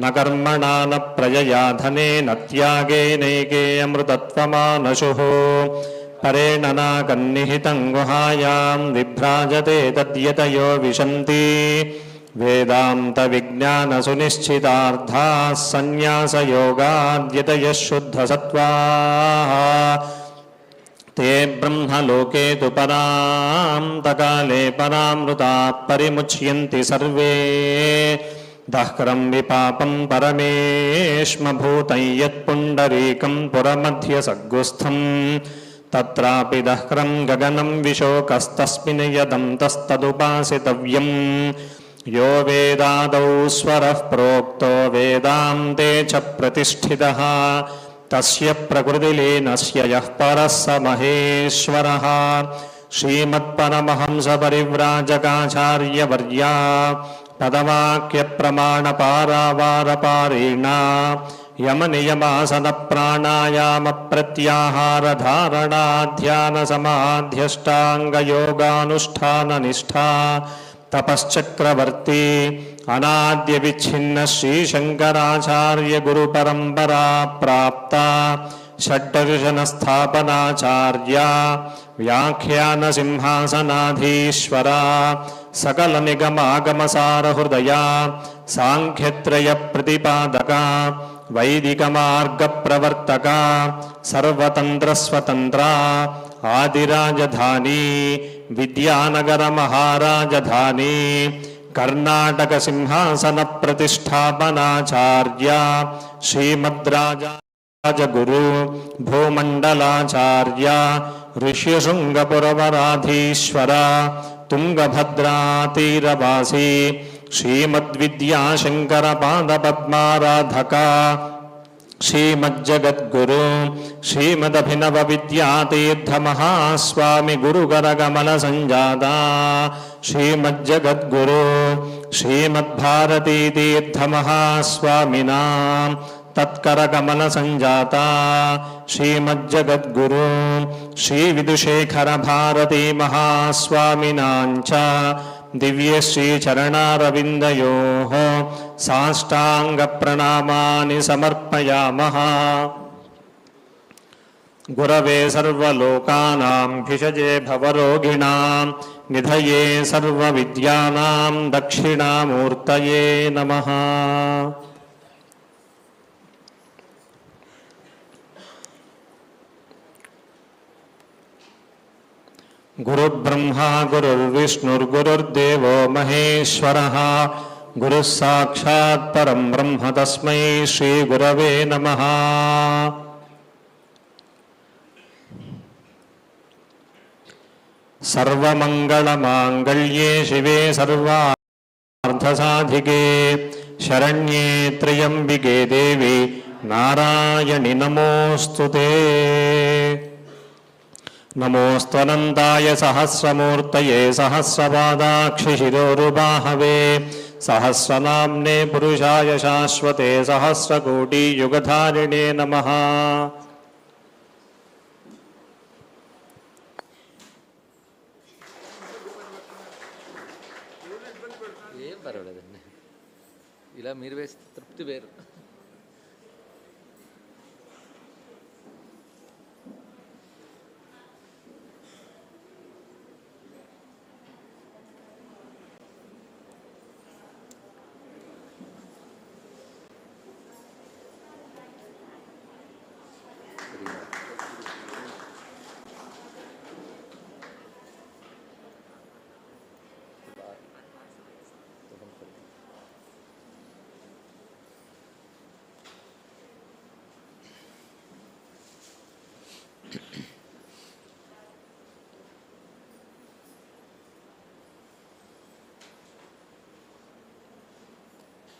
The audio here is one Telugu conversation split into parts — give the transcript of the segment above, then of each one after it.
न कर्मणा न प्रयया धनेन त्यागेनैके अमृतत्वमानशुः। परेण नाकन्निहितं गुहायां विभ्राजते तद्यतयो विशन्ति। वेदान्तविज्ञानसुनिश्चितार्थाः सन्न्यासयोगाद्यतयः शुद्धसत्त्वाः। ते ब्रह्मलोके तु परान्तकाले परामृताः परिमुच्यन्ति सर्वे। దహ్కరం విపాపం పరమేష్మభూతం యత్పుండరీకం పురమధ్య సగ్గుస్థం తత్రాపి దహ్కరం గగనం విశోకస్తస్మిన్ యదం తస్తదుపాసితవ్యం. యో వేదాదౌ స్వర ప్రోక్తో వేదాంతే చ ప్రతిష్ఠిత. తస్య ప్రకృతిలీనస్య యః పరः స మహేశ్వరः. శ్రీమత్పరమహంసపరివ్రాజకాచార్యవర్యా पदवाक्यप्रमाणपारावारपारेण यमनियमासनप्राणायामप्रत्याहारधारणाध्यानसमाध्यष्टाङ्गयोगानुष्ठाननिष्ठा तपश्चक्रवर्ती अनाद्यविच्छिन्न श्रीशङ्कराचार्यगुरुपरम्परा प्राप्ता षड्दर्शनस्थापनाचार्या व्याख्यानसिंहासनाधीश्वरा सकलनिगमागमसारहृदया साङ्ख्यत्रयप्रतिपादका वैदिकमार्गप्रवर्तका सर्वतन्त्रस्वतन्त्रा आदिराजधानी विद्यानगरमहाराजधानी कर्णाटकसिंहासनप्रतिष्ठापनाचार्या श्रीमद्राजा राजगुरु भूमण्डलाचार्य ऋष्यशृङ्गपुरवराधीश्वर तुङ्गभद्रातीरवासी श्रीमद्विद्याशङ्करपादपद्माराधका श्रीमज्जगद्गुरु श्रीमदभिनवविद्यातीर्थमहास्वामि गुरुकरकमलसञ्जाता श्रीमज्जगद्गुरु श्रीमद्भारतीतीर्थमहास्वामिनां तत्करकमलसञ्जाता श्रीमज्जगद्गुरु श्रीविदुशेखरभारती महास्वामिनां च दिव्यश्रीचरणारविन्दयोः साष्टाङ्गप्रणामानि समर्पयामः। गुरवे सर्वलोकानां भिषजे भवरोगिणां, निधये सर्वविद्यानां दक्षिणामूर्तये नमः। गुरुर्ब्रह्मा गुरुर्विष्णुर्गुरुर्देवो महेश्वरः गुरुः साक्षात् परं ब्रह्म तस्मै श्रीगुरवे नमः सर्वमङ्गलमाङ्गल्ये शिवे सर्वार्थसाधिके शरण्ये त्र्यम्बिके देवी नारायणि नमोऽस्तु ते నమోస్త్వనందాయ సహస్రమూర్తయే సహస్రపాదాక్షిశిరోరుబాహవే సహస్రనామ్నే పురుషాయ శాశ్వతే సహస్రకోటియుగధారిణే నమ ఏం ఇలా మీరు వేస్తే తృప్తి వేరు.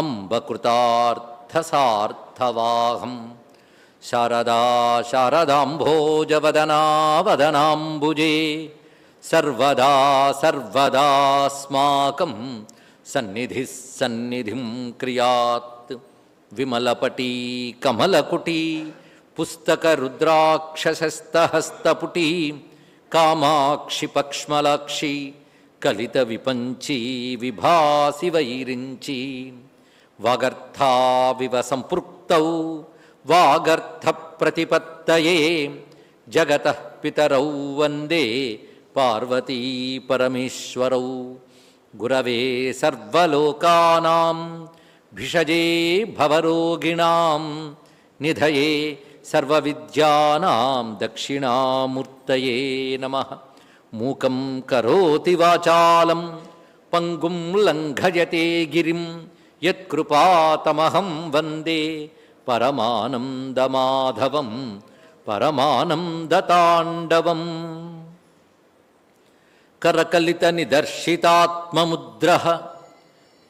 अम्बकृतार्थसार्थवाहं शारदा शारदाम्भोजवदनावदनाम्बुजे सर्वदा सर्वदास्माकं सन्निधिः सन्निधिं क्रियात् विमलपटी कमलकुटी पुस्तकरुद्राक्षसस्तहस्तपुटी कामाक्षिपक्ष्मलाक्षि कलितविपञ्ची विभासि वैरिञ्ची వాగర్థావివ సంపృక్తౌ వాగర్థ ప్రతిపత్తయే జగత పితరౌ వందే పార్వతీ పరమేశ్వరౌ. గురవే సర్వలోకానాం భిషజే భవరోగిణాం నిధయే సర్వవిద్యానాం దక్షిణామూర్తయే నమ. మూకం కరోతి వాచాలం పంగుం లంఘయతే గిరిం యత్కృపాతమహం వందే పరమానందమాధవం పరమానందతాండవం కరకలిత నిదర్శితాత్మముద్ర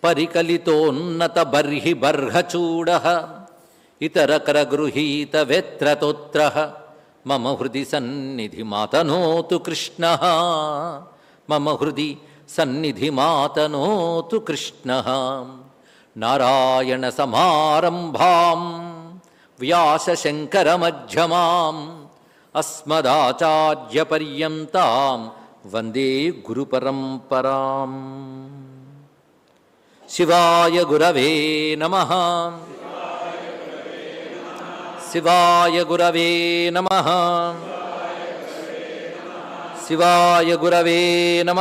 పరికలితోన్నత బర్హి బర్హచూడ ఇతరకరగృహీత వేత్రతోత్ర మమ హృది సన్నిధి మాతనోతు కృష్ణ మమ హృది సన్నిధి మాతనోతు కృష్ణ నారాయణ సమారంభాం వ్యాసశంకరమధ్యమాం అస్మదాచార్యపర్యంతాం వందే గురుపరంపరాం శివాయ గురవే నమ శివాయ గురవే నమ శివాయ గురవే నమ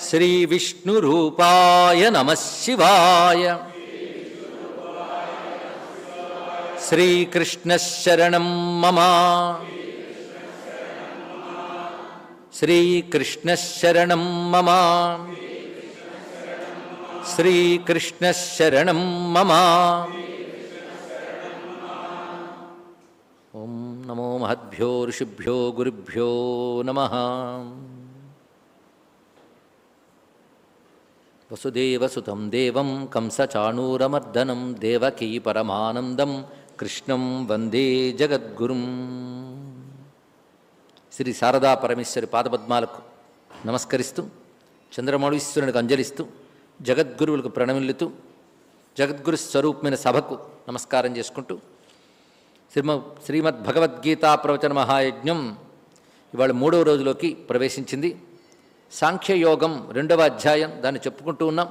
శ్రీ విష్ణురూపాయ నమ శివాయ శ్రీకృష్ణశరణం మమ శ్రీకృష్ణశరణం మమ శ్రీకృష్ణశరణం మమ ఓం నమో మహద్భ్యో ఋషిభ్యో గురుభ్యో వసుదేవసుతం దేవం కంసచాణూరమర్దనం దేవకీ పరమానందం కృష్ణం వందే జగద్గురుం. శ్రీ శారదా పరమేశ్వరి పాదపద్మాలకు నమస్కరిస్తూ చంద్రమౌళీశ్వరునికి అంజలిస్తూ జగద్గురువులకు ప్రణమిల్లుతూ జగద్గురు స్వరూపమైన సభకు నమస్కారం చేసుకుంటూ శ్రీమ శ్రీమద్ భగవద్గీతా ప్రవచన మహాయజ్ఞం ఇవాళ మూడవ రోజులోకి ప్రవేశించింది. సాంఖ్యయోగం రెండవ అధ్యాయం దాన్ని చెప్పుకుంటూ ఉన్నాం.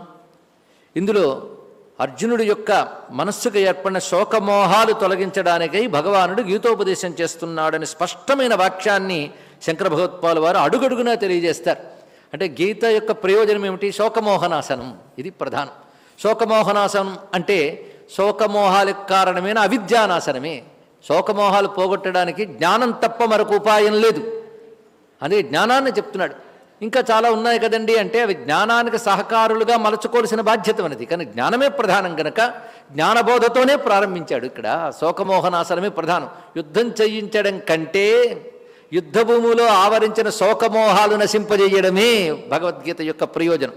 ఇందులో అర్జునుడి యొక్క మనస్సుకు ఏర్పడిన శోకమోహాలు తొలగించడానికై భగవానుడు గీతోపదేశం చేస్తున్నాడని స్పష్టమైన వాక్యాన్ని శంకర భగవత్పాల్ వారు అడుగడుగునా తెలియజేస్తారు. అంటే గీత యొక్క ప్రయోజనం ఏమిటి? శోకమోహనాసనం. ఇది ప్రధానం. శోకమోహనాసనం అంటే శోకమోహాలకు కారణమైన అవిద్యానాశనమే. శోకమోహాలు పోగొట్టడానికి జ్ఞానం తప్ప మరొక ఉపాయం లేదు. అదే జ్ఞానాన్ని చెప్తున్నాడు. ఇంకా చాలా ఉన్నాయి కదండి అంటే అవి జ్ఞానానికి సహకారులుగా మలచుకోవాల్సిన బాధ్యత మనది కానీ జ్ఞానమే ప్రధానం గనక జ్ఞానబోధతోనే ప్రారంభించాడు ఇక్కడ. శోకమోహనాసనమే ప్రధానం. యుద్ధం చేయించడం కంటే యుద్ధభూమిలో ఆవరించిన శోకమోహాలు నశింపజేయడమే భగవద్గీత యొక్క ప్రయోజనం.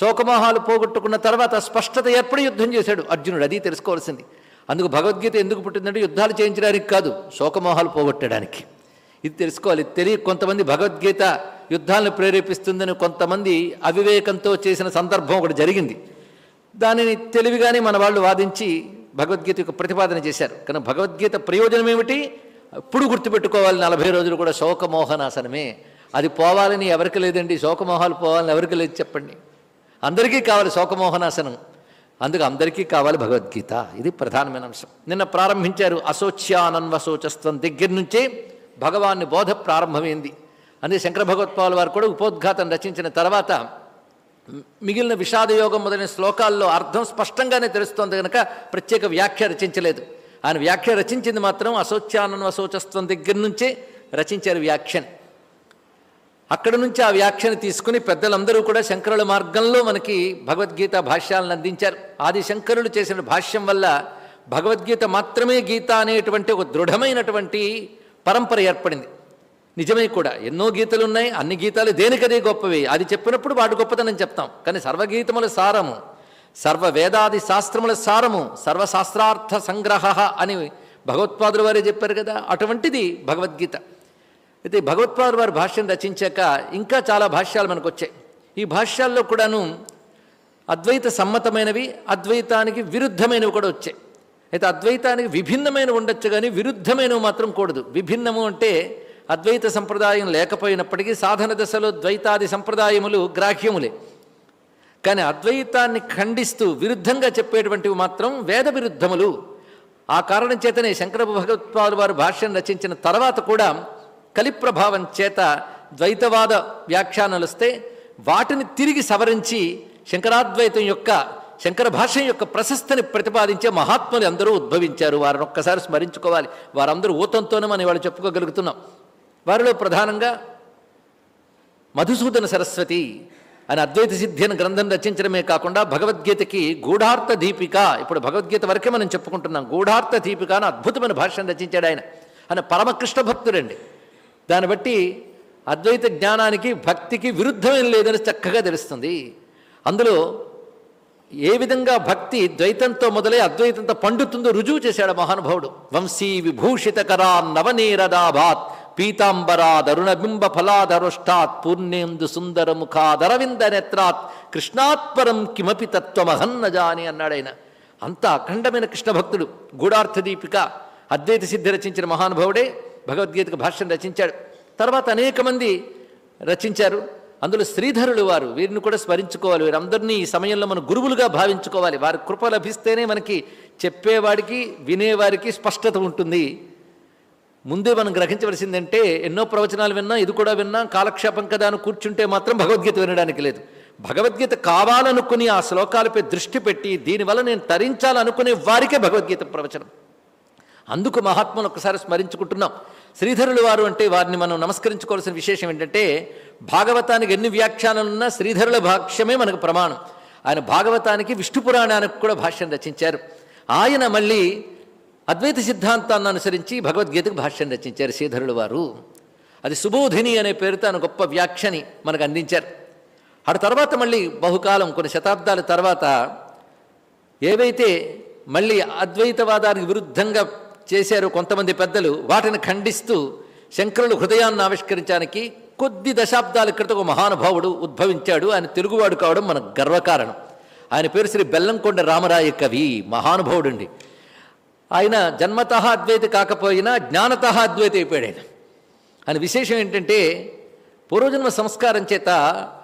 శోకమోహాలు పోగొట్టుకున్న తర్వాత స్పష్టత ఏర్పడి యుద్ధం చేశాడు? అర్జునుడు అది తెలుసుకోవాల్సింది. అందుకు భగవద్గీత ఎందుకు పుట్టిందంటే యుద్ధాలు చేయించడానికి కాదు శోకమోహాలు పోగొట్టడానికి. ఇది తెలుసుకోవాలి. తెలియ కొంతమంది భగవద్గీత యుద్ధాలను ప్రేరేపిస్తుందని కొంతమంది అవివేకంతో చేసిన సందర్భం ఒకటి జరిగింది. దానిని తెలివిగానే మన వాళ్ళు వాదించి భగవద్గీత యొక్క ప్రతిపాదన చేశారు. కానీ భగవద్గీత ప్రయోజనం ఏమిటి? ఇప్పుడు గుర్తుపెట్టుకోవాలి నలభై రోజులు కూడా శోకమోహనాసనమే. అది పోవాలని ఎవరికి లేదండి. శోకమోహాలు పోవాలని ఎవరికి లేదు చెప్పండి. అందరికీ కావాలి శోకమోహనాసనం. అందుకు అందరికీ కావాలి భగవద్గీత. ఇది ప్రధానమైన అంశం. నిన్న ప్రారంభించారు అశోచ్యానన్వశోచస్వం దగ్గర నుంచే భగవాన్ని బోధ ప్రారంభమైంది. అని శంకర భగవత్పాల్ వారు కూడా ఉపోద్ఘాతం రచించిన తర్వాత మిగిలిన విషాదయోగం మొదలైన శ్లోకాల్లో అర్థం స్పష్టంగానే తెలుస్తోంది కనుక ప్రత్యేక వ్యాఖ్య రచించలేదు. ఆయన వ్యాఖ్య రచించింది మాత్రం అశోచ్యానన్వ అశోచస్త్వం దగ్గర నుంచే రచించారు వ్యాఖ్యను. అక్కడ నుంచి ఆ వ్యాఖ్యను తీసుకుని పెద్దలందరూ కూడా శంకరుల మార్గంలో మనకి భగవద్గీత భాష్యాలను అందించారు. ఆది శంకరులు చేసిన భాష్యం వల్ల భగవద్గీత మాత్రమే గీత అనేటువంటి ఒక దృఢమైనటువంటి పరంపర ఏర్పడింది. నిజమే కూడా. ఎన్నో గీతలు ఉన్నాయి అన్ని గీతాలు దేనికదే గొప్పవి? అది చెప్పినప్పుడు వాటి గొప్పతనం చెప్తాం. కానీ సర్వగీతముల సారము సర్వ వేదాది శాస్త్రముల సారము సర్వశాస్త్రార్థ సంగ్రహ అని భగవత్పాదులు వారే చెప్పారు కదా. అటువంటిది భగవద్గీత. అయితే భగవత్పాదులు వారి భాష్యం రచించాక ఇంకా చాలా భాష్యాలు మనకు వచ్చాయి ఈ భాష్యాల్లో కూడాను అద్వైత సమ్మతమైనవి అద్వైతానికి విరుద్ధమైనవి కూడా వచ్చాయి. అయితే అద్వైతానికి విభిన్నమైన ఉండొచ్చు కానీ విరుద్ధమైనవి మాత్రం కూడదు. విభిన్నము అంటే అద్వైత సంప్రదాయం లేకపోయినప్పటికీ సాధన దశలో ద్వైతాది సంప్రదాయములు గ్రాహ్యములే. కానీ అద్వైతాన్ని ఖండిస్తూ విరుద్ధంగా చెప్పేటువంటివి మాత్రం వేద విరుద్ధములు. ఆ కారణం చేతనే శంకర భగవత్పాదులు వారు భాష్యం రచించిన తర్వాత కూడా కలిప్రభావం చేత ద్వైతవాద వ్యాఖ్యానాలు వస్తే వాటిని తిరిగి సవరించి శంకరాద్వైతం యొక్క శంకర భాష్యం యొక్క ప్రశస్తిని ప్రతిపాదించే మహాత్ములు అందరూ ఉద్భవించారు. వారిని ఒక్కసారి స్మరించుకోవాలి. వారందరూ ఊతంతోనే మనం ఇవాళ చెప్పుకోగలుగుతున్నాం. వారిలో ప్రధానంగా మధుసూదన సరస్వతి అని అద్వైత సిద్ధి అని గ్రంథం రచించడమే కాకుండా భగవద్గీతకి గూఢార్థ దీపిక ఇప్పుడు భగవద్గీత వరకే మనం చెప్పుకుంటున్నాం. గూఢార్థ దీపిక అని అద్భుతమైన భాష్యం రచించాడు ఆయన. ఆయన పరమకృష్ణ భక్తుడండి. దాన్ని బట్టి అద్వైత జ్ఞానానికి భక్తికి విరుద్ధమేం లేదని చక్కగా తెలుస్తుంది. అందులో ఏ విధంగా భక్తి ద్వైతంతో మొదలై అద్వైతంతో పండుతుందో రుజువు చేశాడు మహానుభావుడు. వంశీ విభూషితకరా నవనీరదాభాత్ పీతాంబరాదరుణబింబ ఫలాదరుష్టాత్ పూర్ణేందు సుందరముఖాదరవింద నేత్రాత్ కృష్ణాత్పరం కిమపి తత్వమహన్న జాని అన్నాడు అంత అఖండమైన కృష్ణ భక్తుడు గూఢార్థ అద్వైత సిద్ధి రచించిన మహానుభావుడే భగవద్గీతకు భాష్యం రచించాడు. తర్వాత అనేక మంది రచించారు. అందులో శ్రీధరులు వారు వీరిని కూడా స్మరించుకోవాలి. వీరందరినీ ఈ సమయంలో మనం గురువులుగా భావించుకోవాలి. వారి కృప లభిస్తేనే మనకి చెప్పేవాడికి వినేవారికి స్పష్టత ఉంటుంది. ముందే మనం గ్రహించవలసిందంటే ఎన్నో ప్రవచనాలు విన్నా ఇది కూడా విన్నా కాలక్షేపం కదా అని కూర్చుంటే మాత్రం భగవద్గీత వినడానికి లేదు. భగవద్గీత కావాలనుకుని ఆ శ్లోకాలపై దృష్టి పెట్టి దీనివల్ల నేను తరించాలనుకునే వారికే భగవద్గీత ప్రవచనం. అందుకు మహాత్మను ఒకసారి స్మరించుకుంటున్నాం. శ్రీధరులు వారు అంటే వారిని మనం నమస్కరించుకోవాల్సిన విశేషం ఏంటంటే భాగవతానికి ఎన్ని వ్యాఖ్యానాలున్నా శ్రీధరుల భాష్యమే మనకు ప్రమాణం. ఆయన భాగవతానికి విష్ణు పురాణానికి కూడా భాష్యం రచించారు. ఆయన మళ్ళీ అద్వైత సిద్ధాంతాన్ని అనుసరించి భగవద్గీతకు భాష్యం రచించారు శ్రీధరులు వారు. అది సుబోధిని అనే పేరుతో ఆయన గొప్ప వ్యాఖ్యని మనకు అందించారు. ఆ తర్వాత మళ్ళీ బహుకాలం కొన్ని శతాబ్దాల తర్వాత ఏవైతే మళ్ళీ అద్వైతవాదానికి విరుద్ధంగా చేశారు కొంతమంది పెద్దలు వాటిని ఖండిస్తూ శంకరులు హృదయాన్ని ఆవిష్కరించడానికి కొద్ది దశాబ్దాల క్రితం ఒక మహానుభావుడు ఉద్భవించాడు. ఆయన తెలుగువాడు కావడం మన గర్వకారణం. ఆయన పేరు శ్రీ బెల్లంకొండ రామరాయ కవి మహానుభావుడండి. ఆయన జన్మత అద్వైతి కాకపోయినా జ్ఞానత అద్వైతి అయిపోయాడు ఆయన. ఆయన విశేషం ఏంటంటే పూర్వజన్మ సంస్కారం చేత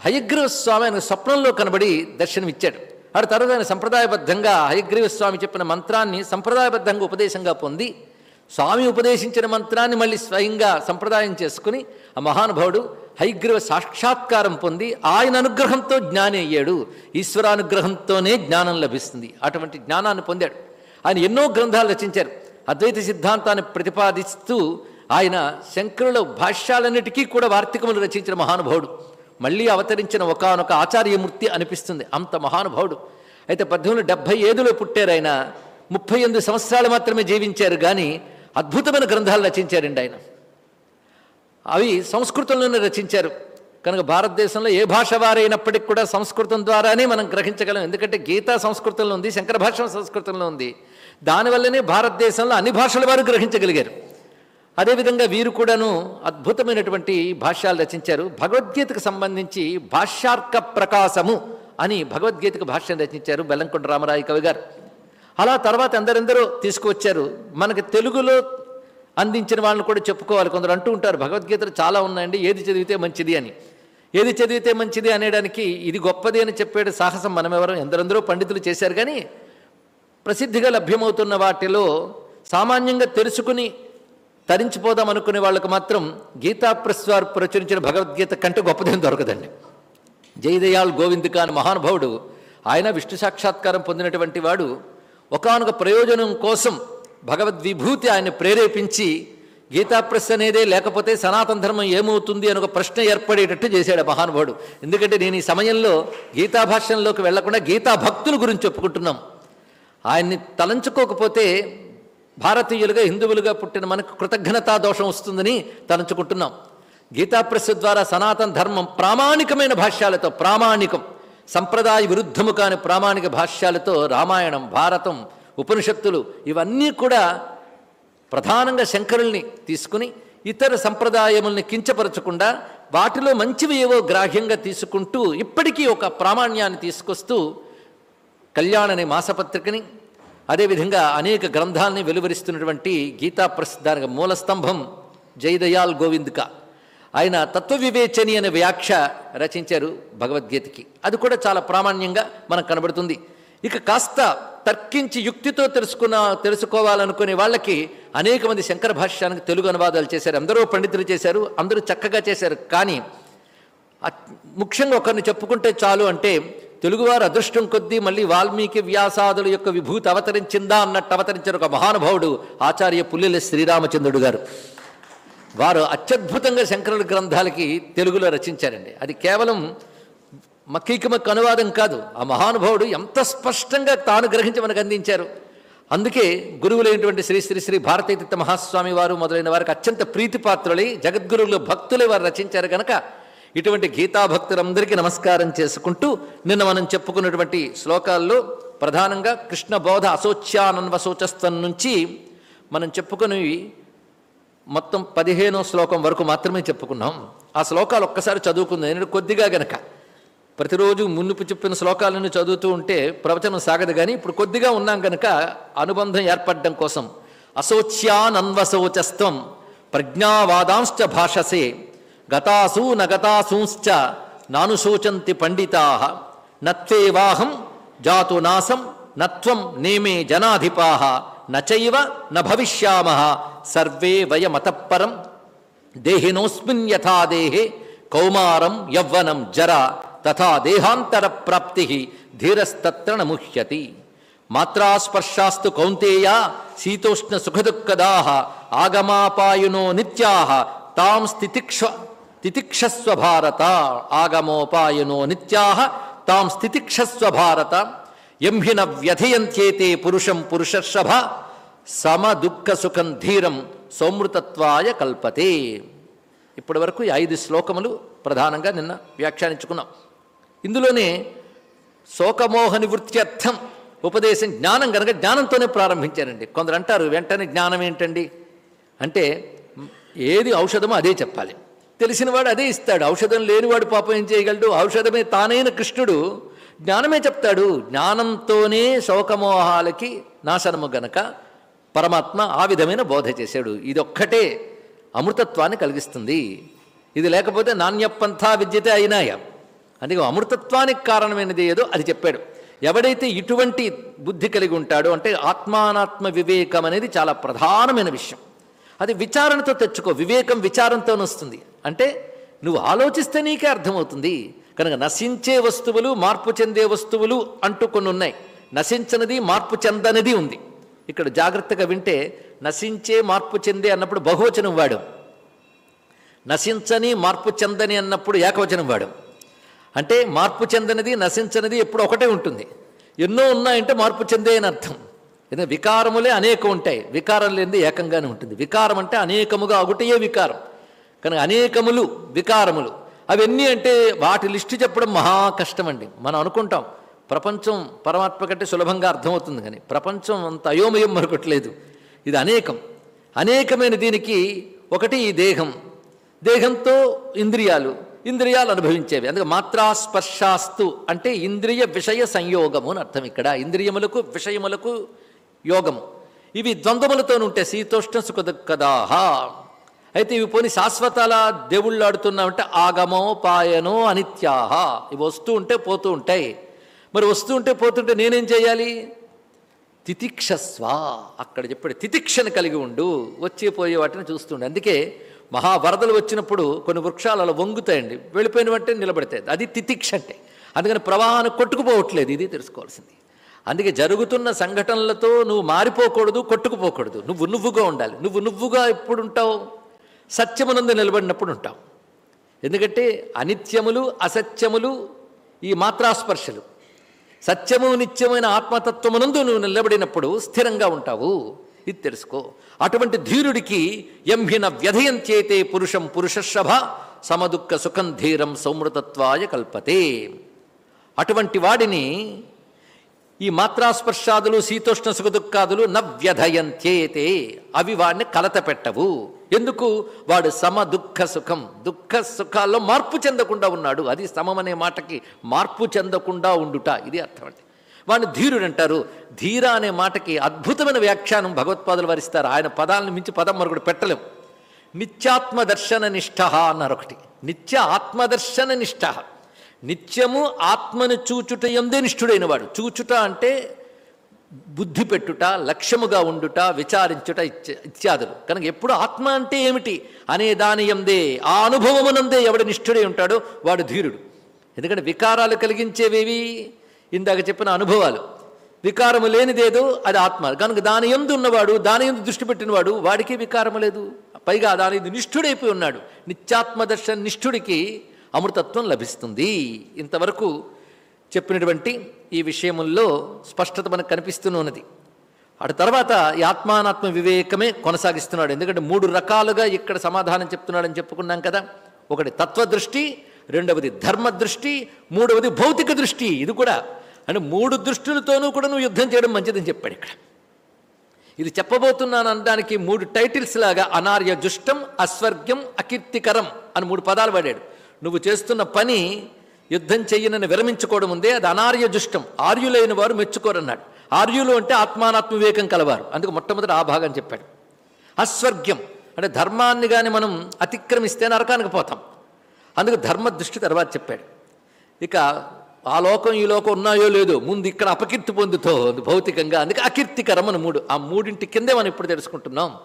హయగ్రీవ స్వామి ఆయన స్వప్నంలో కనబడి దర్శనమిచ్చాడు. ఆ తర్వాత ఆయన సంప్రదాయబద్ధంగా హయగ్రీవ స్వామి చెప్పిన మంత్రాన్ని సంప్రదాయబద్ధంగా ఉపదేశంగా పొంది స్వామి ఉపదేశించిన మంత్రాన్ని మళ్ళీ స్వయంగా సంప్రదాయం చేసుకుని ఆ మహానుభావుడు హైగ్రీవ సాక్షాత్కారం పొంది ఆయన అనుగ్రహంతో జ్ఞాని అయ్యాడు. ఈశ్వరానుగ్రహంతోనే జ్ఞానం లభిస్తుంది. అటువంటి జ్ఞానాన్ని పొందాడు. ఆయన ఎన్నో గ్రంథాలు రచించారు. అద్వైత సిద్ధాంతాన్ని ప్రతిపాదిస్తూ ఆయన శంకరుల భాష్యాలన్నిటికీ కూడా వార్తికములు రచించిన మహానుభావుడు. మళ్ళీ అవతరించిన ఒకనొక ఆచార్యమూర్తి అనిపిస్తుంది. అంత మహానుభావుడు. అయితే పద్దెనిమిది డెబ్భై ఏడులో పుట్టారు ముప్పై ఎనిమిది సంవత్సరాలు మాత్రమే జీవించారు కానీ అద్భుతమైన గ్రంథాలు రచించారండి ఆయన. అవి సంస్కృతంలోనే రచించారు. కనుక భారతదేశంలో ఏ భాష వారైనప్పటికీ కూడా సంస్కృతం ద్వారానే మనం గ్రహించగలం. ఎందుకంటే గీత సంస్కృతంలో ఉంది శంకర భాష సంస్కృతంలో ఉంది. దానివల్లనే భారతదేశంలో అన్ని భాషల వారు గ్రహించగలిగారు. అదేవిధంగా వీరు కూడాను అద్భుతమైనటువంటి భాష్యాలు రచించారు. భగవద్గీతకు సంబంధించి భాష్యార్క ప్రకాశము అని భగవద్గీతకు భాష్యం రచించారు బెల్లంకొండ రామరాయ కవి గారు. అలా తర్వాత అందరెందరో తీసుకువచ్చారు. మనకి తెలుగులో అందించిన వాళ్ళని కూడా చెప్పుకోవాలి. కొందరు అంటూ ఉంటారు భగవద్గీతలు చాలా ఉన్నాయండి ఏది చదివితే మంచిది అని. ఏది చదివితే మంచిది అనేదానికి ఇది గొప్పది అని చెప్పేది సాహసం మనమెవరం ఎందరెందరో పండితులు చేశారు. కానీ ప్రసిద్ధిగా లభ్యమవుతున్న వాటిలో సామాన్యంగా తెలుసుకుని తరించిపోదాం అనుకునే వాళ్ళకు మాత్రం గీతా ప్రస్వార్ ప్రచురించిన భగవద్గీత కంటే గొప్పదేం దొరకదండి. జయదయాల్ గోవింద్ అని మహానుభావుడు ఆయన విష్ణు సాక్షాత్కారం పొందినటువంటి వాడు ఒకనొక ప్రయోజనం కోసం భగవద్విభూతి ఆయన ప్రేరేపించి గీతాప్రెస్ అనేదే లేకపోతే సనాతన ధర్మం ఏమవుతుంది అని ఒక ప్రశ్న ఏర్పడేటట్టు చేశాడు మహానుభావుడు. ఎందుకంటే నేను ఈ సమయంలో గీతాభాష్యంలోకి వెళ్ళకుండా గీతా భక్తుల గురించి చెప్పుకుంటున్నాం. ఆయన్ని తలంచుకోకపోతే భారతీయులుగా హిందువులుగా పుట్టిన మనకు కృతజ్ఞతా దోషం వస్తుందని తలంచుకుంటున్నాం. గీతాప్రెస్ ద్వారా సనాతన ధర్మం ప్రామాణికమైన భాష్యాలతో ప్రామాణికం సంప్రదాయ విరుద్ధము కాని ప్రామాణిక భాష్యాలతో రామాయణం భారతం ఉపనిషత్తులు ఇవన్నీ కూడా ప్రధానంగా శంకరుల్ని తీసుకుని ఇతర సంప్రదాయముల్ని కించపరచకుండా వాటిలో మంచివి ఏవో గ్రాహ్యంగా తీసుకుంటూ ఇప్పటికీ ఒక ప్రామాణ్యాన్ని తీసుకొస్తూ కళ్యాణ్ అనే మాసపత్రికని అదేవిధంగా అనేక గ్రంథాలని వెలువరిస్తున్నటువంటి గీతా ప్రసిద్ధానికి మూల స్తంభం జయదయాల్ గోవింద్క. ఆయన తత్వవివేచని అనే వ్యాఖ్య రచించారు భగవద్గీతకి. అది కూడా చాలా ప్రామాణ్యంగా మనకు కనబడుతుంది. ఇక కాస్త తర్కించి యుక్తితో తెలుసుకున్న తెలుసుకోవాలనుకునే వాళ్ళకి అనేక మంది శంకర భాష్యానికి తెలుగు అనువాదాలు చేశారు. అందరూ పండితులు చేశారు అందరూ చక్కగా చేశారు. కానీ ముఖ్యంగా ఒకరిని చెప్పుకుంటే చాలు అంటే తెలుగువారు అదృష్టం కొద్దీ మళ్ళీ వాల్మీకి వ్యాసాదుల యొక్క విభూతి అవతరించిందా అన్నట్టు అవతరించిన ఒక మహానుభావుడు ఆచార్య పుల్లెల శ్రీరామచంద్రుడు గారు. వారు అత్యద్భుతంగా శంకరుల గ్రంథాలకి తెలుగులో రచించారండి. అది కేవలం మక్కీకమక్ అనువాదం కాదు. ఆ మహానుభావుడు ఎంత స్పష్టంగా తాను గ్రహించి మనకు అందించారు. అందుకే గురువులైనటువంటి శ్రీ శ్రీ శ్రీ భారతీతీర్థ మహాస్వామి వారు మొదలైన వారికి అత్యంత ప్రీతిపాత్రులై జగద్గురువులు భక్తులే వారు రచించారు కనుక ఇటువంటి గీతా భక్తులందరికీ నమస్కారం చేసుకుంటూ నిన్న మనం చెప్పుకున్నటువంటి శ్లోకాల్లో ప్రధానంగా కృష్ణ బోధ అశోచ్యానన్వశోచస్తం నుంచి మనం చెప్పుకునేవి మొత్తం పదిహేనో శ్లోకం వరకు మాత్రమే చెప్పుకున్నాం. ఆ శ్లోకాలు ఒక్కసారి చదువుకుందాం. ఎందుకంటే కొద్దిగా గనక ప్రతిరోజు మున్నుపు చెప్పిన శ్లోకాలను చదువుతూ ఉంటే ప్రవచనం సాగదు కానీ ఇప్పుడు కొద్దిగా ఉన్నాం గనక అనుబంధం ఏర్పడడం కోసం అశోచ్యానన్వశోచస్త్వం ప్రజ్ఞావాదాంశ్చ భాషసే గతాసూ నగతాసూంశ్చ నానుశోచంతి పండితా. నత్వేవాహం జాతు నాసం నత్వం నేమే జనాధిపా. నచైవ న భవిష్యామ. సర్వే వయమతపరం. దేహినోస్మిన్ యథా దేహే కౌమారం యవ్వనం జర. తథా దేహాంతర ప్రాప్తి ధీరస్తత్ర నముహ్యతి. మాత్రాస్పర్శాస్తు కౌంతేయ శీతోష్ణ సుఖదుఃఖదా. ఆగమాపాయునో నిత్యా. తాం స్థితిక్ష తితిక్షస్వ భారత ఆగమోపాయనో నిత్యా తాం స్థితిక్షస్వ భారత. ఎంహిన వ్యధయంత్యేతే పురుషం పురుషర్షభ. సమ దుఃఖ సుఖం ధీరం సౌమృతత్వాయ కల్పతే. ఇప్పటి వరకు ఐదు శ్లోకములు ప్రధానంగా నిన్న వ్యాఖ్యానించుకున్నాం. ఇందులోనే శోకమోహ నివృత్త్యర్థం ఉపదేశం జ్ఞానం కనుక జ్ఞానంతోనే ప్రారంభించారండి. కొందరు అంటారు వెంటనే జ్ఞానం ఏంటండి? అంటే ఏది ఔషధమో అదే చెప్పాలి. తెలిసినవాడు అదే ఇస్తాడు. ఔషధం లేనివాడు పాపం ఏం చేయగలడు? ఔషధమే తానైన కృష్ణుడు. జ్ఞానమే చెప్తాడు. జ్ఞానంతోనే శోకమోహాలకి నాశనము గనక పరమాత్మ ఆ విధమైన బోధ చేశాడు. ఇదొక్కటే అమృతత్వాన్ని కలిగిస్తుంది. ఇది లేకపోతే నాణ్యపంథా విద్యతే అయినాయ. అందుకే అమృతత్వానికి కారణమైనది ఏదో అది చెప్పాడు. ఎవడైతే ఇటువంటి బుద్ధి కలిగి ఉంటాడో అంటే ఆత్మానాత్మ వివేకం అనేది చాలా ప్రధానమైన విషయం. అది విచారణతో తెచ్చుకో. వివేకం విచారంతో వస్తుంది. అంటే నువ్వు ఆలోచిస్తే నీకే అర్థమవుతుంది. కనుక నశించే వస్తువులు మార్పు చెందే వస్తువులు అంటూ కొన్ని ఉన్నాయి. నశించనిది మార్పు చెందనిది ఉంది. ఇక్కడ జాగ్రత్తగా వింటే నశించే మార్పు చెందే అన్నప్పుడు బహువచనం వాడు. నశించని మార్పు చెందని అన్నప్పుడు ఏకవచనం వాడు. అంటే మార్పు చెందనిది నశించనిది ఎప్పుడు ఒకటే ఉంటుంది. ఎన్నో ఉన్నాయంటే మార్పు చెందే అని అర్థం. ఎందుకంటే వికారములే అనేకం ఉంటాయి. వికారం లేనిది ఏకంగానే ఉంటుంది. వికారం అంటే అనేకముగా ఒకటే వికారం. కనుక అనేకములు వికారములు. అవన్నీ అంటే వాటి లిస్టు చెప్పడం మహా కష్టం అండి మనం అనుకుంటాం ప్రపంచం పరమాత్మ కంటే సులభంగా అర్థమవుతుంది కానీ ప్రపంచం అంత అయోమయం మరొకట్లేదు. ఇది అనేకం. అనేకమైన దీనికి ఒకటి ఈ దేహం. దేహంతో ఇంద్రియాలు ఇంద్రియాలు అనుభవించేవి. అందుకే మాత్రాస్పర్శాస్తు అంటే ఇంద్రియ విషయ సంయోగము అని అర్థం ఇక్కడ. ఇంద్రియములకు విషయములకు యోగము. ఇవి ద్వంద్వములతో ఉంటే శీతోష్ణ సుఖదుఃఖదాహ అయితే ఇవి పోని శాశ్వతాల దేవుళ్ళు ఆడుతున్నామంటే ఆగమో పాయనో అనిత్యాహ. ఇవి వస్తూ ఉంటే పోతూ ఉంటాయి. మరి వస్తూ ఉంటే పోతుంటే నేనేం చేయాలి? తితిక్షస్వ. అక్కడ చెప్పాడు తితిక్షను కలిగి ఉండు. వచ్చిపోయే వాటిని చూస్తుండే అందుకే మహావరదలు వచ్చినప్పుడు కొన్ని వృక్షాలు అలా వంగుతాయండి. వెళ్ళిపోయిన వెంటనే నిలబడతాయి. అది తితిక్ష అంటే. అందుకని ప్రవాహాన్ని కొట్టుకుపోవట్లేదు. ఇది తెలుసుకోవాల్సింది. అందుకే జరుగుతున్న సంఘటనలతో నువ్వు మారిపోకూడదు కొట్టుకుపోకూడదు. నువ్వు నువ్వుగా ఉండాలి. నువ్వు నువ్వుగా ఎప్పుడు ఉంటావు సత్యమునందు నిలబడినప్పుడు ఉంటాం. ఎందుకంటే అనిత్యములు అసత్యములు ఈ మాత్రాస్పర్శలు. సత్యము నిత్యమైన ఆత్మతత్వమునందు నువ్వు నిలబడినప్పుడు స్థిరంగా ఉంటావు. ఇది తెలుసుకో. అటువంటి ధీరుడికి ఎంహిన వ్యధయంచేతే పురుషం పురుషశభ సమదుఃఖ సుఖం ధీరం సౌమృతత్వాయ కల్పతే. అటువంటి వాడిని ఈ మాత్రాస్పర్శాదులు శీతోష్ణ సుఖదుఖాదులు నవ్యధయంత్యేతే అవి వాడిని కలత పెట్టవు. ఎందుకు? వాడు సమ దుఃఖ సుఖం. దుఃఖ సుఖాల్లో మార్పు చెందకుండా ఉన్నాడు. అది సమం అనే మాటకి మార్పు చెందకుండా ఉండుట. ఇది అర్థం అంటే వాడిని ధీరుడు అంటారు. ధీర అనే మాటకి అద్భుతమైన వ్యాఖ్యానం భగవత్పాదులు వరిస్తారు. ఆయన పదాలను మించి పదం మరొకటి పెట్టలేము నిత్యాత్మ దర్శన నిష్ట అన్నారు ఒకటి. నిత్య ఆత్మదర్శన నిష్ట నిత్యము ఆత్మను చూచుట ఎందే నిష్ఠుడైన వాడు చూచుట అంటే బుద్ధి పెట్టుట లక్ష్యముగా ఉండుట విచారించుట ఇత్యాదులు. కనుక ఎప్పుడు ఆత్మ అంటే ఏమిటి? అనే దాని ఎందే ఆ అనుభవమునందే ఎవడు నిష్ఠుడై ఉంటాడో వాడు ధీరుడు. ఎందుకంటే వికారాలు కలిగించేవేవి? ఇందాక చెప్పిన అనుభవాలు. వికారము లేనిదేదో అది ఆత్మ. కనుక దాని ఎందు ఉన్నవాడు దాని ఎందు దృష్టి పెట్టినవాడు వాడికి వికారము లేదు. పైగా దాని ఎందు నిష్ఠుడైపోయి ఉన్నాడు. నిత్యాత్మదర్శన నిష్ఠుడికి అమృతత్వం లభిస్తుంది. ఇంతవరకు చెప్పినటువంటి ఈ విషయముల్లో స్పష్టత మనకు కనిపిస్తూనే ఉన్నది. అటు తర్వాత ఈ ఆత్మానాత్మ వివేకమే కొనసాగిస్తున్నాడు. ఎందుకంటే మూడు రకాలుగా ఇక్కడ సమాధానం చెప్తున్నాడని చెప్పుకున్నాం కదా. ఒకటి తత్వదృష్టి రెండవది ధర్మ దృష్టి మూడవది భౌతిక దృష్టి. ఇది కూడా అంటే మూడు దృష్టిలతోనూ కూడా నువ్వు యుద్ధం చేయడం మంచిదని చెప్పాడు ఇక్కడ. ఇది చెప్పబోతున్నాను అనడానికి మూడు టైటిల్స్ లాగా అనార్య జుష్టం అస్వర్గ్యం అకీర్తికరం అని మూడు పదాలు వాడాడు. నువ్వు చేస్తున్న పని యుద్ధం చెయ్యనని విరమించుకోవడం ఉందే అది అనార్య జుష్టం ఆర్యులైన వారు మెచ్చుకోరన్నాడు. ఆర్యులు అంటే ఆత్మానాత్మ వివేకం కలవారు. అందుకు మొట్టమొదటి ఆ భాగం చెప్పాడు. అస్వర్గ్యం అంటే ధర్మాన్ని కానీ మనం అతిక్రమిస్తే నరకానికి పోతాం. అందుకు ధర్మ దృష్టి తర్వాత చెప్పాడు. ఇక ఆ లోకం ఈ లోకం ఉన్నాయో లేదో ముందు ఇక్కడ అపకీర్తి పొందుతో భౌతికంగా. అందుకే అకీర్తికరం అని మూడు. ఆ మూడింటి కిందే మనం ఇప్పుడు తెలుసుకుంటున్నాం.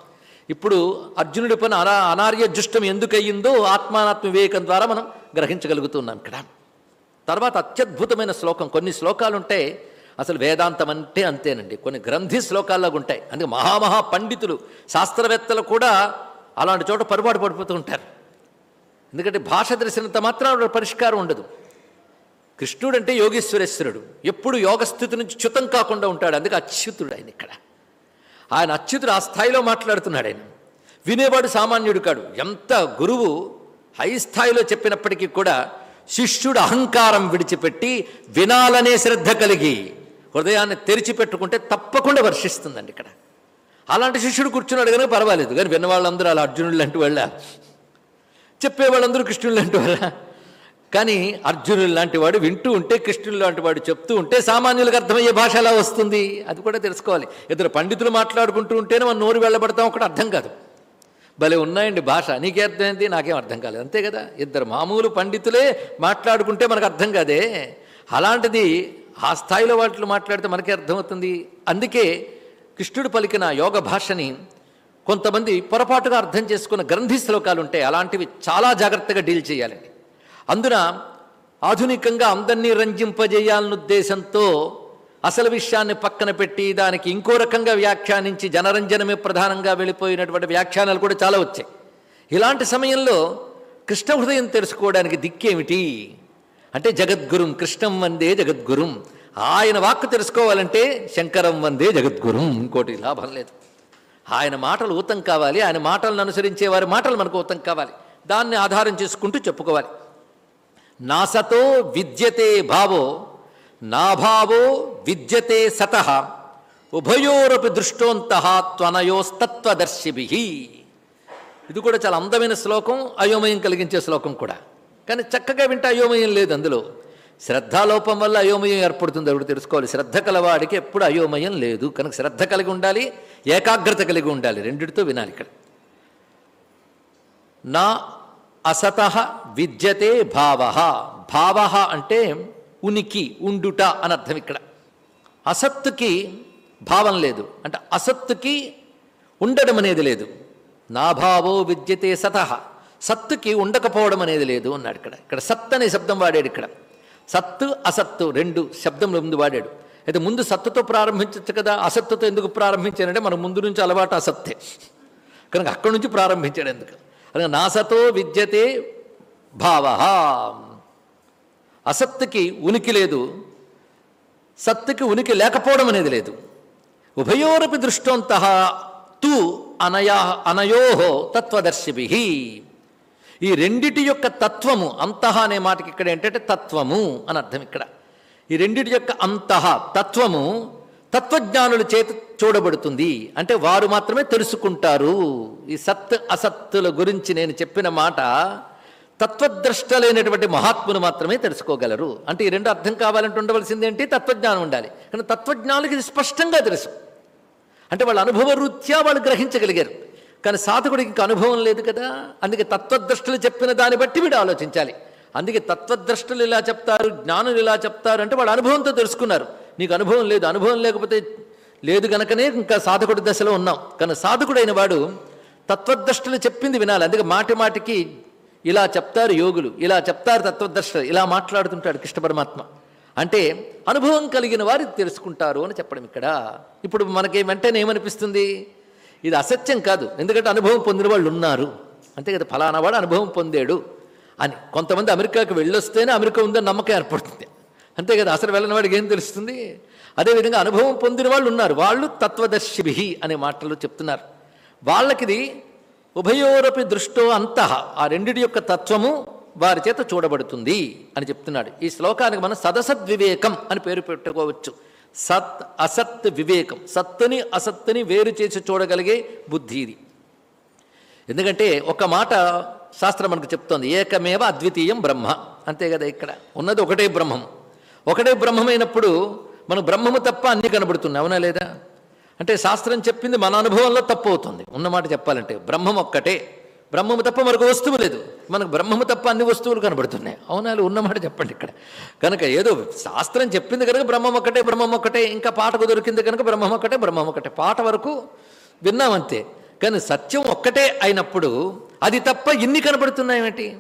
ఇప్పుడు అర్జునుడి పని అనా అనార్య జుష్టం ఎందుకయ్యిందో ఆత్మానాత్మ వివేకం ద్వారా మనం గ్రహించగలుగుతున్నాం ఇక్కడ. తర్వాత అత్యద్భుతమైన శ్లోకం. కొన్ని శ్లోకాలు ఉంటాయి అసలు వేదాంతం అంటే అంతేనండి. కొన్ని గ్రంథి శ్లోకాల్లాగా ఉంటాయి. అందుకే మహామహా పండితులు శాస్త్రవేత్తలు కూడా అలాంటి చోట పొరపాటు పడిపోతూ ఉంటారు. ఎందుకంటే భాష తెలిసినంత మాత్రం పరిష్కారం ఉండదు. కృష్ణుడు అంటే యోగేశ్వరేశ్వరుడు. ఎప్పుడు యోగస్థితి నుంచి చ్యుతం కాకుండా ఉంటాడు. అందుకే అచ్యుతుడు ఆయన ఇక్కడ. ఆయన అచ్యుతుడు ఆ స్థాయిలో మాట్లాడుతున్నాడు ఆయన. వినేవాడు సామాన్యుడు కాడు. ఎంత గురువు హై స్థాయిలో చెప్పినప్పటికీ కూడా శిష్యుడు అహంకారం విడిచిపెట్టి వినాలనే శ్రద్ధ కలిగి హృదయాన్ని తెరిచిపెట్టుకుంటే తప్పకుండా వర్షిస్తుందండి ఇక్కడ. అలాంటి శిష్యుడు కూర్చున్నాడు కనుక పర్వాలేదు. కానీ విన్నవాళ్ళందరూ అలా అర్జునుడు లాంటి వాళ్ళ చెప్పే వాళ్ళందరూ కృష్ణుడు లాంటి వాళ్ళ. కానీ అర్జునుడు లాంటి వాడు వింటూ ఉంటే కృష్ణుడు లాంటి వాడు చెప్తూ ఉంటే సామాన్యులకు అర్థమయ్యే భాష ఎలా వస్తుంది? అది కూడా తెలుసుకోవాలి. ఇద్దరు పండితులు మాట్లాడుకుంటూ ఉంటేనే మనం నోరు వెళ్ళబడతాం. ఒకటి అర్థం కాదు. భలే ఉన్నాయండి భాష. నీకే అర్థమైంది? నాకేం అర్థం కాలేదు. అంతే కదా? ఇద్దరు మామూలు పండితులే మాట్లాడుకుంటే మనకు అర్థం కాదే. అలాంటిది ఆ స్థాయిలో వాటిలో మాట్లాడితే మనకే అర్థమవుతుంది. అందుకే కృష్ణుడు పలికిన యోగ భాషని కొంతమంది పొరపాటుగా అర్థం చేసుకున్న గ్రంథి శ్లోకాలు ఉంటాయి అలాంటివి చాలా జాగ్రత్తగా డీల్ చేయాలండి. అందున ఆధునికంగా అందరినీ రంజింపజేయాలన్న ఉద్దేశంతో అసలు విషయాన్ని పక్కన పెట్టి దానికి ఇంకో రకంగా వ్యాఖ్యానించి జనరంజనమే ప్రధానంగా వెళ్ళిపోయినటువంటి వ్యాఖ్యానాలు కూడా చాలా వచ్చాయి. ఇలాంటి సమయంలో కృష్ణ హృదయం తెలుసుకోవడానికి దిక్కేమిటి? అంటే జగద్గురుం కృష్ణం వందే జగద్గురుం. ఆయన వాక్కు తెలుసుకోవాలంటే శంకరం వందే జగద్గురుం. ఇంకోటి లాభం లేదు. ఆయన మాటలు ఊతం కావాలి. ఆయన మాటలను అనుసరించే వారి మాటలు మనకు ఊతం కావాలి. దాన్ని ఆధారం చేసుకుంటూ చెప్పుకోవాలి. నాసతో విద్యతే భావో నాభావో విద్యతే సత ఉభయోరపి దృష్టోంత త్వనయోస్తత్వదర్శిభి. ఇది కూడా చాలా అందమైన శ్లోకం అయోమయం కలిగించే శ్లోకం కూడా. కానీ చక్కగా వింటే అయోమయం లేదు అందులో. శ్రద్ధాలోపం వల్ల అయోమయం ఏర్పడుతుంది అప్పుడు తెలుసుకోవాలి? శ్రద్ధ కలవాడికి ఎప్పుడు అయోమయం లేదు. కనుక శ్రద్ధ కలిగి ఉండాలి ఏకాగ్రత కలిగి ఉండాలి. రెండిటితో వినాలి ఇక్కడ. నా అసత విద్యతే భావ. భావ అంటే ఉనికి ఉండుట అని అర్థం ఇక్కడ. అసత్తుకి భావం లేదు. అంటే అసత్తుకి ఉండడం అనేది లేదు. నాభావో విద్యతే సత. సత్తుకి ఉండకపోవడం అనేది లేదు అన్నాడు ఇక్కడ. ఇక్కడ సత్ అనే శబ్దం వాడాడు ఇక్కడ. సత్తు అసత్తు రెండు శబ్దములు ముందు వాడాడు. అయితే ముందు సత్తుతో ప్రారంభించచ్చు కదా. అసత్తుతో ఎందుకు ప్రారంభించానంటే మన ముందు నుంచి అలవాటు అసత్తే. కనుక అక్కడి నుంచి ప్రారంభించాడు ఎందుకు? కనుక నాసతో విద్యతే భావ అసత్తుకి ఉనికి లేదు సత్తుకి ఉనికి లేకపోవడం అనేది లేదు. ఉభయోరపి దృష్టోంత తు అనయా అనయోహో తత్వదర్శిభి. ఈ రెండిటి యొక్క తత్వము అంతః అనే మాటకి ఇక్కడ ఏంటంటే తత్వము అని అర్థం ఇక్కడ. ఈ రెండిటి యొక్క అంతః తత్వము తత్వజ్ఞానుల చేత చూడబడుతుంది. అంటే వారు మాత్రమే తెలుసుకుంటారు. ఈ సత్ అసత్తుల గురించి నేను చెప్పిన మాట తత్వద్రష్టలైనటువంటి మహాత్ములు మాత్రమే తెలుసుకోగలరు. అంటే ఈ రెండు అర్థం కావాలంటే ఉండవలసింది ఏంటి? తత్వజ్ఞానం ఉండాలి. కానీ తత్వజ్ఞానులకి ఇది స్పష్టంగా తెలుసు. అంటే వాళ్ళ అనుభవ రీత్యా వాళ్ళు గ్రహించగలిగారు. కానీ సాధకుడికి ఇంకా అనుభవం లేదు కదా. అందుకే తత్వద్రష్టులు చెప్పిన దాన్ని బట్టి వీడు ఆలోచించాలి. అందుకే తత్వద్రష్టులు ఇలా చెప్తారు జ్ఞానులు ఇలా చెప్తారు అంటే వాళ్ళ అనుభవంతో తెలుసుకున్నారు. నీకు అనుభవం లేదు అనుభవం లేకపోతే లేదు గనకనే ఇంకా సాధకుడి దశలో ఉన్నాం. కానీ సాధకుడైన వాడు తత్వద్రష్టులు చెప్పింది వినాలి. అందుకే మాటి మాటికి ఇలా చెప్తారు యోగులు ఇలా చెప్తారు తత్వదర్శులు ఇలా మాట్లాడుతుంటాడు కృష్ణ పరమాత్మ. అంటే అనుభవం కలిగిన వారు తెలుసుకుంటారు అని చెప్పడం ఇక్కడ. ఇప్పుడు మనకి వెంటనే ఏమనిపిస్తుంది? ఇది అసత్యం కాదు. ఎందుకంటే అనుభవం పొందిన వాళ్ళు ఉన్నారు. అంతే కదా ఫలానా వాడు అనుభవం పొందాడు అని. కొంతమంది అమెరికాకి వెళ్ళొస్తేనే అమెరికా ఉందని నమ్మకం ఏర్పడుతుంది. అంతే కదా అసలు వెళ్ళని వాడికి ఏం తెలుస్తుంది? అదేవిధంగా అనుభవం పొందిన వాళ్ళు ఉన్నారు. వాళ్ళు తత్వదర్శిభి అనే మాటలు చెప్తున్నారు. వాళ్ళకిది ఉభయోరపి దృష్టో అంతః. ఆ రెండిటి యొక్క తత్వము వారి చేత చూడబడుతుంది అని చెప్తున్నాడు. ఈ శ్లోకానికి మనం సదసద్వివేకం అని పేరు పెట్టుకోవచ్చు. సత్ అసత్ వివేకం. సత్తుని అసత్తుని వేరు చేసి చూడగలిగే బుద్ధి ఇది. ఎందుకంటే ఒక మాట శాస్త్రం మనకు చెప్తోంది ఏకమేవ అద్వితీయం బ్రహ్మ. అంతే కదా ఇక్కడ. ఉన్నది ఒకటే బ్రహ్మం. ఒకటే బ్రహ్మమైనప్పుడు మనకు బ్రహ్మము తప్ప అన్నీ కనబడుతున్నాయి. అవునా లేదా? అంటే శాస్త్రం చెప్పింది మన అనుభవంలో తప్పు అవుతుంది ఉన్నమాట చెప్పాలంటే బ్రహ్మం ఒక్కటే. బ్రహ్మము తప్ప మరొక వస్తువు లేదు. మనకు బ్రహ్మము తప్ప అన్ని వస్తువులు కనబడుతున్నాయి. అవునాలు ఉన్నమాట చెప్పండి ఇక్కడ. కనుక ఏదో శాస్త్రం చెప్పింది కనుక బ్రహ్మం ఒక్కటే బ్రహ్మం ఒక్కటే. ఇంకా పాటకు దొరికింది కనుక బ్రహ్మం ఒక్కటే బ్రహ్మం ఒక్కటే. పాట వరకు విన్నామంతే. కానీ సత్యం ఒక్కటే అయినప్పుడు అది తప్ప ఇన్ని కనబడుతున్నాయేమిటి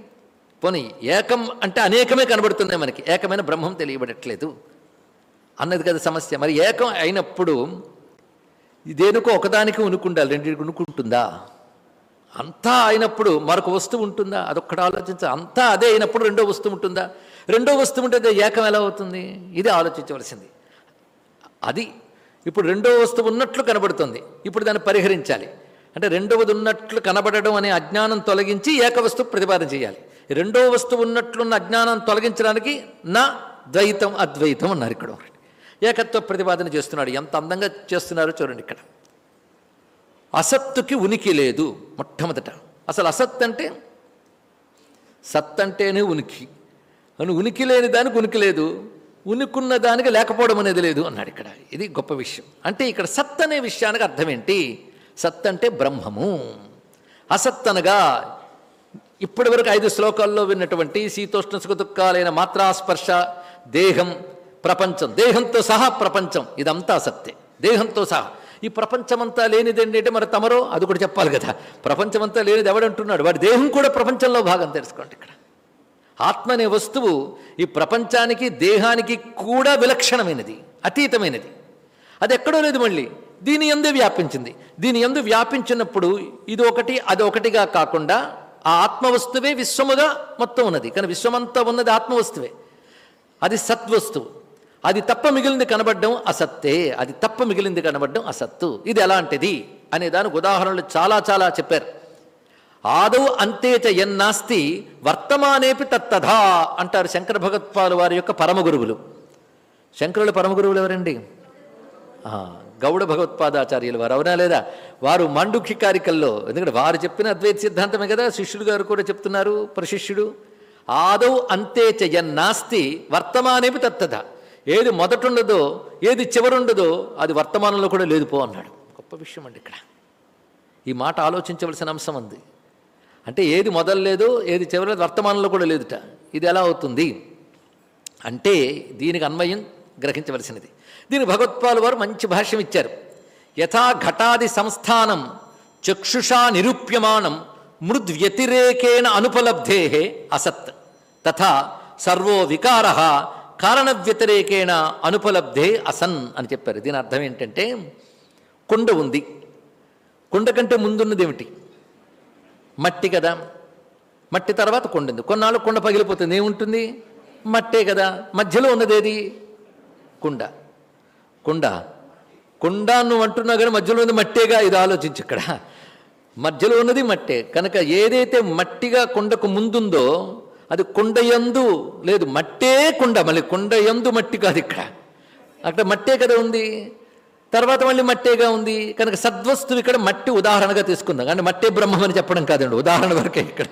పోనీ ఏకం అంటే అనేకమే కనబడుతున్నాయి మనకి. ఏకమైన బ్రహ్మం తెలియబడట్లేదు. అన్నది కదా సమస్య. మరి ఏకం అయినప్పుడు దేనికో ఒకదానికి ఉనుకుండాలి రెండింటికి ఉనుకుంటుందా? అంతా అయినప్పుడు మరొక వస్తువు ఉంటుందా? అదొక్కటి ఆలోచించ అంతా అదే అయినప్పుడు రెండో వస్తువు ఉంటుందా? రెండో వస్తువు ఉంటే ఏకం ఎలా అవుతుంది? ఇది ఆలోచించవలసింది. అది ఇప్పుడు రెండో వస్తువు ఉన్నట్లు కనబడుతుంది. ఇప్పుడు దాన్ని పరిహరించాలి. అంటే రెండవది ఉన్నట్లు కనబడడం అనే అజ్ఞానం తొలగించి ఏక వస్తువు ప్రతిపాదన చేయాలి. రెండో వస్తువు ఉన్నట్లున్న అజ్ఞానం తొలగించడానికి నా ద్వైతం అద్వైతం అన్నారు ఇక్కడ ఒకటి ఏకత్వ ప్రతిపాదన చేస్తున్నాడు. ఎంత అందంగా చేస్తున్నారో చూడండి ఇక్కడ. అసత్తుకి ఉనికి లేదు మొట్టమొదట. అసలు అసత్ అంటే సత్ అంటేనే ఉనికి. అని ఉనికి లేని దానికి ఉనికి లేదు. ఉనికున్న దానికి లేకపోవడం అనేది లేదు అన్నాడు ఇక్కడ. ఇది గొప్ప విషయం. అంటే ఇక్కడ సత్ అనే విషయానికి అర్థం ఏంటి? సత్ అంటే బ్రహ్మము. అసత్ అనగా ఇప్పటి వరకు ఐదు శ్లోకాల్లో విన్నటువంటి శీతోష్ణ సుఖదుఖాలైన మాత్రాస్పర్శ దేహం ప్రపంచం దేహంతో సహా ప్రపంచం ఇదంతా సత్తే. దేహంతో సహా. ఈ ప్రపంచమంతా లేనిదండి అంటే మరి తమరో? అది కూడా చెప్పాలి కదా. ప్రపంచమంతా లేనిది ఎవడంటున్నాడు? వాడి దేహం కూడా ప్రపంచంలో భాగం తెలుసుకోండి ఇక్కడ. ఆత్మ అనే వస్తువు ఈ ప్రపంచానికి దేహానికి కూడా విలక్షణమైనది అతీతమైనది. అది ఎక్కడో లేదు మళ్ళీ. దీని ఎందు వ్యాపించింది. దీని ఎందు వ్యాపించినప్పుడు ఇది ఒకటి అది ఒకటిగా కాకుండా ఆ ఆత్మవస్తువే విశ్వముగా మొత్తం ఉన్నది. కానీ విశ్వమంతా ఉన్నది ఆత్మవస్తువే అది సత్వస్తువు అది తప్ప మిగిలింది కనబడడం అసత్తే అది తప్ప మిగిలింది కనబడడం అసత్తు. ఇది ఎలాంటిది? అనే దానికి ఉదాహరణలు చాలా చాలా చెప్పారు. ఆదౌ అంతేచ ఎన్నాస్తి వర్తమానేపి తత్తథా అంటారు శంకర భగవత్పాలు వారి యొక్క పరమ గురువులు. శంకరుల పరమ గురువులు ఎవరండి? గౌడ భగవత్పాదాచార్యులు వారు అవునా లేదా? వారు మాండుక్య కారికల్లో ఎందుకంటే వారు చెప్పిన అద్వైత సిద్ధాంతమే కదా శిష్యుడు గారు కూడా చెప్తున్నారు ప్రశిష్యుడు. ఆదౌ అంతే నాస్తి వర్తమానేపి తత్తధ ఏది మొదటుండదో ఏది చివరుండదో అది వర్తమానంలో కూడా లేదు పో అన్నాడు. గొప్ప విషయం అండి ఇక్కడ. ఈ మాట ఆలోచించవలసిన అంశం ఉంది అంటే ఏది మొదలు లేదు ఏది చివరి వర్తమానంలో కూడా లేదుట. ఇది ఎలా అవుతుంది? అంటే దీనికి అన్వయం గ్రహించవలసినది. దీనికి భగవత్పాలు వారు మంచి భాష్యం ఇచ్చారు. యథా ఘటాది సంస్థానం చక్షుషా నిరూప్యమానం మృద్వ్యతిరేకేణ అనుపలబ్ధే అసత్. తథా సర్వో వికార కారణ వ్యతిరేకేణ అనుపలబ్ధే అసన్ అని చెప్పారు. దీని అర్థం ఏంటంటే కుండ ఉంది. కుండ కంటే ముందున్నది ఏమిటి మట్టి కదా. మట్టి తర్వాత కొండ ఉంది. కొన్నాళ్ళు కొండ పగిలిపోతుంది. ఏముంటుంది? మట్టే కదా. మధ్యలో ఉన్నది ఏది కుండ. కుండ. కుండ నువ్వు అంటున్నావు కానీ మధ్యలో ఉంది మట్టేగా? ఇది ఆలోచించు ఇక్కడ. మధ్యలో ఉన్నది మట్టే. కనుక ఏదైతే మట్టిగా కొండకు ముందుందో అది కుండయందు లేదు మట్టే కుండ మళ్ళీ కుండయందు మట్టి కాదు ఇక్కడ. అక్కడ మట్టే కదా ఉంది. తర్వాత మళ్ళీ మట్టేగా ఉంది. కనుక సద్వస్తువు ఇక్కడ మట్టి ఉదాహరణగా తీసుకుందాం. కానీ మట్టే బ్రహ్మం అని చెప్పడం కాదండి ఉదాహరణ వరకే ఇక్కడ.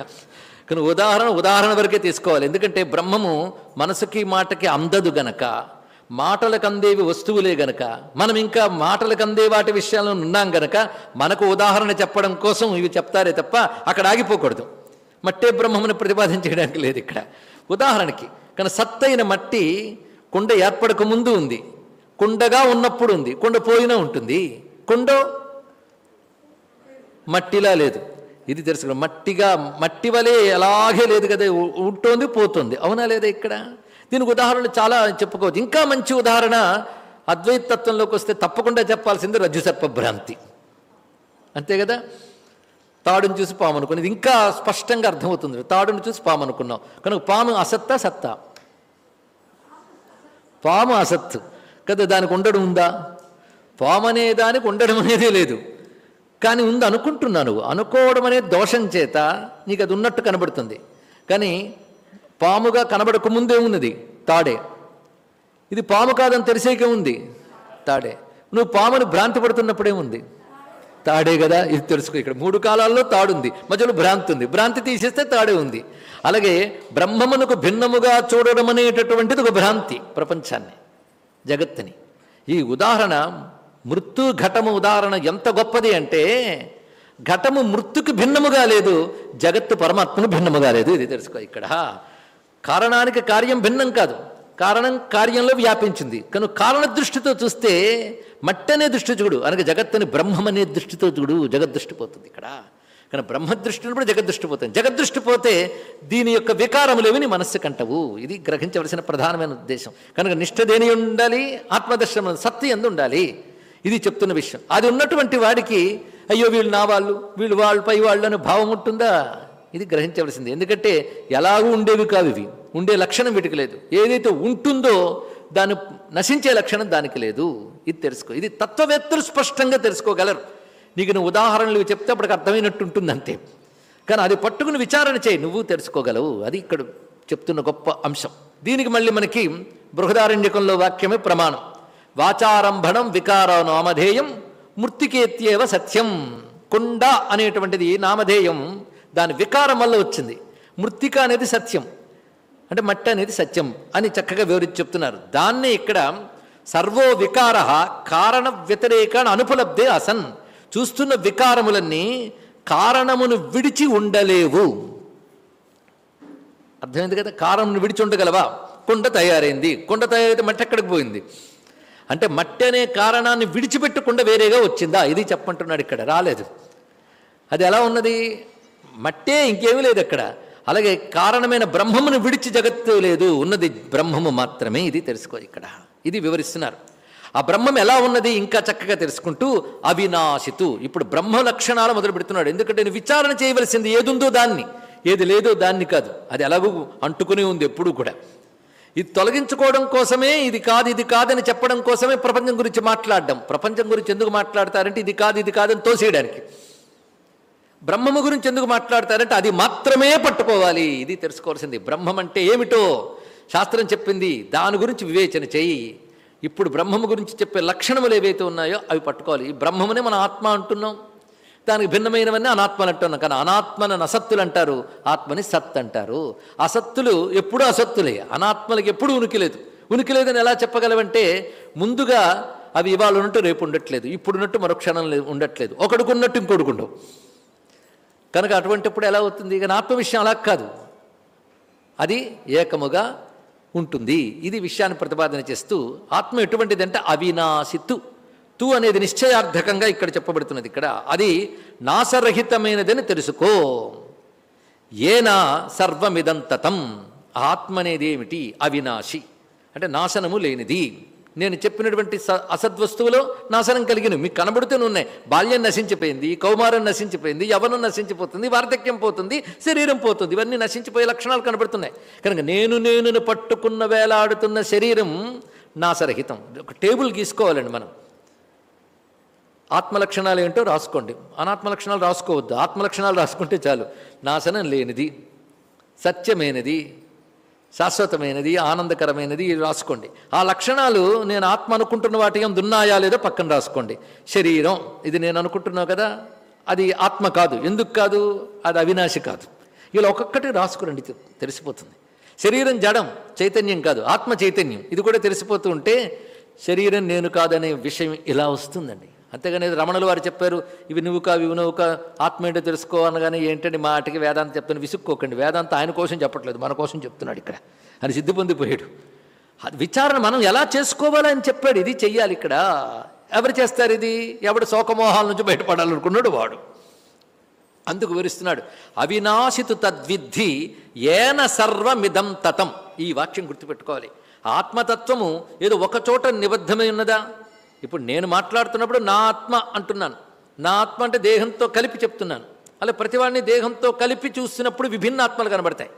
కానీ ఉదాహరణ ఉదాహరణ వరకే తీసుకోవాలి. ఎందుకంటే బ్రహ్మము మనసుకి మాటకి అందదు గనక. మాటలకు అందేవి వస్తువులే గనక. మనం ఇంకా మాటలకు అందే వాటి విషయాలను ఉన్నాం గనక మనకు ఉదాహరణ చెప్పడం కోసం ఇవి చెప్తారే తప్ప అక్కడ ఆగిపోకూడదు. మట్టే బ్రహ్మమును ప్రతిపాదించడానికి లేదు ఇక్కడ. ఉదాహరణకి కానీ సత్తైన మట్టి కుండ ఏర్పడక ముందు ఉంది. కుండగా ఉన్నప్పుడు ఉంది. కుండ పోయినా ఉంటుంది. కుండ మట్టిలా లేదు. ఇది తెలుసుకో మట్టిగా మట్టి వలె అలాగే లేదు కదా ఉ- ఉంటుంది పోతుంది. అవునా లేదా ఇక్కడ? దీనికి ఉదాహరణలు చాలా చెప్పుకోవచ్చు. ఇంకా మంచి ఉదాహరణ అద్వైతత్వంలోకి వస్తే తప్పకుండా చెప్పాల్సింది రజ్జు సర్పభ్రాంతి అంతే కదా? తాడుని చూసి పాము అనుకుని ఇది ఇంకా స్పష్టంగా అర్థమవుతుంది. తాడుని చూసి పాము అనుకున్నాం కనుక పాము అసత్తా సత్తా? పాము అసత్తు. కదా దానికి ఉండడం ఉందా? పాము అనే దానికి ఉండడం అనేది లేదు. కానీ ఉంది అనుకుంటున్నాను అనుకోవడం అనేది దోషం చేత నీకు అది ఉన్నట్టు కనబడుతుంది. కానీ పాముగా కనబడక ముందే ఉన్నది. తాడే. ఇది పాము కాదని తెలిసేకే ఉంది. తాడే. నువ్వు పాముని భ్రాంతి పడుతున్నప్పుడే ఉంది. తాడే కదా? ఇది తెలుసుకో ఇక్కడ మూడు కాలాల్లో తాడుంది మధ్యలో భ్రాంతి ఉంది భ్రాంతి తీసేస్తే తాడే ఉంది. అలాగే బ్రహ్మమునకు భిన్నముగా చూడడం అనేటటువంటిది ఒక భ్రాంతి ప్రపంచాన్ని జగత్తుని. ఈ ఉదాహరణ మృత్యు ఘటము ఉదాహరణ ఎంత గొప్పది అంటే ఘటము మృత్యుకి భిన్నముగా లేదు జగత్తు పరమాత్మను భిన్నముగా లేదు. ఇది తెలుసుకో ఇక్కడ. కారణానికి కార్యం భిన్నం కాదు. కారణం కార్యంలో వ్యాపించింది. కనుక కారణ దృష్టితో చూస్తే మట్టి అనే దృష్టి చూడు. అనగా జగత్తని బ్రహ్మం అనే దృష్టితో చూడు జగద్దృష్టి పోతుంది ఇక్కడ. కానీ బ్రహ్మదృష్టి ఉన్నప్పుడు జగద్దృష్టి పోతుంది. జగద్దృష్టి పోతే దీని యొక్క వికారములేవి నీ మనస్సు కంటవు. ఇది గ్రహించవలసిన ప్రధానమైన ఉద్దేశం. కనుక నిష్ఠ దేని ఉండాలి? ఆత్మదర్శనం సత్తి ఎందు ఉండాలి. ఇది చెప్తున్న విషయం. అది ఉన్నటువంటి వాడికి అయ్యో వీళ్ళు నా వాళ్ళు వీళ్ళు వాళ్ళు పై వాళ్ళు అనే భావం ఉంటుందా? ఇది గ్రహించవలసింది. ఎందుకంటే ఎలాగూ ఉండేవి కావు ఇవి. ఉండే లక్షణం వీటికి లేదు. ఏదైతే ఉంటుందో దాని నశించే లక్షణం దానికి లేదు. ఇది తెలుసుకో ఇది తత్వవేత్తలు స్పష్టంగా తెలుసుకోగలరు. నీకు నువ్వు ఉదాహరణలు చెప్తే అప్పటికి అర్థమైనట్టు ఉంటుంది అంతే కానీ అది పట్టుకుని విచారణ చేయి నువ్వు తెలుసుకోగలవు. అది ఇక్కడ చెప్తున్న గొప్ప అంశం. దీనికి మళ్ళీ మనకి బృహదారణ్యకంలో వాక్యమే ప్రమాణం. వాచారంభణం వికార నామధేయం మృతికేత్యేవ సత్యం. కొండ అనేటువంటిది నామధేయం దాని వికారం వల్ల వచ్చింది. మృత్తిక అనేది సత్యం. అంటే మట్టి అనేది సత్యం అని చక్కగా వివరించి చెప్తున్నారు. దాన్నే ఇక్కడ సర్వో వికార కారణ వ్యతిరేక అనుపలబ్ధే అసన్. చూస్తున్న వికారములన్నీ కారణమును విడిచి ఉండలేవు. అర్థమైంది కదా? కారణమును విడిచి ఉండగలవా? కుండ తయారైంది. కుండ తయారైతే మట్టి ఎక్కడికి పోయింది? అంటే మట్టి అనే కారణాన్ని విడిచిపెట్టకుండా వేరేగా వచ్చిందా? ఇది చెప్పంటున్నాడు ఇక్కడ. రాలేదు. అది ఎలా ఉన్నది? మట్టే ఇంకేమీ లేదు అక్కడ అలాగే కారణమైన బ్రహ్మమును విడిచి జగత్తు లేదు ఉన్నది బ్రహ్మము మాత్రమే ఇది తెలుసుకో ఇక్కడ. ఇది వివరిస్తున్నారు. ఆ బ్రహ్మం ఎలా ఉన్నది ఇంకా చక్కగా తెలుసుకుంటూ అవినాశితు. ఇప్పుడు బ్రహ్మ లక్షణాలు మొదలు పెడుతున్నాడు. ఎందుకంటే నేను విచారణ చేయవలసింది ఏదుందో దాన్ని. ఏది లేదో దాన్ని కాదు. అది ఎలాగూ అంటుకుని ఉంది ఎప్పుడూ కూడా. ఇది తొలగించుకోవడం కోసమే ఇది కాదు ఇది కాదని చెప్పడం కోసమే ప్రపంచం గురించి మాట్లాడడం. ప్రపంచం గురించి ఎందుకు మాట్లాడతారంటే ఇది కాదు ఇది కాదని తోసేయడానికి. బ్రహ్మము గురించి ఎందుకు మాట్లాడతారంటే అది మాత్రమే పట్టుకోవాలి. ఇది తెలుసుకోవాల్సింది. బ్రహ్మం అంటే ఏమిటో శాస్త్రం చెప్పింది. దాని గురించి వివేచన చేయి. ఇప్పుడు బ్రహ్మము గురించి చెప్పే లక్షణములు ఏవైతే ఉన్నాయో అవి పట్టుకోవాలి. ఈ బ్రహ్మమునే మన ఆత్మ అంటున్నాం. దానికి భిన్నమైనవన్నీ అనాత్మలు అంటున్నాం. కానీ అనాత్మను అసత్తులు అంటారు. ఆత్మని సత్ అంటారు. అసత్తులు ఎప్పుడూ అసత్తులే. అనాత్మలకి ఎప్పుడూ ఉనికి లేదు. ఉనికి లేదని ఎలా చెప్పగలవంటే ముందుగా అవి ఇవాళ ఉన్నట్టు రేపు ఉండట్లేదు. ఇప్పుడున్నట్టు మరో క్షణం లేదు ఉండట్లేదు. ఒకడుకున్నట్టు ఇంకొడుకుండవు కనుక అటువంటిప్పుడు ఎలా అవుతుంది? ఇక ఆత్మ విషయం అలా కాదు. అది ఏకముగా ఉంటుంది. ఇది విషయాన్ని ప్రతిపాదన చేస్తూ ఆత్మ ఎటువంటిదంటే అవినాశిత్తు. తు అనేది నిశ్చయార్థకంగా ఇక్కడ చెప్పబడుతున్నది ఇక్కడ. అది నాశరహితమైనదని తెలుసుకో. ఏనా సర్వమిదంతతం. ఆత్మ అనేది ఏమిటి? అవినాశి. అంటే నాశనము లేనిది. నేను చెప్పినటువంటి స నాశనం కలిగిన. మీకు కనబడుతూనే ఉన్నాయి. బాల్యం నశించిపోయింది కౌమారం నశించిపోయింది యవనం నశించిపోతుంది వార్ధక్యం పోతుంది శరీరం పోతుంది. ఇవన్నీ నశించిపోయే లక్షణాలు కనబడుతున్నాయి. కనుక నేను నేను పట్టుకున్న వేలాడుతున్న శరీరం నాశరహితం. ఒక టేబుల్ గీసుకోవాలండి మనం. ఆత్మలక్షణాలు ఏంటో రాసుకోండి. అనాత్మ లక్షణాలు రాసుకోవద్దు. ఆత్మలక్షణాలు రాసుకుంటే చాలు. నాశనం లేనిది సత్యమైనది శాశ్వతమైనది ఆనందకరమైనది రాసుకోండి. ఆ లక్షణాలు నేను ఆత్మ అనుకుంటున్న వాటి దున్నాయా లేదో పక్కన రాసుకోండి. శరీరం ఇది నేను అనుకుంటున్నావు కదా అది ఆత్మ కాదు. ఎందుకు కాదు? అది అవినాశి కాదు. ఇలా ఒక్కొక్కటి రాసుకురండి తెలిసిపోతుంది. శరీరం జడం చైతన్యం కాదు. ఆత్మ చైతన్యం. ఇది కూడా తెలిసిపోతూ ఉంటే శరీరం నేను కాదనే విషయం ఇలా వస్తుందండి. అంతేగాని రమణులు వారు చెప్పారు ఇవి నువ్వు కా ఇవి నువ్వు కా ఆత్మ ఏంటో తెలుసుకో అనగానే ఏంటండి మా ఆటకి వేదాంత చెప్తాను విసుక్కోకండి. వేదాంత ఆయన కోసం చెప్పట్లేదు మన కోసం చెప్తున్నాడు ఇక్కడ. అని సిద్ధి పొందిపోయాడు. విచారణ మనం ఎలా చేసుకోవాలని చెప్పాడు ఇది చెయ్యాలి ఇక్కడ. ఎవరు చేస్తారు ఇది? ఎవడు శోకమోహాల నుంచి బయటపడాలనుకున్నాడు వాడు. అందుకు వివరిస్తున్నాడు అవినాశితు తద్విద్ధి ఏన సర్వమిదం తతం. ఈ వాక్యం గుర్తుపెట్టుకోవాలి. ఆత్మతత్వము ఏదో ఒక చోట నిబద్ధమై ఉన్నదా? ఇప్పుడు నేను మాట్లాడుతున్నప్పుడు నా ఆత్మ అంటున్నాను. నా ఆత్మ అంటే దేహంతో కలిపి చెప్తున్నాను. అలా ప్రతివాడిని దేహంతో కలిపి చూస్తున్నప్పుడు విభిన్న ఆత్మలు కనబడతాయి.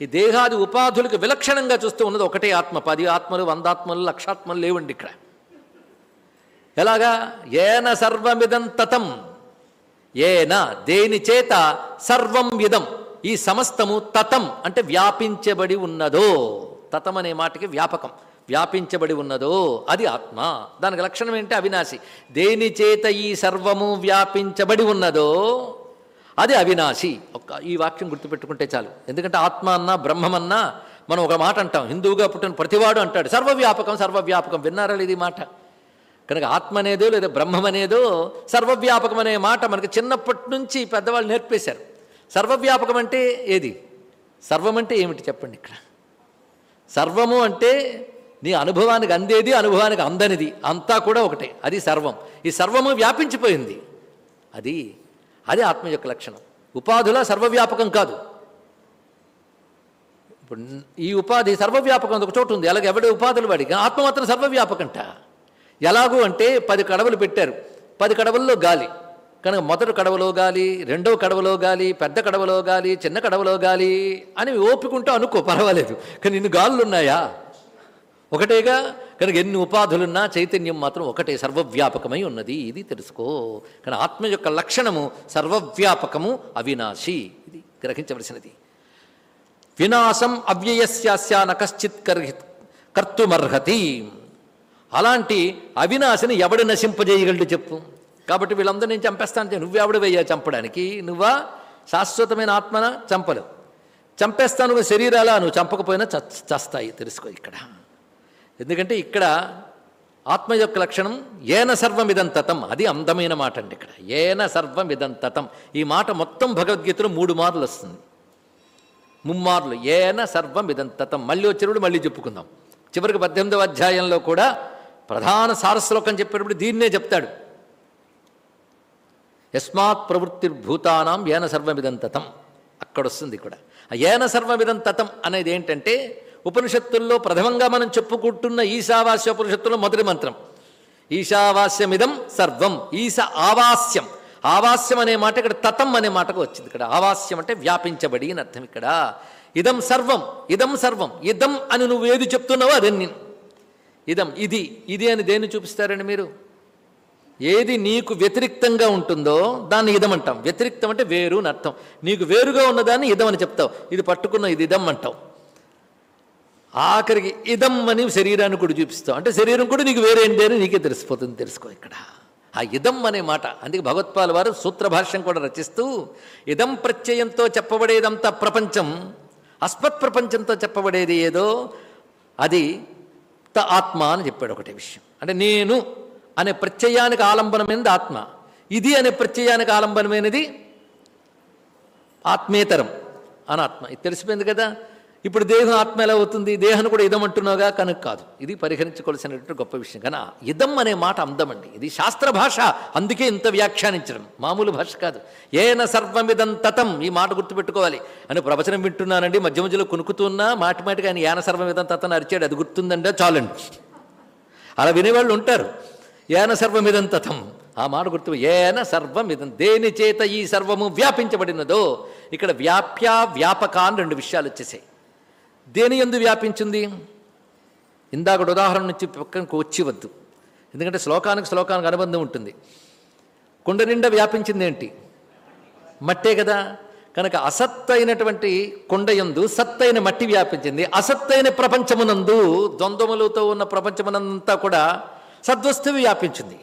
ఈ దేహాది ఉపాధులకు విలక్షణంగా చూస్తూ ఉన్నది ఒకటే ఆత్మ. పది ఆత్మలు వంద ఆత్మలు లక్షాత్మలు లేవండి ఇక్కడ. ఎలాగా? ఏన సర్వమిదం తతం. ఏన దేని చేత? సర్వం విధం ఈ సమస్తము తతం అంటే వ్యాపించబడి ఉన్నదో. తతం అనే మాటకి వ్యాపకం. వ్యాపించబడి ఉన్నదో అది ఆత్మ. దానికి లక్షణం ఏంటి? అవినాశి. దేని చేత ఈ సర్వము వ్యాపించబడి ఉన్నదో అది అవినాశి. ఒక్క ఈ వాక్యం గుర్తుపెట్టుకుంటే చాలు. ఎందుకంటే ఆత్మ అన్నా బ్రహ్మమన్నా మనం ఒక మాట అంటాం. హిందువుగా పుట్టిన ప్రతివాడు అంటాడు. సర్వవ్యాపకం సర్వవ్యాపకం. విన్నారా ఇది మాట? కనుక ఆత్మ అనేదో లేదా బ్రహ్మం అనేదో సర్వవ్యాపకం అనే మాట మనకి చిన్నప్పటి నుంచి పెద్దవాళ్ళు నేర్పేశారు. సర్వవ్యాపకం అంటే ఏది? సర్వం అంటే ఏమిటి చెప్పండి ఇక్కడ? సర్వము అంటే నీ అనుభవానికి అందేది అనుభవానికి అందనిది. అంతా కూడా ఒకటే. అది సర్వం. ఈ సర్వము వ్యాపించిపోయింది. అది అది ఆత్మ యొక్క లక్షణం. ఉపాధుల సర్వవ్యాపకం కాదు. ఇప్పుడు ఈ ఉపాధి సర్వవ్యాపకం ఒక చోటు ఉంది. అలాగే ఎవడే ఉపాధులు వాడికి? ఆత్మ మాత్రం సర్వవ్యాపకంట. ఎలాగూ అంటే పది కడవలు పెట్టారు. పది కడవల్లో గాలి. కనుక మొదటి కడవలో గాలి రెండవ కడవలో గాలి పెద్ద కడవలో గాలి చిన్న కడవలో గాలి అని ఓపికంటూ అనుకో పర్వాలేదు. కానీ ఇన్ని గాలులు ఉన్నాయా ఒకటేగా కనుక ఎన్ని ఉపాధులున్నా చైతన్యం మాత్రం ఒకటే సర్వవ్యాపకమై ఉన్నది. ఇది తెలుసుకో. కానీ ఆత్మ యొక్క లక్షణము సర్వవ్యాపకము అవినాశి. ఇది గ్రహించవలసినది. వినాశం అవ్యయస్యాస్యాన కశ్చిత్ కర్హి కర్తుమర్హతి. అలాంటి అవినాశిని ఎవడు నశింపజేయగలడు చెప్పు. కాబట్టి వీళ్ళందరూ నేను చంపేస్తాను నువ్వెవడు వెయ్యా చంపడానికి. నువ్వా శాశ్వతమైన ఆత్మన? చంపలేవు. చంపేస్తాను శరీరాలా? నువ్వు చంపకపోయినా చ- చస్తాయి. తెలుసుకో ఇక్కడ. ఎందుకంటే ఇక్కడ ఆత్మ యొక్క లక్షణం ఏన సర్వమిదం తతం. అది అందమైన మాట అండి ఇక్కడ. ఏన సర్వమిదం తతం. ఈ మాట మొత్తం భగవద్గీతలో మూడు మార్లు వస్తుంది. ముమ్మార్లు ఏన సర్వమిదం తతం. మళ్ళీ వచ్చినప్పుడు మళ్ళీ చెప్పుకుందాం. చివరికి పద్దెనిమిదవ అధ్యాయంలో కూడా ప్రధాన సారశ్లోకం చెప్పేటప్పుడు దీన్నే చెప్తాడు. యస్మాత్ ప్రవృత్తిర్భూతానాం ఏన సర్వమిదం తతం. అక్కడ వస్తుంది ఇక్కడ ఏన సర్వమిదం తతం అనేది ఏంటంటే ఉపనిషత్తుల్లో ప్రథమంగా మనం చెప్పుకుంటున్న ఈశావాస్య ఉపనిషత్తులో మొదటి మంత్రం. ఈశావాస్యమిదం సర్వం ఈశ ఆవాస్యం. ఆవాస్యం అనే మాట ఇక్కడ తతం అనే మాటకు వచ్చింది ఇక్కడ. ఆవాస్యం అంటే వ్యాపించబడి అని అర్థం ఇక్కడ. ఇదం సర్వం ఇదం సర్వం ఇదం అని నువ్వు ఏది చెప్తున్నావో అదే ఇదం ఇది ఇది అని దేన్ని చూపిస్తారండి మీరు? ఏది నీకు వ్యతిరిక్తంగా ఉంటుందో దాన్ని ఇదం అంటాం. వ్యతిరిక్తం అంటే వేరు అని అర్థం. నీకు వేరుగా ఉన్నదాన్ని ఇదం అని చెప్తావు. ఇది పట్టుకున్న ఇది ఇదం అంటావు. ఆఖరికి ఇదం అని శరీరాన్ని కూడా చూపిస్తావు. అంటే శరీరం కూడా నీకు వేరేంటి అని నీకే తెలిసిపోతుంది. తెలుసుకో ఇక్కడ. ఆ ఇదం అనే మాట. అందుకే భగవత్పాల్ వారు సూత్రభాష్యం కూడా రచిస్తూ ఇదం ప్రత్యయంతో చెప్పబడేదంతా ప్రపంచం అస్మత్ ప్రపంచంతో చెప్పబడేది ఏదో అది త ఆత్మ అని చెప్పాడు ఒకటే విషయం. అంటే నేను అనే ప్రత్యయానికి ఆలంబనమైనది ఆత్మ. ఇది అనే ప్రత్యయానికి ఆలంబనమైనది ఆత్మేతరం అనాత్మ. ఇది తెలిసిపోయింది కదా? ఇప్పుడు దేహం ఆత్మ ఎలా అవుతుంది? దేహాన్ని కూడా ఇదం అంటున్నావుగా? కనుక కాదు. ఇది పరిహరించుకోవాల్సినటువంటి గొప్ప విషయం. కానీ ఇదం అనే మాట అందమండి ఇది శాస్త్ర భాష. అందుకే ఇంత వ్యాఖ్యానించడం. మామూలు భాష కాదు. ఏన సర్వమిదం తతం. ఈ మాట గుర్తుపెట్టుకోవాలి. అని ప్రవచనం వింటున్నానండి. మధ్య మధ్యలో కొనుక్కుతున్నా మాటి మాటికి ఆయన ఏన సర్వమిదం తతం అరిచాడు. అది గుర్తుందంటే చాలండి. అలా వినేవాళ్ళు ఉంటారు. ఏన సర్వమిదం తతం. ఆ మాట గుర్తు. ఏన సర్వమిదం. దేని చేత ఈ సర్వము వ్యాపించబడినదో. ఇక్కడ వ్యాప్య వ్యాపక అని రెండు విషయాలు వచ్చేసాయి. దేని ఎందు వ్యాపించింది? ఇందాక ఉదాహరణ నుంచి పక్కనకు వచ్చి వద్దు ఎందుకంటే శ్లోకానికి శ్లోకానికి అనుబంధం ఉంటుంది. కుండ నిండా వ్యాపించింది ఏంటి? మట్టే కదా. కనుక అసత్తైనటువంటి కొండయందు సత్తైన మట్టి వ్యాపించింది. అసత్తైన ప్రపంచమునందు ద్వంద్వములతో ఉన్న ప్రపంచమునంతా కూడా సద్వస్తువు వ్యాపించింది.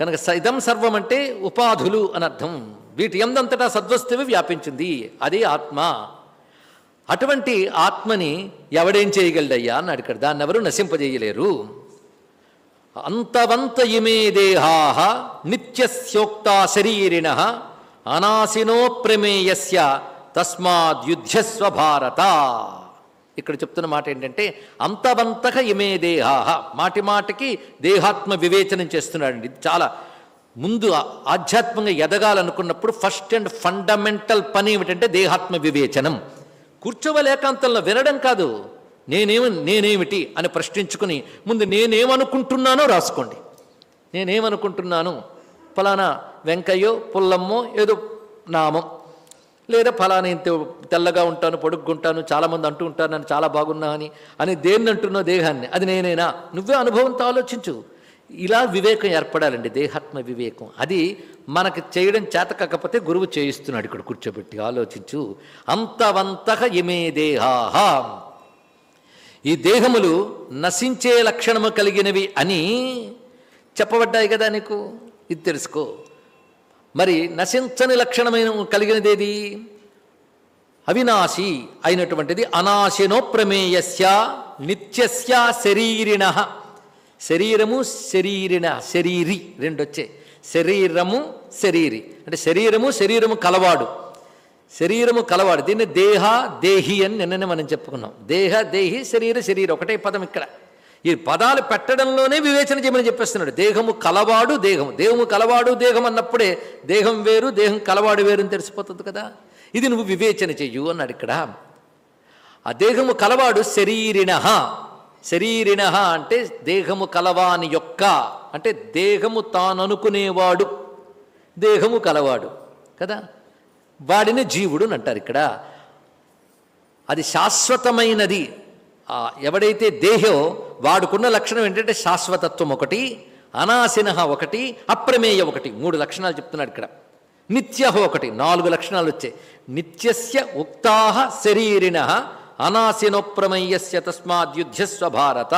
కనుక స- ఇదం సర్వం అంటే ఉపాధులు అని అర్థం. వీటి ఎందంతటా సద్వస్తువు వ్యాపించింది. అదే ఆత్మ. అటువంటి ఆత్మని ఎవడేం చేయగలడయ్యా అని అడిగాడు దాన్ని ఎవరు నశింపజేయలేరు. అంతవంత ఇమే దేహాహ నిత్యస్యోక్తా శరీరిణ అనాశినో ప్రమేయస్య తస్మాద్యుధ్యస్వ భారత. ఇక్కడ చెప్తున్న మాట ఏంటంటే అంతవంతక ఇమే దేహాహ మాటి మాటికి దేహాత్మ వివేచనం చేస్తున్నాడండి. చాలా ముందు ఆధ్యాత్మంగా ఆధ్యాత్మికంగా ఎదగాలనుకున్నప్పుడు ఫస్ట్ అండ్ ఫండమెంటల్ పని ఏమిటంటే దేహాత్మ వివేచనం. కూర్చోవలేకాంతంలో వినడం కాదు. నేనేమి నేనేమిటి అని ప్రశ్నించుకుని ముందు నేనేమనుకుంటున్నానో రాసుకోండి. నేనేమనుకుంటున్నాను? ఫలానా వెంకయ్యో పుల్లమ్మో ఏదో నామం. లేదా ఫలానా ఇంత తెల్లగా ఉంటాను పొడుగ్గుంటాను చాలామంది అంటూ ఉంటాను నన్ను చాలా బాగున్నా అని అని దేన్ని అంటున్నావు? దేహాన్ని. అది నేనేనా? నువ్వే అనుభవంతో ఆలోచించు. ఇలా వివేకం ఏర్పడాలండి దేహాత్మ వివేకం. అది మనకు చేయడం చేత కాకపోతే గురువు చేయిస్తున్నాడు ఇక్కడ కూర్చోబెట్టి ఆలోచించు. అంతవంత ఇమే దేహాహ ఈ దేహములు నశించే లక్షణము కలిగినవి అని చెప్పబడ్డాయి కదా నీకు? ఇది తెలుసుకో. మరి నశించని లక్షణమైన కలిగినదేది? అవినాశి అయినటువంటిది అనాశినో ప్రమేయస్య నిత్యస్య శరీరిణ. శరీరము శరీరిణ శరీరి రెండు వచ్చాయి శరీరము శరీరి. అంటే శరీరము శరీరము కలవాడు. శరీరము కలవాడు. దీన్ని దేహ దేహి అని నిన్ననే మనం చెప్పుకున్నాం. దేహ దేహి శరీర శరీరం ఒకటే పదం ఇక్కడ. ఈ పదాలు పెట్టడంలోనే వివేచన చేయమని చెప్పేస్తున్నాడు. దేహము కలవాడు దేహము. దేహము కలవాడు దేహం అన్నప్పుడే దేహం వేరు దేహం కలవాడు వేరు అని తెలిసిపోతుంది కదా. ఇది నువ్వు వివేచన చెయ్యు అన్నాడు ఇక్కడ. ఆ దేహము కలవాడు శరీరిణ శరీరిణ అంటే దేహము కలవాని యొక్క అంటే దేహము తాననుకునేవాడు దేహము కలవాడు కదా? వాడిని జీవుడు అని అంటారు ఇక్కడ. అది శాశ్వతమైనది. ఎవడైతే దేహో వాడుకున్న లక్షణం ఏంటంటే శాశ్వతత్వం ఒకటి అనాశినహ ఒకటి అప్రమేయ ఒకటి. మూడు లక్షణాలు చెప్తున్నాడు ఇక్కడ. నిత్య ఒకటి. నాలుగు లక్షణాలు వచ్చాయి. నిత్యస్య ఉక్తాహ శరీరిణ అనాశినోప్రమేయస్య తస్మాద్యుధ్యస్వ భారత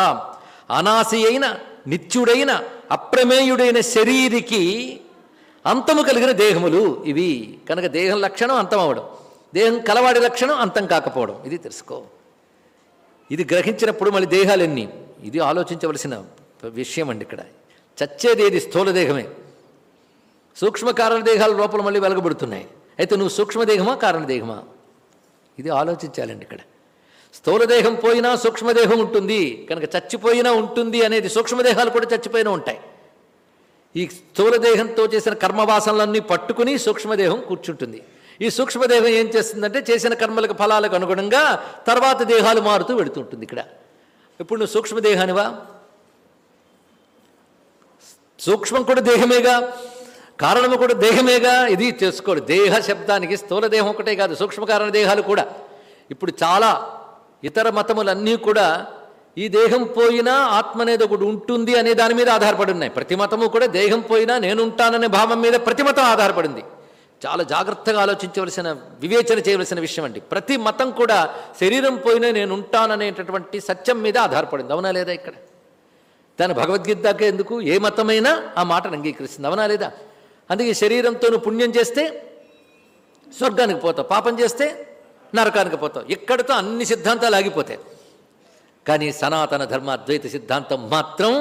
అనాశి అయిన నిత్యుడైన అప్రమేయుడైన శరీరికి అంతము కలిగిన దేహములు ఇవి. కనుక దేహం లక్షణం అంతం అవడం. దేహం కలవాడి లక్షణం అంతం కాకపోవడం. ఇది తెలుసుకో. ఇది గ్రహించినప్పుడు మళ్ళీ దేహాలన్నీ? ఇది ఆలోచించవలసిన విషయం అండి ఇక్కడ. చచ్చేది ఏది? స్థూల దేహమే. సూక్ష్మ కారణ దేహాల లోపల మళ్ళీ వెలగబడుతున్నాయి. అయితే నువ్వు సూక్ష్మదేహమా? కారణదేహమా ఇది ఆలోచించాలండి ఇక్కడ. స్థూలదేహం పోయినా సూక్ష్మదేహం ఉంటుంది. కనుక చచ్చిపోయినా ఉంటుంది అనేది సూక్ష్మదేహాలు కూడా చచ్చిపోయినా ఉంటాయి. ఈ స్థూలదేహంతో చేసిన కర్మవాసనలన్నీ పట్టుకుని సూక్ష్మదేహం కూర్చుంటుంది. ఈ సూక్ష్మదేహం ఏం చేస్తుందంటే చేసిన కర్మలకు ఫలాలకు అనుగుణంగా తర్వాత దేహాలు మారుతూ వెళుతుంటుంది ఇక్కడ. ఇప్పుడు నువ్వు సూక్ష్మదేహానివా? సూక్ష్మం కూడా దేహమేగా? కారణము కూడా దేహమేగా? ఇది చేసుకోడు దేహ శబ్దానికి స్థూలదేహం ఒకటే కాదు సూక్ష్మకారణ దేహాలు కూడా. ఇప్పుడు చాలా ఇతర మతములన్నీ కూడా ఈ దేహం పోయినా ఆత్మ అనేది ఒకటి ఉంటుంది అనే దాని మీద ఆధారపడి ఉన్నాయి. ప్రతి మతము కూడా దేహం పోయినా నేనుంటాననే భావం మీద ప్రతి మతం ఆధారపడింది. చాలా జాగ్రత్తగా ఆలోచించవలసిన వివేచన చేయవలసిన విషయం అండి. ప్రతి మతం కూడా శరీరం పోయినా నేను ఉంటాననేటటువంటి సత్యం మీద ఆధారపడింది. అవునా లేదా ఇక్కడ? దాని భగవద్గీత దాకా ఎందుకు? ఏ మతమైనా ఆ మాటను అంగీకరిస్తుంది. అవునా లేదా? అందుకే శరీరంతో పుణ్యం చేస్తే స్వర్గానికి పోతావు. పాపం చేస్తే నరకానికి పోతావు. ఇక్కడితో అన్ని సిద్ధాంతాలు ఆగిపోతాయి. కానీ సనాతన ధర్మ అద్వైత సిద్ధాంతం మాత్రం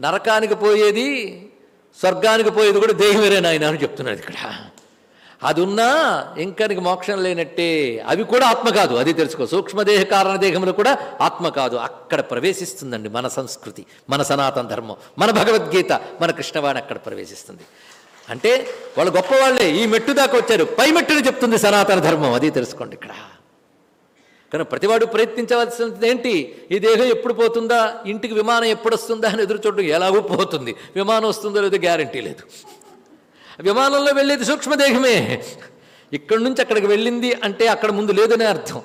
నరకానికి పోయేది స్వర్గానికి పోయేది కూడా దేహమేరే నాయన అని చెప్తున్నది ఇక్కడ. అది ఉన్నా ఇంకా నీకు మోక్షం లేనట్టే. అవి కూడా ఆత్మ కాదు అది తెలుసుకో. సూక్ష్మదేహ కారణ దేహములు కూడా ఆత్మ కాదు. అక్కడ ప్రవేశిస్తుందండి మన సంస్కృతి మన సనాతన ధర్మం మన భగవద్గీత మన కృష్ణవాణి అక్కడ ప్రవేశిస్తుంది. అంటే వాళ్ళు గొప్పవాళ్ళే ఈ మెట్టు దాకా వచ్చారు. పై మెట్టుని చెప్తుంది సనాతన ధర్మం అది తెలుసుకోండి ఇక్కడ. కానీ ప్రతివాడు ప్రయత్నించవలసింది ఏంటి? ఈ దేహం ఎప్పుడు పోతుందా? ఇంటికి విమానం ఎప్పుడు వస్తుందా అని ఎదురు చూడడం ఎలాగో పోతుంది. విమానం వస్తుందో లేదో గ్యారంటీ లేదు. విమానంలో వెళ్ళేది సూక్ష్మదేహమే ఇక్కడి నుంచి అక్కడికి వెళ్ళింది అంటే అక్కడ ముందు లేదనే అర్థం.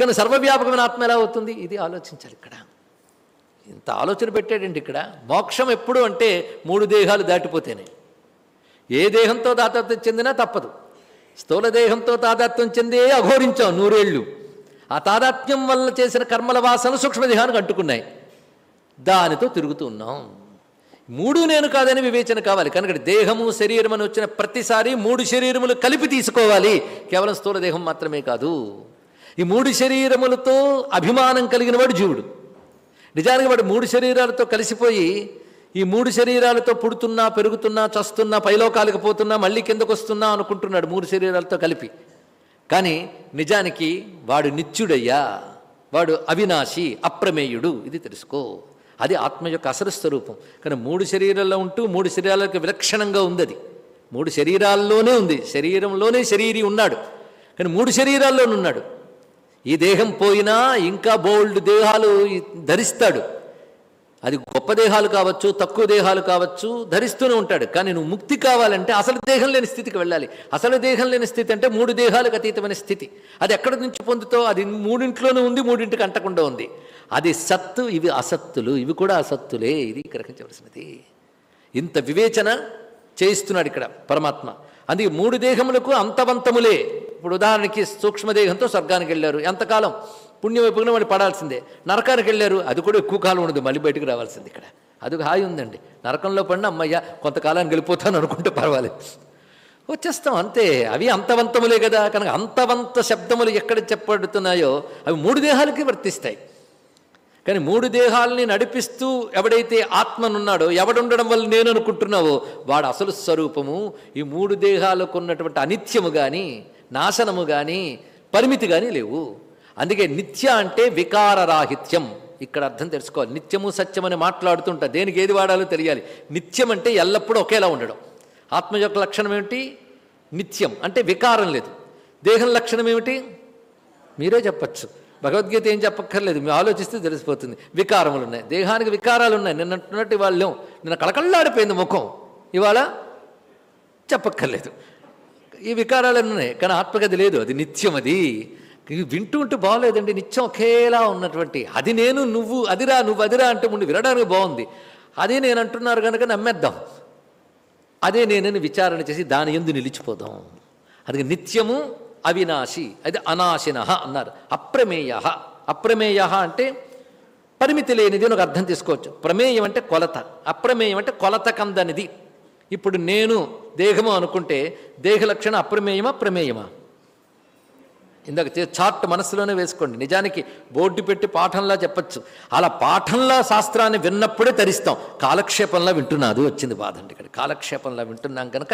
కానీ సర్వవ్యాపకమైన ఆత్మ ఎలా అవుతుంది? ఇది ఆలోచించాలి ఇక్కడ. ఇంత ఆలోచన పెట్టాడండి ఇక్కడ. మోక్షం ఎప్పుడు అంటే మూడు దేహాలు దాటిపోతేనే. ఏ దేహంతో తాదాత్మ్యం చెందినా తప్పదు. స్థూల దేహంతో తాదాత్మ్యం చెందే అఘోరించాం నూరేళ్ళు. ఆ తాదాత్మ్యం వల్ల చేసిన కర్మల వాసన సూక్ష్మదేహానికి అంటుకున్నాయి. దానితో తిరుగుతూ ఉన్నాం. మూడు నేను కాదని వివేచన కావాలి. కనుక దేహము శరీరం అని వచ్చిన ప్రతిసారి మూడు శరీరములు కలిపి తీసుకోవాలి. కేవలం స్థూల దేహం మాత్రమే కాదు. ఈ మూడు శరీరములతో అభిమానం కలిగిన వాడు జీవుడు. నిజానికి వాడు మూడు శరీరాలతో కలిసిపోయి ఈ మూడు శరీరాలతో పుడుతున్నా పెరుగుతున్నా చస్తున్నా పైలోకాలకు పోతున్నా మళ్ళీ కిందకు వస్తున్నా అనుకుంటున్నాడు మూడు శరీరాలతో కలిపి. కానీ నిజానికి వాడు నిత్యుడయ్యా వాడు అవినాశి అప్రమేయుడు ఇది తెలుసుకో. అది ఆత్మ యొక్క అసలు స్వరూపం కానీ మూడు శరీరాల్లో ఉంటూ మూడు శరీరాలకు విలక్షణంగా ఉంది అది మూడు శరీరాల్లోనే ఉంది. శరీరంలోనే శరీరి ఉన్నాడు. కానీ మూడు శరీరాల్లోనున్నాడు. ఈ దేహం పోయినా ఇంకా బోల్డ్ దేహాలు ధరిస్తాడు. అది గొప్ప దేహాలు కావచ్చు తక్కువ దేహాలు కావచ్చు ధరిస్తూనే ఉంటాడు. కానీ నువ్వు ముక్తి కావాలంటే అసలు దేహం లేని స్థితికి వెళ్ళాలి. అసలు దేహం లేని స్థితి అంటే మూడు దేహాలకు అతీతమైన స్థితి. అది ఎక్కడి నుంచి పొందుతావు? అది మూడింట్లోనే ఉంది మూడింటికి అంటకుండా ఉంది. అది సత్తు ఇవి అసత్తులు. ఇవి కూడా అసత్తులే. ఇది గ్రహించవలసినది. ఇంత వివేచన చేయిస్తున్నాడు ఇక్కడ పరమాత్మ. అందుకే మూడు దేహములకు అంతవంతములే. ఇప్పుడు ఉదాహరణకి సూక్ష్మదేహంతో స్వర్గానికి వెళ్ళారు. ఎంతకాలం? పుణ్యం వైపున వాళ్ళు పడాల్సిందే. నరకానికి వెళ్ళారు. అది కూడా ఎక్కువ కాలం ఉండదు. మళ్ళీ బయటకు రావాల్సింది ఇక్కడ. అది హాయి ఉందండి. నరకంలో పడిన అమ్మయ్య కొంతకాలానికి వెళ్ళిపోతాను అనుకుంటే పర్వాలేదు. వచ్చేస్తాం అంతే. అవి అంతవంతములే కదా. కనుక అంతవంత శబ్దములు ఎక్కడ చెప్పబడుతున్నాయో అవి మూడు దేహాలకి వర్తిస్తాయి. కానీ మూడు దేహాలని నడిపిస్తూ ఎవడైతే ఆత్మనున్నాడో ఎవడుండడం వల్ల నేను అనుకుంటున్నావో వాడు అసలు స్వరూపము. ఈ మూడు దేహాలకు ఉన్నటువంటి అనిత్యము కానీ నాశనము కానీ పరిమితి కానీ లేవు. అందుకే నిత్య అంటే వికారరాహిత్యం. ఇక్కడ అర్థం తెలుసుకోవాలి. నిత్యము సత్యం అని మాట్లాడుతుంటా. దేనికి ఏది వాడాలో తెలియాలి. నిత్యం అంటే ఎల్లప్పుడూ ఒకేలా ఉండడం. ఆత్మ యొక్క లక్షణం ఏమిటి? నిత్యం. అంటే వికారం లేదు. దేహం లక్షణం ఏమిటి? మీరే చెప్పచ్చు. భగవద్గీత ఏం చెప్పక్కర్లేదు. మేము ఆలోచిస్తే తెలిసిపోతుంది. వికారములు ఉన్నాయి. దేహానికి వికారాలు ఉన్నాయి. నిన్న అంటున్నట్టు ఇవాళ నిన్న కళకళ్ళాడిపోయింది ముఖం. ఇవాళ చెప్పక్కర్లేదు. ఈ వికారాలు ఉన్నాయి. కానీ ఆత్మగతి లేదు. అది నిత్యం అది వింటూ ఉంటే బాగోలేదండి. నిత్యం ఒకేలా ఉన్నటువంటి అది నేను నువ్వు అదిరా నువ్వు అదిరా అంటే ముందు వినడానికి బాగుంది. అదే నేను అంటున్నారు కనుక నమ్మేద్దాం. అదే నేనని విచారణ చేసి దాని ఎందు నిలిచిపోదాం. అది నిత్యము అవినాశి అది అనాశిన అన్నారు. అప్రమేయ అప్రమేయ అంటే పరిమితి లేనిది ఒక అర్థం తీసుకోవచ్చు. ప్రమేయం అంటే కొలత. అప్రమేయం అంటే కొలత కందనిది. ఇప్పుడు నేను దేహము అనుకుంటే దేహ లక్షణం అప్రమేయమా ప్రమేయమా? ఇందాక చే- చార్ట్ మనసులోనే వేసుకోండి. నిజానికి బోర్డు పెట్టి పాఠంలా చెప్పచ్చు. అలా పాఠంలా శాస్త్రాన్ని విన్నప్పుడే తరిస్తాం. కాలక్షేపంలా వింటున్నాదు వచ్చింది బాధ అండి ఇక్కడ. కాలక్షేపంలా వింటున్నాం కనుక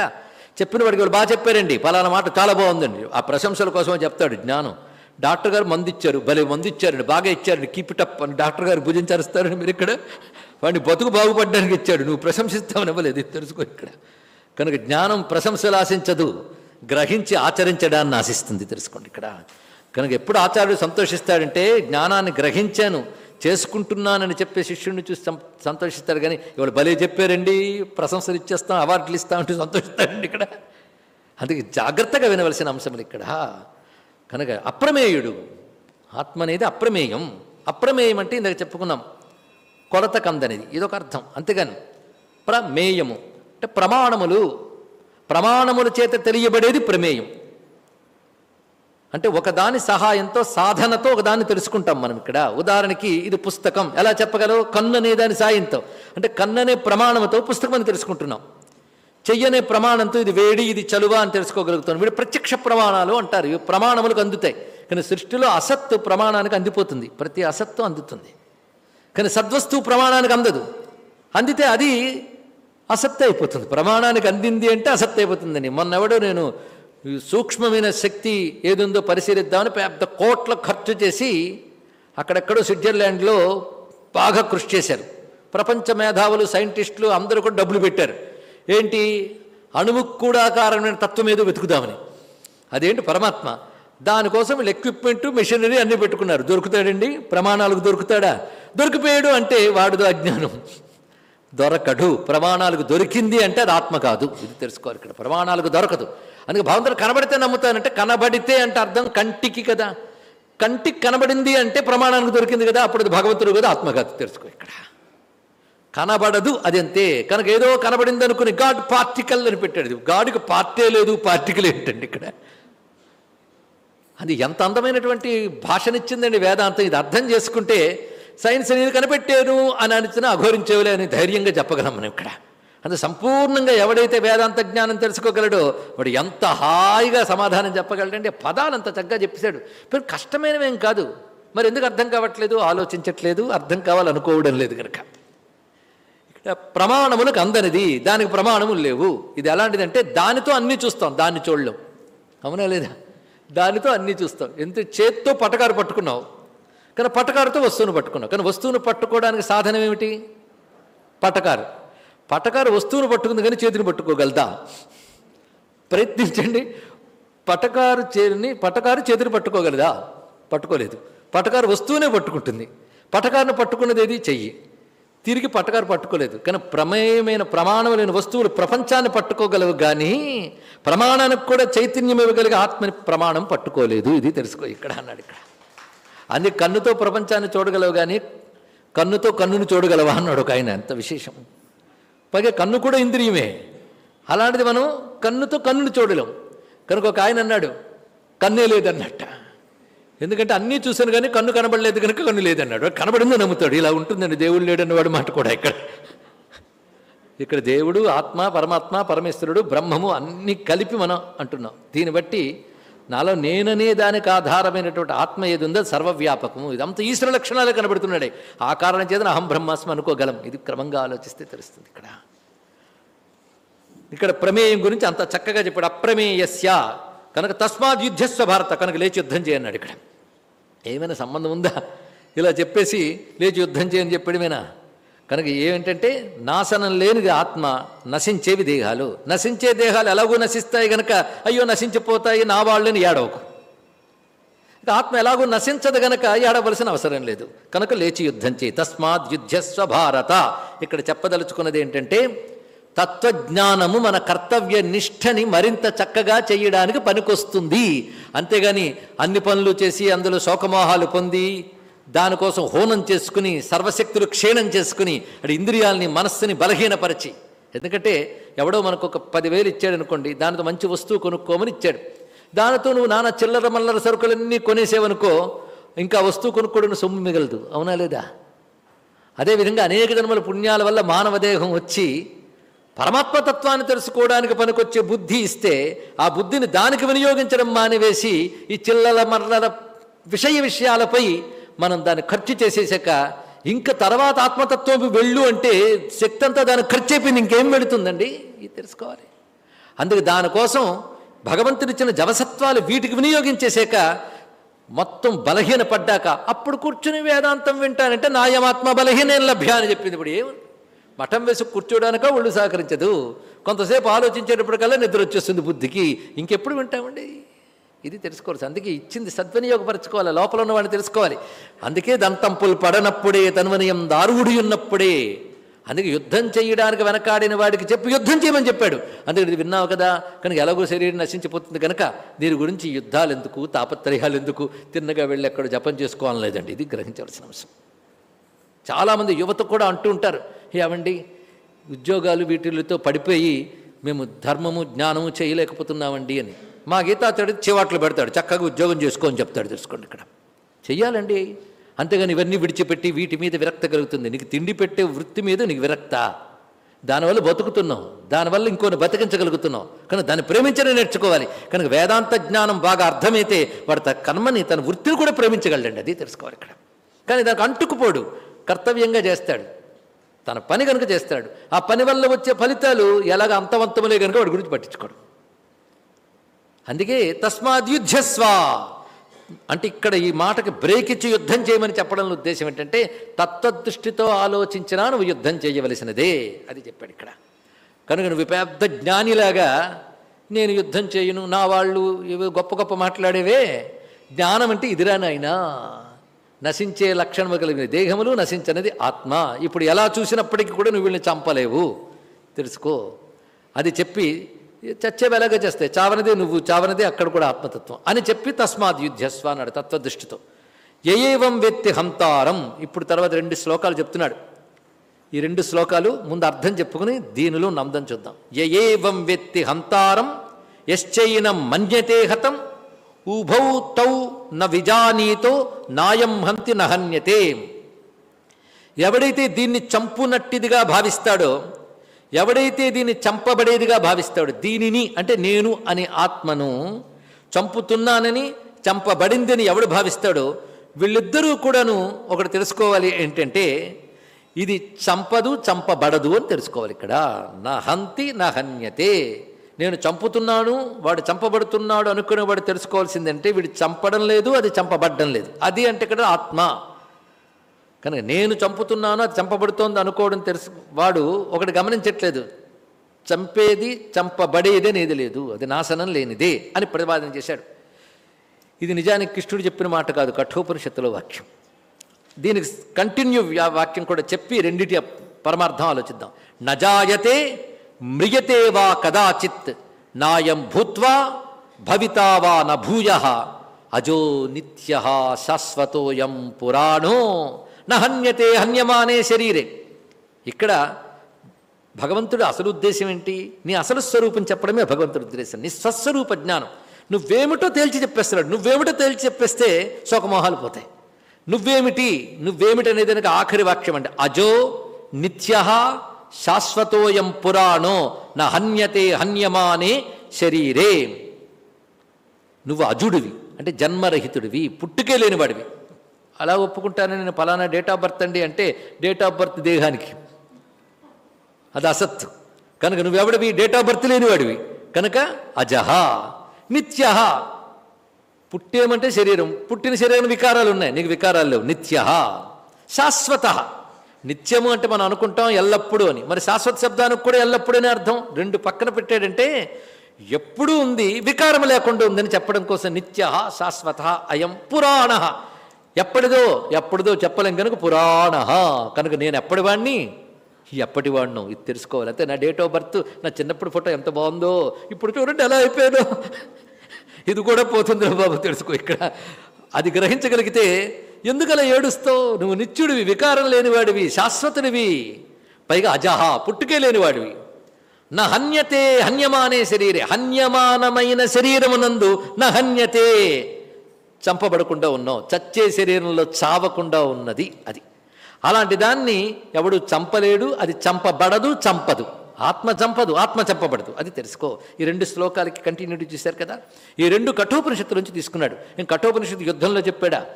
చెప్పిన వాడికి వాళ్ళు బాగా చెప్పారండి. పలానా మాట చాలా బాగుందండి. ఆ ప్రశంసల కోసమే చెప్తాడు జ్ఞానం. డాక్టర్ గారు మందు ఇచ్చారు భలే మందు ఇచ్చారండి బాగా ఇచ్చారండి. కీప్ ఇట్ అప్ అని డాక్టర్ గారు భుజించరుస్తారని మీరు ఇక్కడ. వాడిని బతుకు బాగుపడడానికి ఇచ్చాడు. నువ్వు ప్రశంసిస్తావని ఇవ్వలేదు. తెలుసుకో ఇక్కడ. కనుక జ్ఞానం ప్రశంసలు ఆశించదు. గ్రహించి ఆచరించడాన్ని ఆశిస్తుంది. తెలుసుకోండి ఇక్కడ. కనుక ఎప్పుడు ఆచార్యుడు సంతోషిస్తాడంటే జ్ఞానాన్ని గ్రహించాను చేసుకుంటున్నానని చెప్పే శిష్యుడిని చూసి సంతోషిస్తారు సంతోషిస్తాడు. కానీ ఇవాళ భలే చెప్పారండి ప్రశంసలు ఇచ్చేస్తాం అవార్డులు ఇస్తామంటే సంతోషిస్తాడండి ఇక్కడ. అందుకే జాగ్రత్తగా వినవలసిన అంశములు ఇక్కడ. కనుక అప్రమేయుడు ఆత్మ అనేది అప్రమేయం. అప్రమేయం అంటే ఇందాక చెప్పుకున్నాం కొలత కందనేది. ఇదొక అర్థం. అంతేగాని ప్రమేయము అంటే ప్రమాణములు ప్రమాణముల చేత తెలియబడేది ప్రమేయం. అంటే ఒకదాని సహాయంతో సాధనతో ఒకదాన్ని తెలుసుకుంటాం మనం ఇక్కడ. ఉదాహరణకి ఇది పుస్తకం. ఎలా చెప్పగలవు? కన్ను అనే దాని సాయంతో. అంటే కన్ను అనే ప్రమాణంతో పుస్తకం అని తెలుసుకుంటున్నాం. చెయ్యనే ప్రమాణంతో ఇది వేడి ఇది చలువ అని తెలుసుకోగలుగుతాం. వీడు ప్రత్యక్ష ప్రమాణాలు అంటారు. ఇవి ప్రమాణములకు అందుతాయి. కానీ సృష్టిలో అసత్తు ప్రమాణానికి అందిపోతుంది. ప్రతి అసత్తు అందుతుంది. కానీ సద్వస్తువు ప్రమాణానికి అందదు. అందితే అది అసత్య అయిపోతుంది. ప్రమాణానికి అందింది అంటే అసత్య అయిపోతుందని. మొన్నెవడో నేను సూక్ష్మమైన శక్తి ఏదుందో పరిశీలిద్దామని పెద్ద కోట్ల ఖర్చు చేసి అక్కడెక్కడో స్విట్జర్లాండ్లో బాగా కృషి చేశారు. ప్రపంచ మేధావులు సైంటిస్టులు అందరూ కూడా డబ్బులు పెట్టారు. ఏంటి? అణువుకు కూడా కారణమైన తత్వం ఏదో వెతుకుదామని. అదేంటి? పరమాత్మ. దానికోసం వీళ్ళు ఎక్విప్మెంట్ మెషినరీ అన్నీ పెట్టుకున్నారు. దొరుకుతాడండి? ప్రమాణాలకు దొరుకుతాడా? దొరికిపోయాడు అంటే వాడుదో అజ్ఞానం. దొరకడు. ప్రమాణాలకు దొరికింది అంటే అది ఆత్మ కాదు. ఇది తెలుసుకోవాలి ఇక్కడ. ప్రమాణాలకు దొరకదు. అందుకే భగవంతుడు కనబడితే నమ్ముతానంటే కనబడితే అంటే అర్థం కంటికి కదా. కంటికి కనబడింది అంటే ప్రమాణానికి దొరికింది కదా. అప్పుడు అది భగవంతుడు కదా ఆత్మ కాదు. తెలుసుకో ఇక్కడ. కనబడదు అది అంతే కనుక ఏదో కనబడింది అనుకుని గాడ్ పార్టికల్ అని పెట్టాడు. గాడికి పార్టీ లేదు పార్టికల్ ఏంటండి ఇక్కడ? అది ఎంత అందమైనటువంటి భాషనిచ్చిందండి వేదాంతం. ఇది అర్థం చేసుకుంటే సైన్స్ నేను కనిపెట్టాను అని అనిచిన అఘోరించేవులే అని ధైర్యంగా చెప్పగలం మనం ఇక్కడ. అది సంపూర్ణంగా ఎవడైతే వేదాంత జ్ఞానం తెలుసుకోగలడో వాడు ఎంత హాయిగా సమాధానం చెప్పగలడంటే పదాలు అంత చక్కగా చెప్పేశాడు. pero కష్టమైనవేం కాదు. మరి ఎందుకు అర్థం కావట్లేదు? ఆలోచించట్లేదు. అర్థం కావాలనుకోవడం లేదు కనుక ఇక్కడ ప్రమాణములకు అందనిది. దానికి ప్రమాణములు లేవు. ఇది ఎలాంటిదంటే దానితో అన్నీ చూస్తాం. దాన్ని చూడలేం. అవునా లేదా? దానితో అన్నీ చూస్తాం. ఎంత చేత్తో పటకారు పట్టుకున్నావు? కానీ పటకారుతో వస్తువును పట్టుకున్నావు. కానీ వస్తువును పట్టుకోవడానికి సాధనం ఏమిటి? పటకారు. పటకారు వస్తువును పట్టుకుంది కానీ చేతిని పట్టుకోగలదా? ప్రయత్నించండి. పటకారు చేరిని పటకారు చేతిని పట్టుకోగలదా? పట్టుకోలేదు. పటకారు వస్తువునే పట్టుకుంటుంది. పటకారును పట్టుకున్నది ఏది? చెయ్యి. తిరిగి పట్టకారు పట్టుకోలేదు. కానీ ప్రమేయమైన ప్రమాణం లేని వస్తువులు ప్రపంచాన్ని పట్టుకోగలవు కానీ ప్రమాణానికి కూడా చైతన్యం ఇవ్వగలిగే ఆత్మని ప్రమాణం పట్టుకోలేదు. ఇది తెలుసుకో ఇక్కడ అన్నాడు ఇక్కడ. అన్ని కన్నుతో ప్రపంచాన్ని చూడగలవు కానీ కన్నుతో కన్నుని చూడగలవా అన్నాడు ఒక ఆయన. ఎంత విశేషం. పైగా కన్ను కూడా ఇంద్రియమే. అలాంటిది మనం కన్నుతో కన్నుని చూడలేం. కనుక ఒక ఆయన అన్నాడు కన్నే లేదన్నట్ట. ఎందుకంటే అన్నీ చూశాను కానీ కన్ను కనబడలేదు కనుక కన్ను లేదన్నాడు. కనబడింది కనబడిందో? నమ్ముతాడు. ఇలా ఉంటుందండి దేవుడు లేడన్న వాడు మాట కూడా ఇక్కడ. ఇక్కడ దేవుడు ఆత్మ పరమాత్మ పరమేశ్వరుడు బ్రహ్మము అన్నీ కలిపి మనం అంటున్నాం. దీన్ని బట్టి నాలో నేననే దానికి ఆధారమైనటువంటి ఆత్మ ఏది ఉందో సర్వవ్యాపకము. ఇదంతా ఈశ్వర లక్షణాలే కనబడుతున్నాడే. ఆ కారణం చేత అహం బ్రహ్మాస్మి అనుకోగలం. ఇది క్రమంగా ఆలోచిస్తే తెలుస్తుంది ఇక్కడ. ఇక్కడ ప్రమేయం గురించి అంత చక్కగా చెప్పాడు. అప్రమేయస్య. కనుక తస్మాత్ యుద్ధస్వ భారత. కనుక లేచి యుద్ధం చేయన్నాడు ఇక్కడ. ఏమైనా సంబంధం ఉందా? ఇలా చెప్పేసి లేచి యుద్ధం చేయని చెప్పడమేనా? కనుక ఏమిటంటే నాశనం లేనిది ఆత్మ నశించేవి దేహాలు. నశించే దేహాలు ఎలాగో నశిస్తాయి గనక అయ్యో నశించిపోతాయి నా వాళ్ళని ఏడవకు. ఆత్మ ఎలాగో నశించదు గనక ఏడవలసిన అవసరం లేదు. కనుక లేచి యుద్ధం చేయి. తస్మాత్ యుద్ధస్వ భారత. ఇక్కడ చెప్పదలుచుకున్నది ఏంటంటే తత్వజ్ఞానము మన కర్తవ్య నిష్ఠని మరింత చక్కగా చేయడానికి పనికొస్తుంది. అంతేగాని అన్ని పనులు చేసి అందులో శోకమోహాలు పొంది దానికోసం హోనం చేసుకుని సర్వశక్తులు క్షీణం చేసుకుని అటు ఇంద్రియాలని మనస్సుని బలహీనపరిచి. ఎందుకంటే ఎవడో మనకు ఒక పదివేలు ఇచ్చాడు అనుకోండి దానితో మంచి వస్తువు కొనుక్కోమని ఇచ్చాడు. దానితో నువ్వు నాన్న చిల్లర మల్లర సరుకులన్నీ కొనేసేవనుకో ఇంకా వస్తువు కొనుక్కోవడం సొమ్ము మిగలదు. అవునా లేదా? అదేవిధంగా అనేక జన్మల పుణ్యాల వల్ల మానవ దేహం వచ్చి పరమాత్మతత్వాన్ని తెలుసుకోవడానికి పనికొచ్చే బుద్ధి ఇస్తే ఆ బుద్ధిని దానికి వినియోగించడం మానివేసి ఈ చిల్లల మర్రల విషయ విషయాలపై మనం దాన్ని ఖర్చు చేసేసాక ఇంకా తర్వాత ఆత్మతత్వం వెళ్ళు అంటే శక్తి అంతా దాన్ని ఖర్చు అయిపోయింది ఇంకేం పెడుతుందండి ఇది తెలుసుకోవాలి. అందుకే దానికోసం భగవంతునిచ్చిన జవసత్వాలు వీటికి వినియోగించేసాక మొత్తం బలహీన పడ్డాక అప్పుడు కూర్చుని వేదాంతం వింటానంటే నాయమాత్మ బలహీనం లభ్య అని చెప్పింది ఇప్పుడు ఏం మఠం వేసి కూర్చోడానిక ఒళ్ళు సహకరించదు. కొంతసేపు ఆలోచించేటప్పటికల్లా నిద్ర వచ్చేస్తుంది బుద్ధికి. ఇంకెప్పుడు వింటామండి? ఇది తెలుసుకోవచ్చు అందుకే ఇచ్చింది సద్వినియోగపరచుకోవాలి. లోపల ఉన్నవాడిని తెలుసుకోవాలి. అందుకే దంతంపులు పడనప్పుడే తన్వనయం దారువుడి ఉన్నప్పుడే అందుకే యుద్ధం చేయడానికి వెనకాడిన వాడికి చెప్పి యుద్ధం చేయమని చెప్పాడు. అందుకే ఇది విన్నావు కదా? కనుక ఎలాగో శరీరం నశించిపోతుంది కనుక దీని గురించి యుద్ధాలు ఎందుకు తాపత్రయాలు ఎందుకు తిన్నగా వెళ్ళి ఎక్కడ జపం చేసుకోవాలని లేదండి. ఇది గ్రహించవలసిన అంశం. చాలామంది యువత కూడా అంటూ ఉంటారు. ఏమండి ఉద్యోగాలు వీటిలతో పడిపోయి మేము ధర్మము జ్ఞానము చేయలేకపోతున్నామండి అని. మా గీతాతడు చివాట్లు పెడతాడు చక్కగా ఉద్యోగం చేసుకోని చెప్తాడు తెలుసుకోండి ఇక్కడ. చెయ్యాలండి. అంతేగాని ఇవన్నీ విడిచిపెట్టి వీటి మీద విరక్త కలుగుతుంది. నీకు తిండి పెట్టే వృత్తి మీద నీకు విరక్త. దానివల్ల బతుకుతున్నావు. దానివల్ల ఇంకోని బతికించగలుగుతున్నావు. కనుక దాన్ని ప్రేమించడం నేర్చుకోవాలి. కనుక వేదాంత జ్ఞానం బాగా అర్థమైతే వాడు తన కర్మని తన వృత్తిని కూడా ప్రేమించగలడండి. అది తెలుసుకోవాలి ఇక్కడ. కానీ దానికి అంటుకుపోడు. కర్తవ్యంగా చేస్తాడు. తన పని కనుక చేస్తాడు. ఆ పని వల్ల వచ్చే ఫలితాలు ఎలాగ అంతవంతములే కనుక వాడి గురించి పట్టించుకోడు. అందుకే తస్మాద్యుధ్యస్వ. అంటే ఇక్కడ ఈ మాటకి బ్రేక్ ఇచ్చి యుద్ధం చేయమని చెప్పడంలో ఉద్దేశం ఏంటంటే తత్వదృష్టితో ఆలోచించినా నువ్వు యుద్ధం చేయవలసినదే అది చెప్పాడు ఇక్కడ. కనుక నువ్వు పెద్ద జ్ఞానిలాగా నేను యుద్ధం చేయను నా వాళ్ళు ఏవో గొప్ప గొప్ప మాట్లాడేవే జ్ఞానం అంటే ఇదిరా నాయనా. నశించే లక్షణము కలిగిన దేహములు నశించనిది ఆత్మ. ఇప్పుడు ఎలా చూసినప్పటికీ కూడా నువ్వు వీళ్ళని చంపలేవు. తెలుసుకో. అది చెప్పి చచ్చే వెలగ చేస్తాయి చావనదే నువ్వు చావనదే అక్కడ కూడా ఆత్మతత్వం అని చెప్పి తస్మాత్ యుద్ధస్వ అన్నాడు తత్వదృష్టితో. ఏవం వ్యక్తి హంతారం. ఇప్పుడు తర్వాత రెండు శ్లోకాలు చెప్తున్నాడు. ఈ రెండు శ్లోకాలు ముందు అర్థం చెప్పుకుని దీనిలో నందం చూద్దాం. ఏవం వ్యక్తి హంతారం యశ్చైనం మన్యతే హతం ఉభౌ తౌ న విజానీతో నాయం హంతి నహన్యతే. ఎవడైతే దీన్ని చంపునట్టిదిగా భావిస్తాడో ఎవడైతే దీన్ని చంపబడేదిగా భావిస్తాడు దీనిని అంటే నేను అనే ఆత్మను చంపుతున్నానని చంపబడిందని ఎవడు భావిస్తాడో వీళ్ళిద్దరూ కూడాను ఒకటి తెలుసుకోవాలి ఏంటంటే ఇది చంపదు చంపబడదు అని తెలుసుకోవాలి ఇక్కడ. నా హంతి నా హన్యతే. నేను చంపుతున్నాను వాడు చంపబడుతున్నాడు అనుకునేవాడు తెలుసుకోవాల్సిందంటే వీడు చంపడం లేదు అది చంపబడ్డం లేదు. అది అంటే ఇక్కడ ఆత్మ. కనుక నేను చంపుతున్నాను అది చంపబడుతోంది అనుకోవడం తెలుసు. వాడు ఒకటి గమనించట్లేదు. చంపేది చంపబడేదే నేది లేదు. అది నాశనం లేనిదే అని ప్రతిపాదన చేశాడు. ఇది నిజానికి కృష్ణుడు చెప్పిన మాట కాదు కఠోపనిషత్తులో వాక్యం. దీనికి కంటిన్యూ వాక్యం కూడా చెప్పి రెండిటి పరమార్థం ఆలోచిద్దాం. నజాయతే మ్రియతే వా కదాచిత్ నాయం భూత్వా భవితావా నభూయ అజో నిత్య శాశ్వతోయం పురాణో నహన్యతే హన్యమానే శరీరే. ఇక్కడ భగవంతుడు అసలు ఉద్దేశం ఏంటి? నీ అసలు స్వరూపం చెప్పడమే భగవంతుడి ఉద్దేశం. నీ స్వస్వరూప జ్ఞానం. నువ్వేమిటో తేల్చి చెప్పేస్తున్నాడు. నువ్వేమిటో తేల్చి చెప్పేస్తే శోకమోహాలు పోతాయి. నువ్వేమిటి? నువ్వేమిటి అనేది కనుక ఆఖరి వాక్యం అంటే అజో నిత్య శాశ్వతోయం పురాణో నా హన్యతే హన్యమానే శరీరే. నువ్వు అజుడివి. అంటే జన్మరహితుడివి. పుట్టుకే లేనివాడివి. అలా ఒప్పుకుంటాను నేను ఫలానా డేట్ ఆఫ్ బర్త్ అండి అంటే డేట్ ఆఫ్ బర్త్ దేహానికి. అది అసత్తు. కనుక నువ్వెవడివి? డేట్ ఆఫ్ బర్త్ లేనివాడివి. కనుక అజహ. నిత్య పుట్టేమంటే శరీరం. పుట్టిన శరీరం వికారాలు ఉన్నాయి. నీకు వికారాలు లేవు. నిత్య శాశ్వత నిత్యము అంటే మనం అనుకుంటాం ఎల్లప్పుడూ అని. మరి శాశ్వత శబ్దానికి కూడా ఎల్లప్పుడూ అని అర్థం? రెండు పక్కన పెట్టాడంటే ఎప్పుడూ ఉంది వికారం లేకుండా ఉందని చెప్పడం కోసం నిత్య శాశ్వత అయం పురాణ ఎప్పటిదో ఎప్పటిదో చెప్పలేం కనుక పురాణ కనుక నేను ఎప్పటి వాడిని ఎప్పటి వాడిను ఇది తెలుసుకోవాలి. అయితే నా డేట్ ఆఫ్ బర్త్ నా చిన్నప్పుడు ఫోటో ఎంత బాగుందో. ఇప్పుడు చూడండి ఎలా అయిపోయాను. ఇది కూడా పోతుంది బాబు తెలుసుకో ఇక్కడ. అది గ్రహించగలిగితే ఎందుకలా ఏడుస్తావు? నువ్వు నిత్యుడివి వికారం లేనివాడివి శాశ్వతునివి. పైగా అజహ పుట్టుకే లేనివాడివి. నా హన్యతే హన్యమానే శరీరే. హన్యమానమైన శరీరమునందు నా హన్యతే. చంపబడకుండా ఉన్నావు చచ్చే శరీరంలో చావకుండా ఉన్నది అది. అలాంటి దాన్ని ఎవడు చంపలేడు అది చంపబడదు చంపదు. ఆత్మ చంపదు ఆత్మ చంపబడదు. అది తెలుసుకో. ఈ రెండు శ్లోకాలకి కంటిన్యూటీ చేశారు కదా? ఈ రెండు కఠోపనిషత్తు నుంచి తీసుకున్నాడు. నేను కఠోపనిషత్తు యుద్ధంలో చెప్పాడా?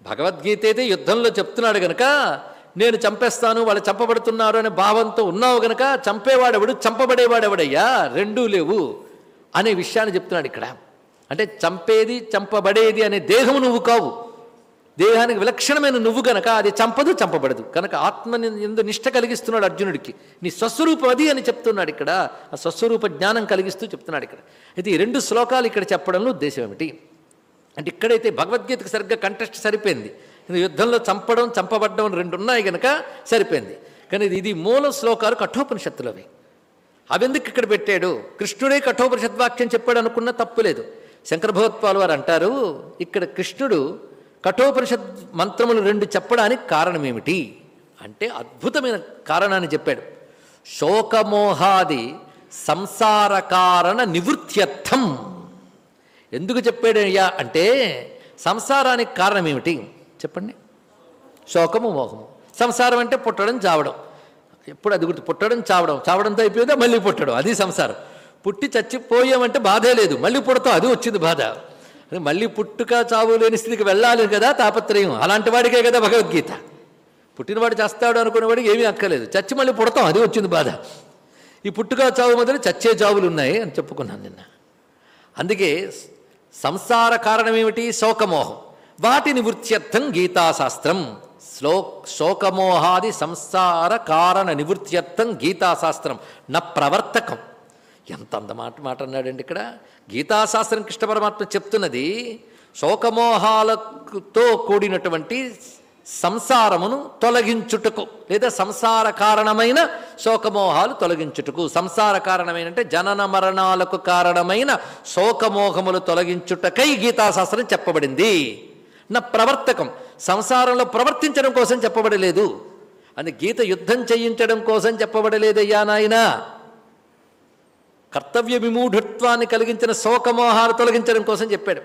భగవద్గీత అయితే యుద్ధంలో చెప్తున్నాడు గనక నేను చంపేస్తాను వాళ్ళు చంపబడుతున్నారు అనే భావంతో ఉన్నావు గనక చంపేవాడెవడు చంపబడేవాడెవడయ్యా? రెండూ లేవు అనే విషయాన్ని చెప్తున్నాడు ఇక్కడ. అంటే చంపేది చంపబడేది అనే దేహము నువ్వు కావు. దేహానికి విలక్షణమైన నువ్వు గనక అది చంపదు చంపబడదు. కనుక ఆత్మని ఎందు నిష్ట కలిగిస్తున్నాడు అర్జునుడికి. నీ స్వస్వరూపం అది అని చెప్తున్నాడు ఇక్కడ. ఆ స్వస్వరూప జ్ఞానం కలిగిస్తూ చెప్తున్నాడు ఇక్కడ. అయితే ఈ రెండు శ్లోకాలు ఇక్కడ చెప్పడంలో ఉద్దేశం ఏమిటి? అంటే ఇక్కడైతే భగవద్గీతకు సరిగ్గా కంటెస్ట్ సరిపోయింది. యుద్ధంలో చంపడం చంపబడ్డం రెండు ఉన్నాయి కనుక సరిపోయింది. కానీ ఇది- ఇది మూల శ్లోకాలు కఠోపనిషత్తులవి. అవెందుకు ఇక్కడ పెట్టాడు? కృష్ణుడే కఠోపనిషత్ వాక్యం చెప్పాడు అనుకున్న తప్పు లేదు శంకర భగవత్పాల్ వారు అంటారు ఇక్కడ కృష్ణుడు కఠోపనిషత్ మంత్రములు రెండు చెప్పడానికి కారణం ఏమిటి అంటే అద్భుతమైన కారణాన్ని చెప్పాడు. శోకమోహాది సంసార కారణ నివృత్త్యర్థం. ఎందుకు చెప్పాడయ్యా? అంటే సంసారానికి కారణం ఏమిటి చెప్పండి. శోకము మోహము. సంసారం అంటే పుట్టడం చావడం. ఎప్పుడు అది గుర్తు? పుట్టడం చావడం. చావడంతో అయిపోయిందా? మళ్ళీ పుట్టడం. అది సంసారం. పుట్టి చచ్చిపోయామంటే బాధే లేదు. మళ్ళీ పుడతాం. అది వచ్చింది బాధ. మళ్ళీ పుట్టుక చావు లేని స్థితికి వెళ్ళాలి కదా తాపత్రయం. అలాంటి వాడికే కదా భగవద్గీత. పుట్టినవాడు చేస్తాడు అనుకునేవాడికి ఏమీ అక్కలేదు చచ్చి మళ్ళీ పుడతాం. అది వచ్చింది బాధ. ఈ పుట్టుక చావు మొదలు చచ్చే చావులు ఉన్నాయి అని చెప్పుకున్నాను నిన్న. అందుకే సంసార కారణం ఏమిటి శోకమోహం. వాటి నివృత్త్యర్థం గీతాశాస్త్రం. శ్లో శోకమోహాది సంసార కారణ నివృత్త్యర్థం గీతాశాస్త్రం. న ప్రవర్తకం. ఎంత అందమాట మాట అన్నాడండి ఇక్కడ? గీతాశాస్త్రం కృష్ణ పరమాత్మ చెప్తున్నది శోకమోహాలతో కూడినటువంటి సంసారమును తొలగించుటకు లేదా సంసార కారణమైన శోకమోహాలు తొలగించుటకు. సంసార కారణమైన అంటే జనన మరణాలకు కారణమైన శోకమోహములు తొలగించుటకై గీతాశాస్త్రం చెప్పబడింది. నా ప్రవర్తకం సంసారంలో ప్రవర్తించడం కోసం చెప్పబడలేదు. అని గీత యుద్ధం చేయించడం కోసం చెప్పబడలేదయ్యా నాయనా. కర్తవ్య విమూఢత్వాన్ని కలిగించిన శోకమోహాలు తొలగించడం కోసం చెప్పాడు.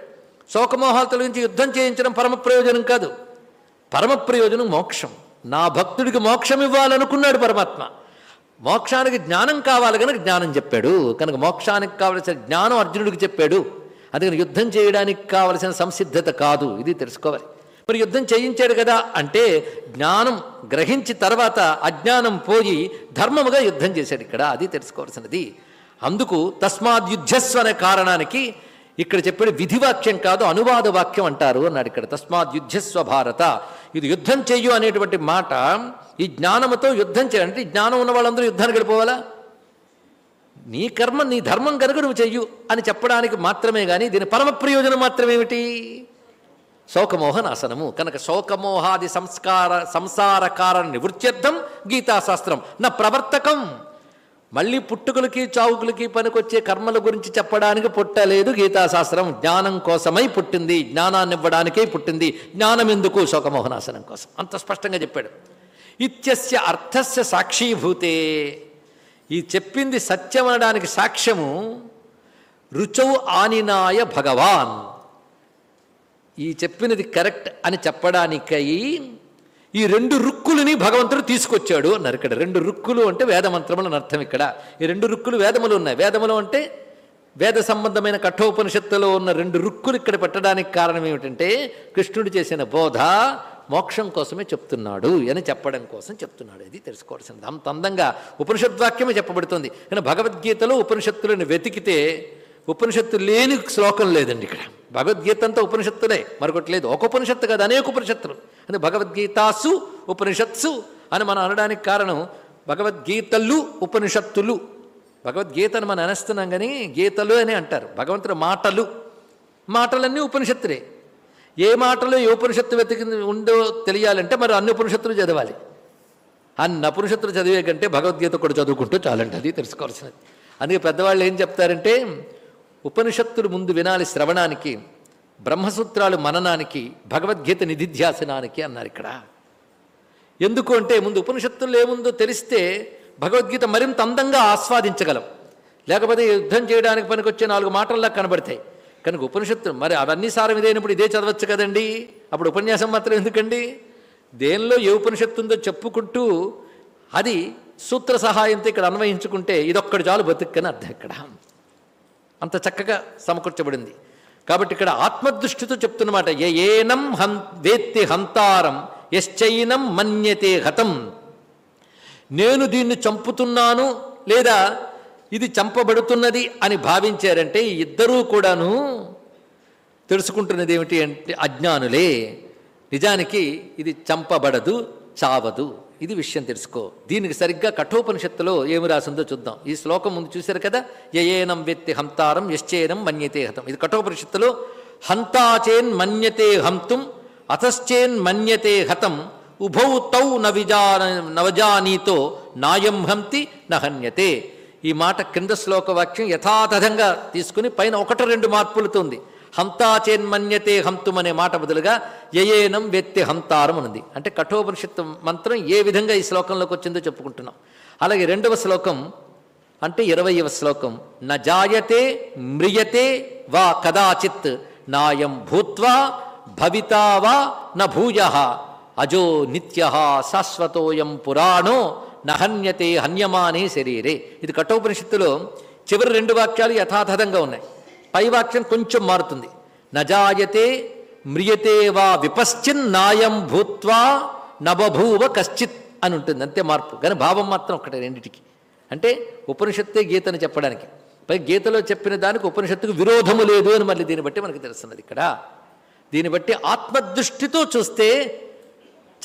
శోకమోహాలు తొలగించి యుద్ధం చేయించడం పరమ ప్రయోజనం కాదు. పరమ ప్రయోజనం మోక్షం. నా భక్తుడికి మోక్షం ఇవ్వాలనుకున్నాడు పరమాత్మ. మోక్షానికి జ్ఞానం కావాలి కనుక జ్ఞానం చెప్పాడు. కనుక మోక్షానికి కావలసిన జ్ఞానం అర్జునుడికి చెప్పాడు. అందుకని యుద్ధం చేయడానికి కావలసిన సంసిద్ధత కాదు. ఇది తెలుసుకోవాలి. మరి యుద్ధం చేయించాడు కదా అంటే జ్ఞానం గ్రహించి తర్వాత అజ్ఞానం పోయి ధర్మముగా యుద్ధం చేశాడు ఇక్కడ. అది తెలుసుకోవాల్సినది. అందుకు తస్మాద్ యుద్ధస్వ అనే కారణానికి ఇక్కడ చెప్పాడు విధివాక్యం కాదు అనువాద వాక్యం అంటారు అన్నాడు ఇక్కడ. తస్మాత్ యుద్ధస్వ భారత. ఇది యుద్ధం చెయ్యు అనేటువంటి మాట ఈ జ్ఞానముతో యుద్ధం చేయాలంటే ఈ జ్ఞానం ఉన్న వాళ్ళందరూ యుద్ధానికి వెళ్ళిపోవాలా? నీ కర్మ నీ ధర్మం కనుక నువ్వు చెయ్యు అని చెప్పడానికి మాత్రమే కానీ దీని పరమ ప్రయోజనం మాత్రమేమిటి? శోకమోహనాశనము కనుక శోకమోహాది సంస్కార సంసార కారణ నివృత్త్యర్థం గీతాశాస్త్రం. నా ప్రవర్తకం. మళ్ళీ పుట్టుకలకి చావుకులకి పనికొచ్చే కర్మల గురించి చెప్పడానికి పుట్టలేదు గీతాశాస్త్రం. జ్ఞానం కోసమై పుట్టింది. జ్ఞానాన్ని ఇవ్వడానికే పుట్టింది. జ్ఞానం ఎందుకు శోకమోహనాశనం కోసం. అంత స్పష్టంగా చెప్పాడు. ఇత్యస్య అర్థస్య సాక్షీభూతే. ఈ చెప్పింది సత్యం అనడానికి సాక్ష్యము రుచౌ ఆనినాయ భగవాన్. ఈ చెప్పినది కరెక్ట్ అని చెప్పడానికై ఈ రెండు రుక్కులని భగవంతుడు తీసుకొచ్చాడు అన్నారు ఇక్కడ. రెండు రుక్కులు అంటే వేదమంత్రములు అని అర్థం ఇక్కడ. ఈ రెండు రుక్కులు వేదములు ఉన్నాయి. వేదములు అంటే వేద సంబంధమైన కఠోపనిషత్తులో ఉన్న రెండు రుక్కులు ఇక్కడ పెట్టడానికి కారణం ఏమిటంటే కృష్ణుడు చేసిన బోధ మోక్షం కోసమే చెప్తున్నాడు అని చెప్పడం కోసం చెప్తున్నాడు. ఇది తెలుసుకోవాల్సింది. అంత అందంగా ఉపనిషద్వాక్యమే చెప్పబడుతుంది. కానీ భగవద్గీతలో ఉపనిషత్తులను వెతికితే ఉపనిషత్తు లేని శ్లోకం లేదండి ఇక్కడ. భగవద్గీత అంతా ఉపనిషత్తులే మరొకటి లేదు. ఒక ఉపనిషత్తు కాదు అనేక ఉపనిషత్తులు. అంటే భగవద్గీతాసు ఉపనిషత్సు అని మనం అనడానికి కారణం భగవద్గీతలు ఉపనిషత్తులు. భగవద్గీతను మనం అనేస్తున్నాం కానీ గీతలు అని అంటారు. భగవంతుడు మాటలు. మాటలన్నీ ఉపనిషత్తులే. ఏ మాటలు ఏ ఉపనిషత్తు వెతికి ఉందో తెలియాలంటే మరి అన్ని ఉపనిషత్తులు చదవాలి. అన్ని ఉపనిషత్తులు చదివే కంటే భగవద్గీత కూడా చదువుకుంటూ చాలండి అది తెలుసుకోవాల్సినది. అందుకే పెద్దవాళ్ళు ఏం చెప్తారంటే ఉపనిషత్తులు ముందు వినాలి శ్రవణానికి బ్రహ్మసూత్రాలు మననానికి భగవద్గీత నిధిధ్యాసనానికి అన్నారు ఇక్కడ. ఎందుకు అంటే ముందు ఉపనిషత్తుల్లో ఏముందో తెలిస్తే భగవద్గీత మరింత అందంగా ఆస్వాదించగలం. లేకపోతే యుద్ధం చేయడానికి పనికొచ్చే నాలుగు మాటల్లా కనబడతాయి. కనుక ఉపనిషత్తులు మరి అవన్నీ సారం ఇదైనప్పుడు ఇదే చదవచ్చు కదండి? అప్పుడు ఉపన్యాసం మాత్రం ఎందుకండి? దేనిలో ఏ ఉపనిషత్తు ఉందో చెప్పుకుంటూ అది సూత్ర సహాయంతో ఇక్కడ అన్వయించుకుంటే ఇదొక్కడు చాలు బతుక్కని అర్థం ఇక్కడ. అంత చక్కగా సమకూర్చబడింది. కాబట్టి ఇక్కడ ఆత్మదృష్టితో చెప్తున్నమాట ఏనం హం వేత్తి హంతారం యశ్చైనం మన్యతే హతం. నేను దీన్ని చంపుతున్నాను లేదా ఇది చంపబడుతున్నది అని భావించారంటే ఇద్దరూ కూడాను తెలుసుకుంటున్నది ఏమిటి అంటే అజ్ఞానులే. నిజానికి ఇది చంపబడదు చావదు. ఇది విషయం తెలుసుకో. దీనికి సరిగ్గా కఠోపనిషత్తులో ఏమి రాసిందో చూద్దాం. ఈ శ్లోకం ముందు చూశారు కదా? యయేనం వ్యక్తి హంతారం యశ్చేనం మన్యతే హతం. ఇది కఠోపనిషత్తులో హంతాచేన్ మన్యతే హంతుం అతశ్చేన్ మన్యతే హతం ఉభౌ తౌ నవిజా నవజానీతో నాయం హంతి నహన్యతే. ఈ మాట క్రింద శ్లోక వాక్యం యథాతథంగా తీసుకుని పైన ఒకటి రెండు మార్పులతో ఉంది హంతాచేన్మన్యతే హంతుం అనే మాట బదులుగా యయేనం వ్యక్తి హంతారం అనుంది. అంటే కఠోపనిషత్తు మంత్రం ఏ విధంగా ఈ శ్లోకంలోకి వచ్చిందో చెప్పుకుంటున్నాం. అలాగే రెండవ శ్లోకం అంటే ఇరవయవ శ్లోకం. న జాయతే మ్రియతే వా కదాచిత్ నాయం భూత్వా భవితావా నూయ న అజో నిత్య శాశ్వతోయం పురాణో నహన్యతే హన్యమానే శరీరే. ఇది కఠోపనిషత్తులో చివరి రెండు వాక్యాలు యథాతథంగా ఉన్నాయి. పై వాక్యం కొంచెం మారుతుంది. నజాయతే మ్రియతే వా విపశ్చిన్ నాయం భూత్వా నబభూవ కశ్చిత్ అని ఉంటుంది. అంతే మార్పు. కానీ భావం మాత్రం ఒకటే రెండిటికి. అంటే ఉపనిషత్తే గీతను చెప్పడానికి. పై గీతలో చెప్పిన దానికి ఉపనిషత్తుకు విరోధము లేదు అని మళ్ళీ దీన్ని బట్టి మనకు తెలుస్తున్నది ఇక్కడ. దీన్ని బట్టి ఆత్మదృష్టితో చూస్తే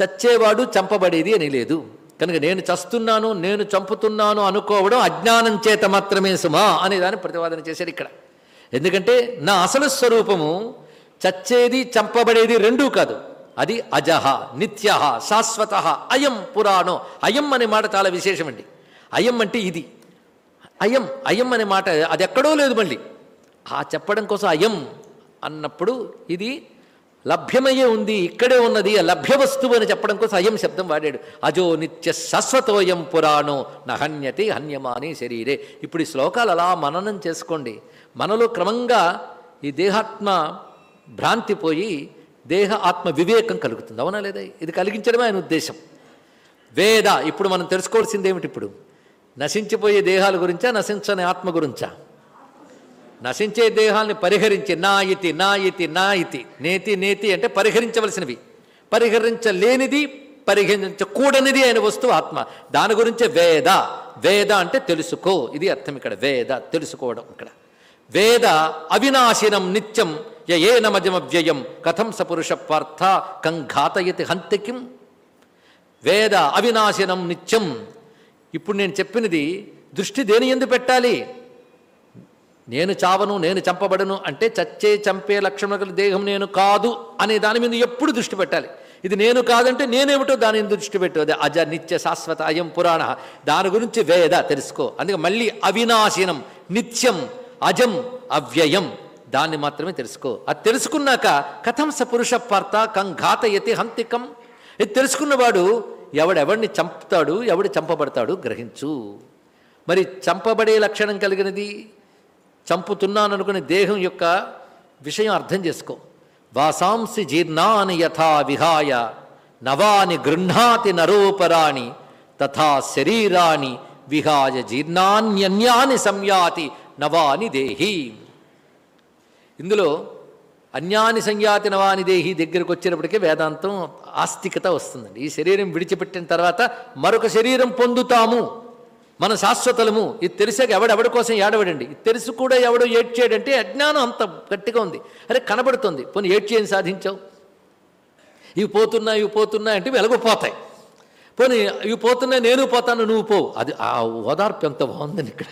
చచ్చేవాడు చంపబడేది అని లేదు. కనుక నేను చస్తున్నాను నేను చంపుతున్నాను అనుకోవడం అజ్ఞానం చేత మాత్రమే సుమా అనే దాన్ని ప్రతిపాదన చేశారు ఇక్కడ. ఎందుకంటే నా అసలు స్వరూపము చచ్చేది చంపబడేది రెండూ కాదు. అది అజహ నిత్య శాశ్వత అయం పురాణం. అయం అనే మాట చాలా విశేషమండి. అయం అంటే ఇది. అయం అయం అనే మాట అది ఎక్కడో లేదు మళ్ళీ. ఆ చెప్పడం కోసం అయం అన్నప్పుడు ఇది లభ్యమయ్యే ఉంది ఇక్కడే ఉన్నది ఆ లభ్య వస్తువు అని చెప్పడం కోసం అయం శబ్దం వాడాడు. అజో నిత్య శాశ్వతోయం పురాణో నహన్యతి హన్యమాని శరీరే. ఇప్పుడు ఈ శ్లోకాలు అలా మననం చేసుకోండి. మనలో క్రమంగా ఈ దేహాత్మ భ్రాంతి పోయి దేహ ఆత్మ వివేకం కలుగుతుంది. అవునా లేదా? ఇది కలిగించడమే ఆయన ఉద్దేశం. వేద ఇప్పుడు మనం తెలుసుకోవాల్సింది ఏమిటి ఇప్పుడు? నశించిపోయే దేహాల గురించా నశించని ఆత్మ గురించా? నశించే దేహాల్ని పరిహరించి నా ఇతి నా ఇతి నా ఇతి నేతి నేతి అంటే పరిహరించవలసినవి. పరిహరించలేనిది పరిహరించకూడనిది అయిన వస్తువు ఆత్మ. దాని గురించే వేద. వేద అంటే తెలుసుకో. ఇది అర్థం ఇక్కడ. వేద తెలుసుకోవడం ఇక్కడ. వేద అవినాశినం నిత్యం యయేనమజమవ్యయం కథం సపురుష పార్థ కంఘాతయతి హంతకిం వేద అవినాశనం నిత్యం. ఇప్పుడు నేను చెప్పినది దృష్టి దేని ఎందు పెట్టాలి? నేను చావను నేను చంపబడను అంటే చచ్చే చంపే లక్షణం గల దేహం నేను కాదు అనే దాని మీద ఎప్పుడు దృష్టి పెట్టాలి? ఇది నేను కాదంటే నేనేమిటో దాని మీద దృష్టి పెట్టు అజ నిత్య శాశ్వత అయం పురాణ. దాని గురించి వేద తెలుసుకో. అందుకే మళ్ళీ అవినాశనం నిత్యం అజం అవ్యయం. దాన్ని మాత్రమే తెలుసుకో. అది తెలుసుకున్నాక కథం స పురుష పార్త కంఘాతయతి హంతికం. ఇది తెలుసుకున్నవాడు ఎవడెవడిని చంపుతాడు ఎవడు చంపబడతాడు గ్రహించు. మరి చంపబడే లక్షణం కలిగినది? చంపుతున్నాను అనుకునే దేహం యొక్క విషయం అర్థం చేసుకో. వాసాంసి జీర్ణాని యథా విహాయ నవాని గృహ్ణాతి నరోపరాణి తథా శరీరాణి విహాయ జీర్ణాన్యన్యాని సంయాతి నవాని దేహి. ఇందులో అన్యాని సంయాతి నవాని దేహి దగ్గరకు వచ్చేటప్పటికే వేదాంతం ఆస్తికత వస్తుందండి. ఈ శరీరం విడిచిపెట్టిన తర్వాత మరొక శరీరం పొందుతాము. మన శాశ్వతలము. ఇది తెలిసాక ఎవడెవడి కోసం ఏడవడండి. ఇది తెలుసు కూడా ఎవడో ఏడ్చాడంటే అజ్ఞానం అంత గట్టిగా ఉంది. అరే కనబడుతుంది. పోనీ ఏడ్చేయని సాధించావు? ఇవి పోతున్నా ఇవి పోతున్నా అంటే ఇవి పోతాయి. పోనీ ఇవి పోతున్నా నేను పోతాను నువ్వు పోవు. అది ఆ ఓదార్పు ఎంత బాగుందని ఇక్కడ.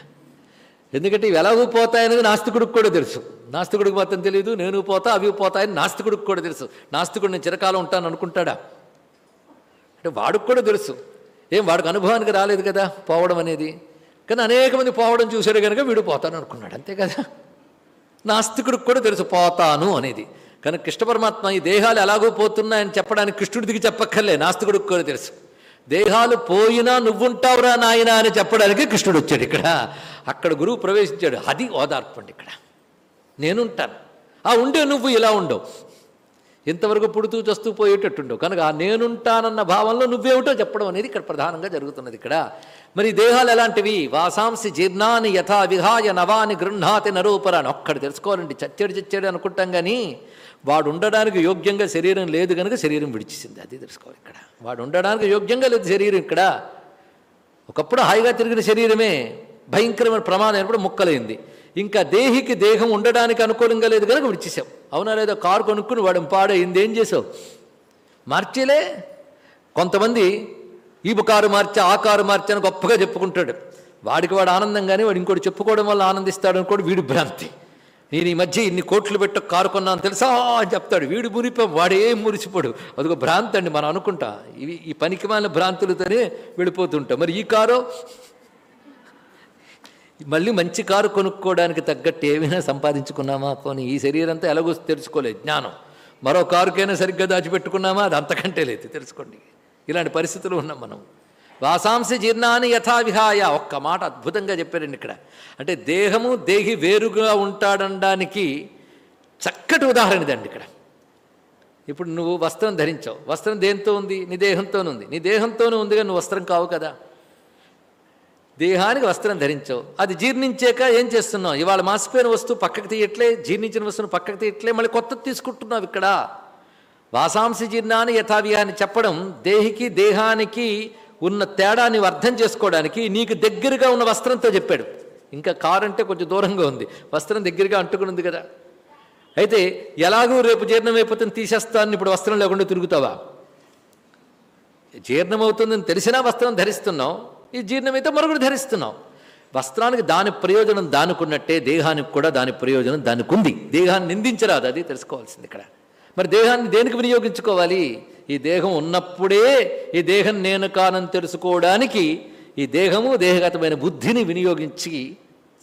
ఎందుకంటే ఇవి ఎలాగూ పోతాయనేది నాస్తికుడికి కూడా తెలుసు. నాస్తికుడికి మాత్రం తెలియదు నేను పోతా అవి పోతాయని నాస్తికుడికి కూడా తెలుసు. నాస్తికుడు నేను చిరకాలం ఉంటాను అనుకుంటాడా? అంటే వాడికి కూడా తెలుసు. ఏం వాడికి అనుభవానికి రాలేదు కదా పోవడం అనేది? కానీ అనేక మంది పోవడం చూశాడు కనుక వీడు పోతాను అనుకున్నాడు. అంతే కదా? నాస్తికుడికి కూడా తెలుసు పోతాను అనేది. కానీ కృష్ణ పరమాత్మ ఈ దేహాలు ఎలాగో పోతున్నాయని చెప్పడానికి కృష్ణుడికి చెప్పక్కర్లే. నాస్తికుడికి కూడా తెలుసు. దేహాలు పోయినా నువ్వుంటావురా నాయనా అని చెప్పడానికి కృష్ణుడు వచ్చాడు ఇక్కడ. అక్కడ గురువు ప్రవేశించాడు. అది ఓదార్పండి ఇక్కడ. నేనుంటాను. ఆ ఉండే నువ్వు ఇలా ఉండవు. ఇంతవరకు పుడుతూ చస్తూ పోయేటట్టుండవు. కనుక ఆ నేనుంటానన్న భావంలో నువ్వేమిటో చెప్పడం అనేది ఇక్కడ ప్రధానంగా జరుగుతున్నది ఇక్కడ. మరి దేహాలు ఎలాంటివి? వాసాంసి జీర్ణాన్ని యథా విహాయ నవాని గృహ్ణాతి నరూపరాని. ఒక్కడు తెలుసుకోవాలండి. చచ్చాడు చచ్చాడు అనుకుంటాం కానీ వాడు ఉండడానికి యోగ్యంగా శరీరం లేదు కనుక శరీరం విడిచిసింది. అది తెలుసుకోవాలి ఇక్కడ. వాడు ఉండడానికి యోగ్యంగా లేదు శరీరం ఇక్కడ. ఒకప్పుడు హాయిగా తిరిగిన శరీరమే భయంకరమైన ప్రమాదం అయినప్పుడు ముక్కలైంది. ఇంకా దేహికి దేహం ఉండడానికి అనుకూలంగా లేదు కనుక విడిచేసావు అవునా లేదా? కారు కొనుక్కుని వాడు పాడైంది. ఏం చేసావు? మార్చేలే? కొంతమంది ఈ కారు మార్చా ఆ కారు మార్చా అని గొప్పగా చెప్పుకుంటాడు. వాడికి వాడు ఆనందం కానీ వాడు ఇంకోటి చెప్పుకోవడం వల్ల ఆనందిస్తాడు అనుకోడు వీడి భ్రాంతి. నేను ఈ మధ్య ఇన్ని కోట్లు పెట్ట కారు కొన్నాను తెలుసా అని చెప్తాడు. వీడు మురిప వాడేం మురిసిపోడు. అదొక భ్రాంతి అండి మనం అనుకుంటా. ఇవి ఈ పనికిమాలిన భ్రాంతులతోనే వెళ్ళిపోతుంటాం. మరి ఈ కారు? మళ్ళీ మంచి కారు కొనుక్కోవడానికి తగ్గట్టు ఏమైనా సంపాదించుకున్నామా? పోనీ ఈ శరీరంతో ఎలాగో తెలుసుకోలేదు. జ్ఞానం. మరో కారుకైనా సరిగ్గా దాచిపెట్టుకున్నామా? అది అంతకంటే లేదు. తెలుసుకోండి. ఇలాంటి పరిస్థితులు ఉన్నాం మనం. వాసాంసి జీర్ణాన్ని యథావిహాయ ఒక్క మాట అద్భుతంగా చెప్పారండి ఇక్కడ. అంటే దేహము దేహి వేరుగా ఉంటాడనడానికి చక్కటి ఉదాహరణ ఇదండి ఇక్కడ. ఇప్పుడు నువ్వు వస్త్రం ధరించావు. వస్త్రం దేంతో ఉంది? నీ దేహంతోనే ఉంది. నీ దేహంతోనే ఉంది కానీ నువ్వు వస్త్రం కావు కదా. దేహానికి వస్త్రం ధరించావు. అది జీర్ణించాక ఏం చేస్తున్నావు? ఇవాళ మాసిపోయిన వస్తువు పక్కకు తీయట్లే జీర్ణించిన వస్తువును పక్కకు తీయట్లే మళ్ళీ కొత్తది తీసుకుంటున్నావు ఇక్కడ. వాసాంశ జీర్ణాన్ని యథావి అని చెప్పడం దేహికి దేహానికి ఉన్న తేడా నీవు అర్థం చేసుకోవడానికి నీకు దగ్గరగా ఉన్న వస్త్రంతో చెప్పాడు. ఇంకా కారు అంటే కొంచెం దూరంగా ఉంది. వస్త్రం దగ్గరగా అంటుకుని ఉంది కదా. అయితే ఎలాగూ రేపు జీర్ణమైపోతుంది తీసేస్తాను ఇప్పుడు వస్త్రం లేకుండా తిరుగుతావా? జీర్ణమవుతుందని తెలిసినా వస్త్రం ధరిస్తున్నాం ఈ జీర్ణమైతే మరొకటి ధరిస్తున్నాం వస్త్రానికి దాని ప్రయోజనం దానికున్నట్టే దేహానికి కూడా దాని ప్రయోజనం దానికి ఉంది దేహాన్ని నిందించరాదు అది తెలుసుకోవాల్సింది ఇక్కడ. మరి దేహాన్ని దేనికి వినియోగించుకోవాలి? ఈ దేహం ఉన్నప్పుడే ఈ దేహం నేను కానని తెలుసుకోవడానికి ఈ దేహము దేహగతమైన బుద్ధిని వినియోగించి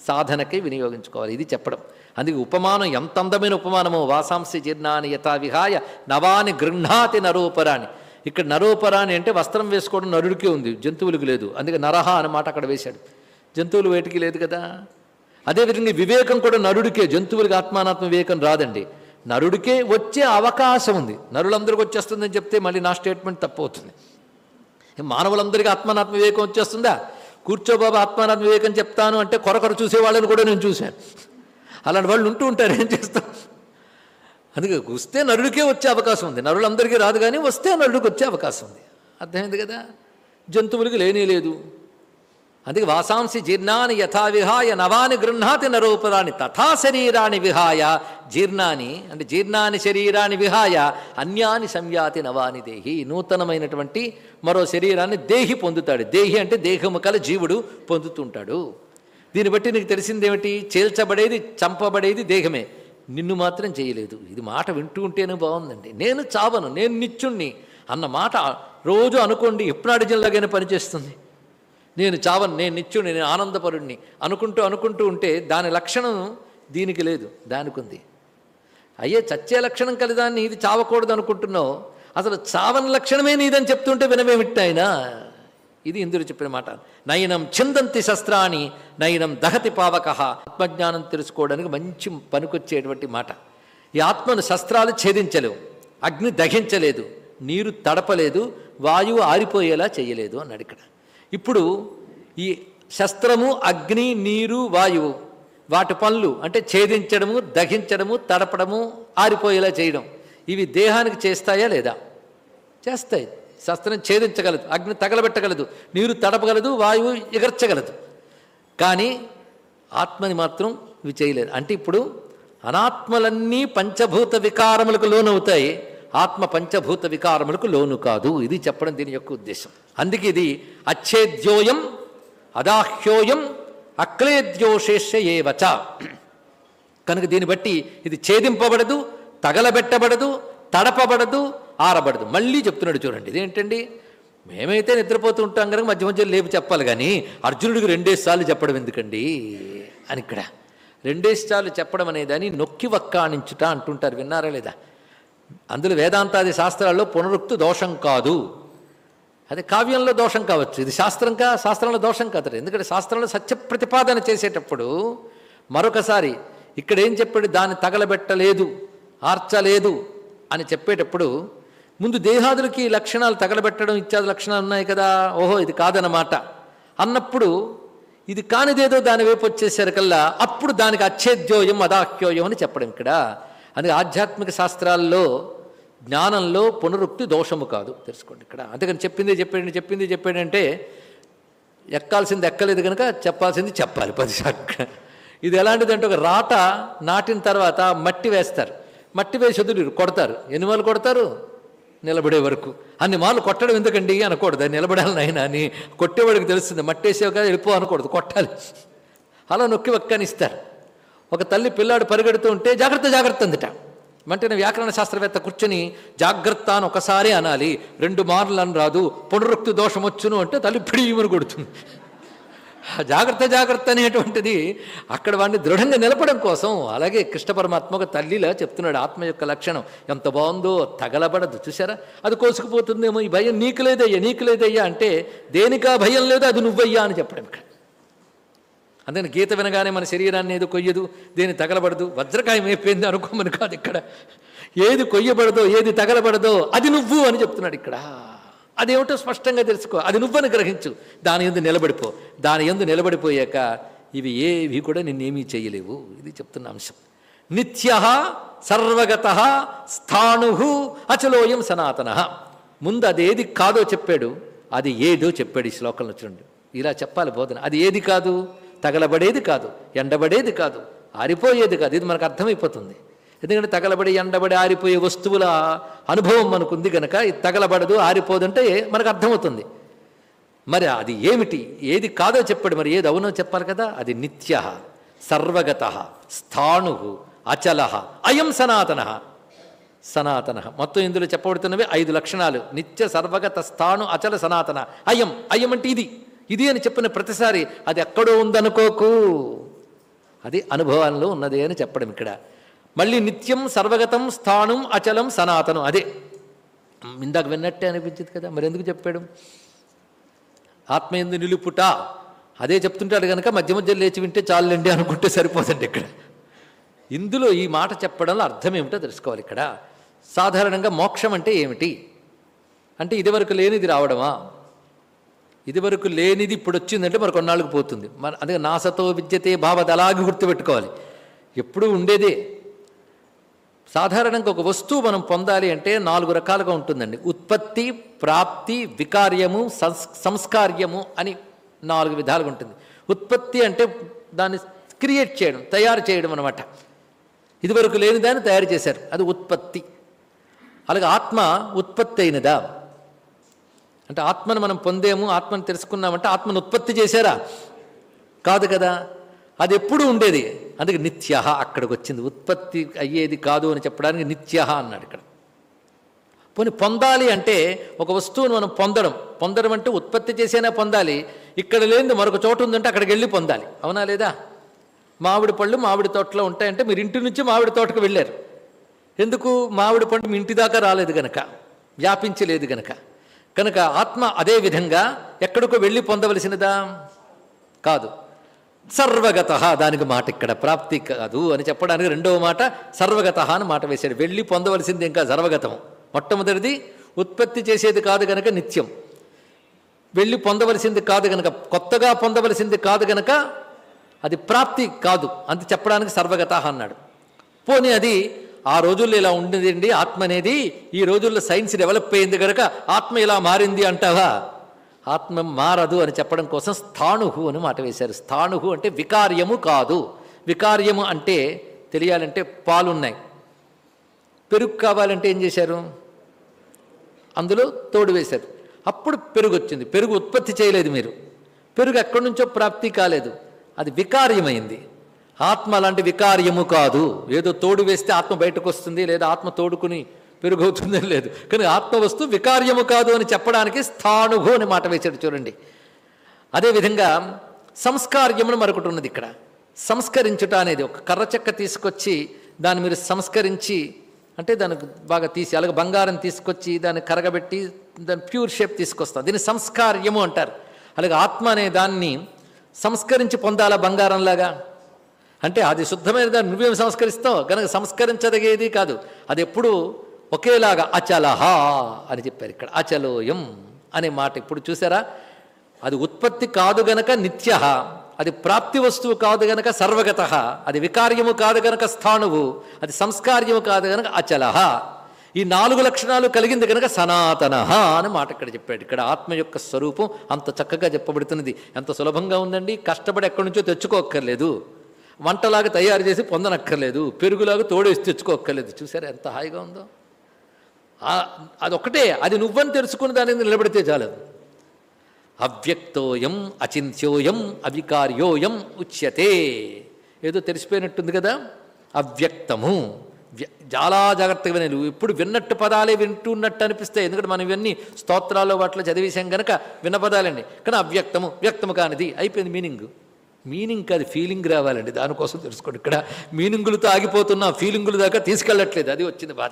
సాధనకి వినియోగించుకోవాలి. ఇది చెప్పడం. అందుకే ఉపమానం ఎంత అందమైన ఉపమానమో వాసాంసి జీర్ణాన్ని యథా విహాయ నవాని గృహ్ణాతి నరోపరాని ఇక్కడ నరోపరాని అంటే వస్త్రం వేసుకోవడం నరుడికే ఉంది జంతువులకు లేదు. అందుకే నరహ అన్నమాట అక్కడ వేశాడు. జంతువులు వేటికి లేదు కదా? అదేవిధంగా వివేకం కూడా నరుడికే జంతువులకి ఆత్మానాత్మ వివేకం రాదండి. నరుడికే వచ్చే అవకాశం ఉంది. నరులందరికీ వచ్చేస్తుందని చెప్తే మళ్ళీ నా స్టేట్మెంట్ తప్పు అవుతుంది మానవులందరికీ ఆత్మానాత్మ వివేకం వచ్చేస్తుందా? కూర్చోబాబు ఆత్మానాత్మ వివేకం చెప్తాను అంటే కొరకొర చూసేవాళ్ళని కూడా నేను చూశాను. అలాంటి వాళ్ళు ఉంటూ ఉంటారు ఏం చేస్తాం? అందుకే వస్తే నరుడికే వచ్చే అవకాశం ఉంది. నరులందరికీ రాదు కానీ వస్తే నరుడికి వచ్చే అవకాశం ఉంది. అర్థమైంది కదా? జంతువులకి లేనే లేదు. అందుకే వాసాంసి జీర్ణాన్ని యథా విహాయ నవాని గృహ్ణాతి నరూపదాన్ని తథా శరీరాన్ని విహాయ. జీర్ణాన్ని అంటే జీర్ణాన్ని శరీరాన్ని విహాయ అన్యాని సంయాతి నవాని దేహి. నూతనమైనటువంటి మరో శరీరాన్ని దేహి పొందుతాడు. దేహి అంటే దేహము కల జీవుడు పొందుతుంటాడు. దీన్ని బట్టి నీకు తెలిసిందేమిటి చేల్చబడేది చంపబడేది దేహమే. నిన్ను మాత్రం చేయలేదు. ఇది మాట వింటూ ఉంటేనే బాగుందండి. నేను చావను నేను నిత్యుణ్ణి అన్న మాట రోజు అనుకోండి ఎప్పుడాడిజన్లాగానే పనిచేస్తుంది. నేను చావను నేను నిత్యుని నేను ఆనందపరుణ్ణి అనుకుంటూ అనుకుంటూ ఉంటే దాని లక్షణం దీనికి లేదు దానికి ఉంది. అయ్యే చచ్చే లక్షణం కలిదాన్ని ఇది చావకూడదు అనుకుంటున్నావు. అసలు చావని లక్షణమే నీదని చెప్తుంటే వినవేమిట్టాయినా ఇది ఇందులో చెప్పిన మాట. నయనం చిందంతి శస్త్రాన్ని నయనం దహతి పావక. ఆత్మజ్ఞానం తెలుసుకోవడానికి మంచి పనికొచ్చేటువంటి మాట. ఈ ఆత్మను శస్త్రాలు ఛేదించలేవు అగ్ని దహించలేదు నీరు తడపలేదు వాయువు ఆరిపోయేలా చేయలేదు అన్నాడు ఇక్కడ. ఇప్పుడు ఈ శస్త్రము అగ్ని నీరు వాయువు వాటి పనులు అంటే ఛేదించడము దహించడము తడపడము ఆరిపోయేలా చేయడం. ఇవి దేహానికి చేస్తాయా లేదా? చేస్తాయి. శస్త్రం ఛేదించగలదు అగ్ని తగలబెట్టగలదు నీరు తడపగలదు వాయువు ఎగర్చగలదు. కానీ ఆత్మని మాత్రం ఇవి చేయలేదు అంటే ఇప్పుడు అనాత్మలన్నీ పంచభూత వికారములకు లోనవుతాయి. ఆత్మ పంచభూత వికారములకు లోను కాదు. ఇది చెప్పడం దీని యొక్క ఉద్దేశం. అందుకే ఇది అచ్చేద్యోయం అదాహ్యోయం అక్లేద్యోశేష్య ఏవచ. కనుక దీన్ని బట్టి ఇది ఛేదింపబడదు తగలబెట్టబడదు తడపబడదు ఆరబడదు. మళ్ళీ చెప్తున్నాడు చూడండి. ఇదేంటండి? మేమైతే నిద్రపోతూ ఉంటాం కనుక మధ్య మధ్యలో లేపు చెప్పాలి కానీ అర్జునుడికి రెండేసి సార్లు చెప్పడం ఎందుకండి? అని ఇక్కడ. రెండేసి సార్లు చెప్పడం అనేదాన్ని నొక్కి వక్కాణించుట అంటుంటారు. విన్నారా లేదా? అందులో వేదాంతాది శాస్త్రాల్లో పునరుక్తి దోషం కాదు. అది కావ్యంలో దోషం కావచ్చు. ఇది శాస్త్రం కా శాస్త్రంలో దోషం కాదు. ఎందుకంటే శాస్త్రంలో సత్య ప్రతిపాదన చేసేటప్పుడు మరొకసారి ఇక్కడ ఏం చెప్పాడు? దాన్ని తగలబెట్టలేదు ఆర్చలేదు అని చెప్పేటప్పుడు ముందు దేహాదులకి ఈ లక్షణాలు తగలబెట్టడం ఇత్యాది లక్షణాలు ఉన్నాయి కదా? ఓహో ఇది కాదనమాట అన్నప్పుడు ఇది కానిదేదో దాని వైపు వచ్చేసరికల్లా అప్పుడు దానికి అచ్చేద్యోయం అదాహ్యోయం అని చెప్పడం ఇక్కడ. అందుకే ఆధ్యాత్మిక శాస్త్రాల్లో జ్ఞానంలో పునరుక్తి దోషము కాదు. తెలుసుకోండి ఇక్కడ. అందుకని చెప్పింది చెప్పాడు చెప్పింది చెప్పాడు అంటే ఎక్కాల్సింది ఎక్కలేదు కనుక చెప్పాల్సింది చెప్పాలి పది శాతం. ఇది ఎలాంటిదంటే ఒక రాట నాటిన తర్వాత మట్టి వేస్తారు. మట్టి వేసి వదులు కొడతారు. ఎన్ని మాలు కొడతారు? నిలబడే వరకు. అన్ని మాలు కొట్టడం ఎందుకండి అనకూడదు. అది నిలబడాలి నాయన అని కొట్టేవాడికి తెలుస్తుంది. మట్టేసావు కదా వెళ్ళిపో అనకూడదు. కొట్టాలి. అలా నొక్కి వెక్కనిస్తారు ఒక తల్లి పిల్లాడు పరిగెడుతూ ఉంటే జాగ్రత్త జాగ్రత్త అందిట. వెంటనే వ్యాకరణ శాస్త్రవేత్త కూర్చొని జాగ్రత్త అని ఒకసారి అనాలి. రెండు మార్లు అని రాదు. పునరుక్తి దోషం వచ్చును అంటే తల్లి పిడిమని కొడుతుంది. జాగ్రత్త జాగ్రత్త అనేటువంటిది అక్కడ వాడిని దృఢంగా నిలపడం కోసం అలాగే కృష్ణ పరమాత్మ ఒక తల్లిలా చెప్తున్నాడు ఆత్మ యొక్క లక్షణం. ఎంత బాగుందో తగలబడదు. చూసారా అది కోసుకుపోతుందేమో ఈ భయం. నీకు లేదయ్యా నీకు లేదయ్యా అంటే దేనికా భయం లేదు అది నువ్వయ్యా అని చెప్పడం ఇక్కడ. అందుకని గీత వినగానే మన శరీరాన్ని ఏది కొయ్యదు దేని తగలబడదు? వజ్రకాయం అయిపోయింది అనుకోమని కాదు ఇక్కడ. ఏది కొయ్యబడదో ఏది తగలబడదో అది నువ్వు అని చెప్తున్నాడు ఇక్కడ. అదేమిటో స్పష్టంగా తెలుసుకో. అది నువ్వని గ్రహించు. దాని ఎందు నిలబడిపో. దాని ఎందు నిలబడిపోయాక ఇవి ఏవి కూడా నిన్నేమీ చేయలేవు. ఇది చెప్తున్న అంశం. నిత్య సర్వగత స్థాణు అచలోయం సనాతన. ముందు అదేది కాదో చెప్పాడు. అది ఏదో చెప్పాడు ఈ శ్లోకంలో చూడండి. ఇలా చెప్పాలి బోధన. అది ఏది కాదు? తగలబడేది కాదు ఎండబడేది కాదు ఆరిపోయేది కాదు. ఇది మనకు అర్థమైపోతుంది. ఎందుకంటే తగలబడి ఎండబడి ఆరిపోయే వస్తువుల అనుభవం మనకుంది గనక ఇది తగలబడదు ఆరిపోదంటే మనకు అర్థమవుతుంది. మరి అది ఏమిటి? ఏది కాదో చెప్పాడు. మరి ఏది అవునో చెప్పాలి కదా? అది నిత్య సర్వగత స్థాణు అచల అయం సనాతన. సనాతన. మొత్తం ఇందులో చెప్పబడుతున్నవి ఐదు లక్షణాలు. నిత్య సర్వగత స్థాణు అచల సనాతన. అయం. అయం అంటే ఇది. ఇది అని చెప్పిన ప్రతిసారి అది ఎక్కడో ఉందనుకోకు. అది అనుభవాల్లో ఉన్నదే అని చెప్పడం ఇక్కడ. మళ్ళీ నిత్యం సర్వగతం స్థానం అచలం సనాతనం. అదే. ఇందాక విన్నట్టే అనిపించింది కదా మరి ఎందుకు చెప్పాడు? ఆత్మయందు నిలుపుట. అదే చెప్తుంటాడు కనుక మధ్య మధ్యలో లేచి వింటే చాలండి అనుకుంటే సరిపోదండి ఇక్కడ. ఇందులో ఈ మాట చెప్పడంలో అర్థం ఏమిటో తెలుసుకోవాలి ఇక్కడ. సాధారణంగా మోక్షం అంటే ఏమిటి? అంటే ఇదివరకు లేనిది రావడమా? ఇదివరకు లేనిది ఇప్పుడు వచ్చిందంటే మరి కొన్నాళ్ళకి పోతుంది. మన అందుకే నాసతో విద్యతే భావద అలాగే గుర్తుపెట్టుకోవాలి. ఎప్పుడూ ఉండేదే. సాధారణంగా ఒక వస్తువు మనం పొందాలి అంటే నాలుగు రకాలుగా ఉంటుందండి. ఉత్పత్తి ప్రాప్తి వికార్యము సంస్ సంస్కార్యము అని నాలుగు విధాలుగా ఉంటుంది. ఉత్పత్తి అంటే దాన్ని క్రియేట్ చేయడం తయారు చేయడం అనమాట ఇదివరకు లేని దాన్ని తయారు చేశారు. అది ఉత్పత్తి. అలాగే ఆత్మ ఉత్పత్తి అయినదా? అంటే ఆత్మను మనం పొందేము ఆత్మను తెలుసుకున్నామంటే ఆత్మను ఉత్పత్తి చేశారా? కాదు కదా. అది ఎప్పుడు ఉండేది. అందుకే నిత్య అక్కడికి వచ్చింది. ఉత్పత్తి అయ్యేది కాదు అని చెప్పడానికి నిత్య అన్నాడు ఇక్కడ. పోనీ పొందాలి అంటే ఒక వస్తువును మనం పొందడం. పొందడం అంటే ఉత్పత్తి చేసేనా పొందాలి? ఇక్కడ లేనిది మరొక చోటు ఉందంటే అక్కడికి వెళ్ళి పొందాలి. అవునా లేదా? మామిడి పళ్ళు మామిడి తోటలో ఉంటాయంటే మీరు ఇంటి నుంచి మామిడి తోటకు వెళ్ళారు. ఎందుకు? మామిడి పండు మీ ఇంటి దాకా రాలేదు గనక. వ్యాపించలేదు గనక. కనుక ఆత్మ అదే విధంగా ఎక్కడికో వెళ్ళి పొందవలసినదా? కాదు. సర్వగత దానికి మాట ఇక్కడ ప్రాప్తి కాదు అని చెప్పడానికి రెండవ మాట సర్వగత అని మాట వేశాడు. వెళ్ళి పొందవలసింది ఇంకా సర్వగతం. మొట్టమొదటిది ఉత్పత్తి చేసేది కాదు గనక నిత్యం. వెళ్ళి పొందవలసింది కాదు గనక కొత్తగా పొందవలసింది కాదు గనక అది ప్రాప్తి కాదు. అంత చెప్పడానికి సర్వగత అన్నాడు. పోనీ అది ఆ రోజుల్లో ఇలా ఉండేదండి. ఆత్మ అనేది ఈ రోజుల్లో సైన్స్ డెవలప్ అయింది కనుక ఆత్మ ఇలా మారింది అంటావా? ఆత్మ మారదు అని చెప్పడం కోసం స్థాణుహు అని మాట వేశారు. స్థాణుహు అంటే వికార్యము కాదు. వికార్యము అంటే తెలియాలంటే పాలున్నాయి. పెరుగు కావాలంటే ఏం చేశారు? అందులో తోడు వేశారు. అప్పుడు పెరుగు వచ్చింది. పెరుగు ఉత్పత్తి చేయలేదు మీరు. పెరుగు ఎక్కడి నుంచో ప్రాప్తి కాలేదు. అది వికార్యమైంది. ఆత్మ అలాంటి వికార్యము కాదు. ఏదో తోడు వేస్తే ఆత్మ బయటకు వస్తుంది లేదా ఆత్మ తోడుకుని పెరుగు లేదు. కానీ ఆత్మ వస్తువు వికార్యము కాదు అని చెప్పడానికి స్థాణుభు అని మాట వేశాడు చూడండి. అదేవిధంగా సంస్కార్యమును మరొకటి ఉన్నది ఇక్కడ. సంస్కరించుట అనేది ఒక కర్ర చెక్క తీసుకొచ్చి దాన్ని మీరు సంస్కరించి అంటే దానికి బాగా తీసి అలాగే బంగారం తీసుకొచ్చి దాన్ని కరగబెట్టి దాని ప్యూర్ షేప్ తీసుకొస్తాం. దీన్ని సంస్కార్యము అంటారు. అలాగే ఆత్మ అనే దాన్ని సంస్కరించి పొందాలా బంగారంలాగా? అంటే అది శుద్ధమైన దాన్ని నువ్వేం సంస్కరిస్తావు? కనుక సంస్కరించదగేది కాదు. అది ఎప్పుడు ఒకేలాగా అచలహ అని చెప్పారు ఇక్కడ. అచలోయం అనే మాట ఇప్పుడు చూసారా? అది ఉత్పత్తి కాదు గనక నిత్య అది ప్రాప్తి వస్తువు కాదు గనక సర్వగత. అది వికార్యము కాదు గనక స్థాణువు. అది సంస్కార్యము కాదు గనక అచలహ. ఈ నాలుగు లక్షణాలు కలిగింది కనుక సనాతన అని మాట ఇక్కడ చెప్పాడు. ఇక్కడ ఆత్మ యొక్క స్వరూపం అంత చక్కగా చెప్పబడుతున్నది. ఎంత సులభంగా ఉందండి? కష్టపడి ఎక్కడి నుంచో తెచ్చుకోక్కర్లేదు. వంటలాగా తయారు చేసి పొందనక్కర్లేదు పెరుగులాగా తోడేసి తెచ్చుకోక్కర్లేదు. చూసారా ఎంత హాయిగా ఉందో? అదొక్కటే అది నువ్వని తెలుసుకుని దాని మీద నిలబడితే చాలదు. అవ్యక్తోయం అచింత్యోయం అవికార్యోయం ఉచ్యతే. ఏదో తెలిసిపోయినట్టుంది కదా? అవ్యక్తము. వ్య- చాలా జాగ్రత్తగా వినలేవు నువ్వు విన్నట్టు పదాలే వింటున్నట్టు అనిపిస్తాయి. ఎందుకంటే మనం ఇవన్నీ స్తోత్రాల్లో వాటిలో చదివేశాం కనుక విన్న పదాలండి. కానీ అవ్యక్తము వ్యక్తము కానిది. అయిపోయింది మీనింగ్. మీనింగ్ కాదు ఫీలింగ్ రావాలండి. దానికోసం తెలుసుకోండి. ఇక్కడ మీనింగులతో ఆగిపోతున్నా ఫీలింగుల దాకా తీసుకెళ్ళట్లేదు. అది వచ్చింది బాధ.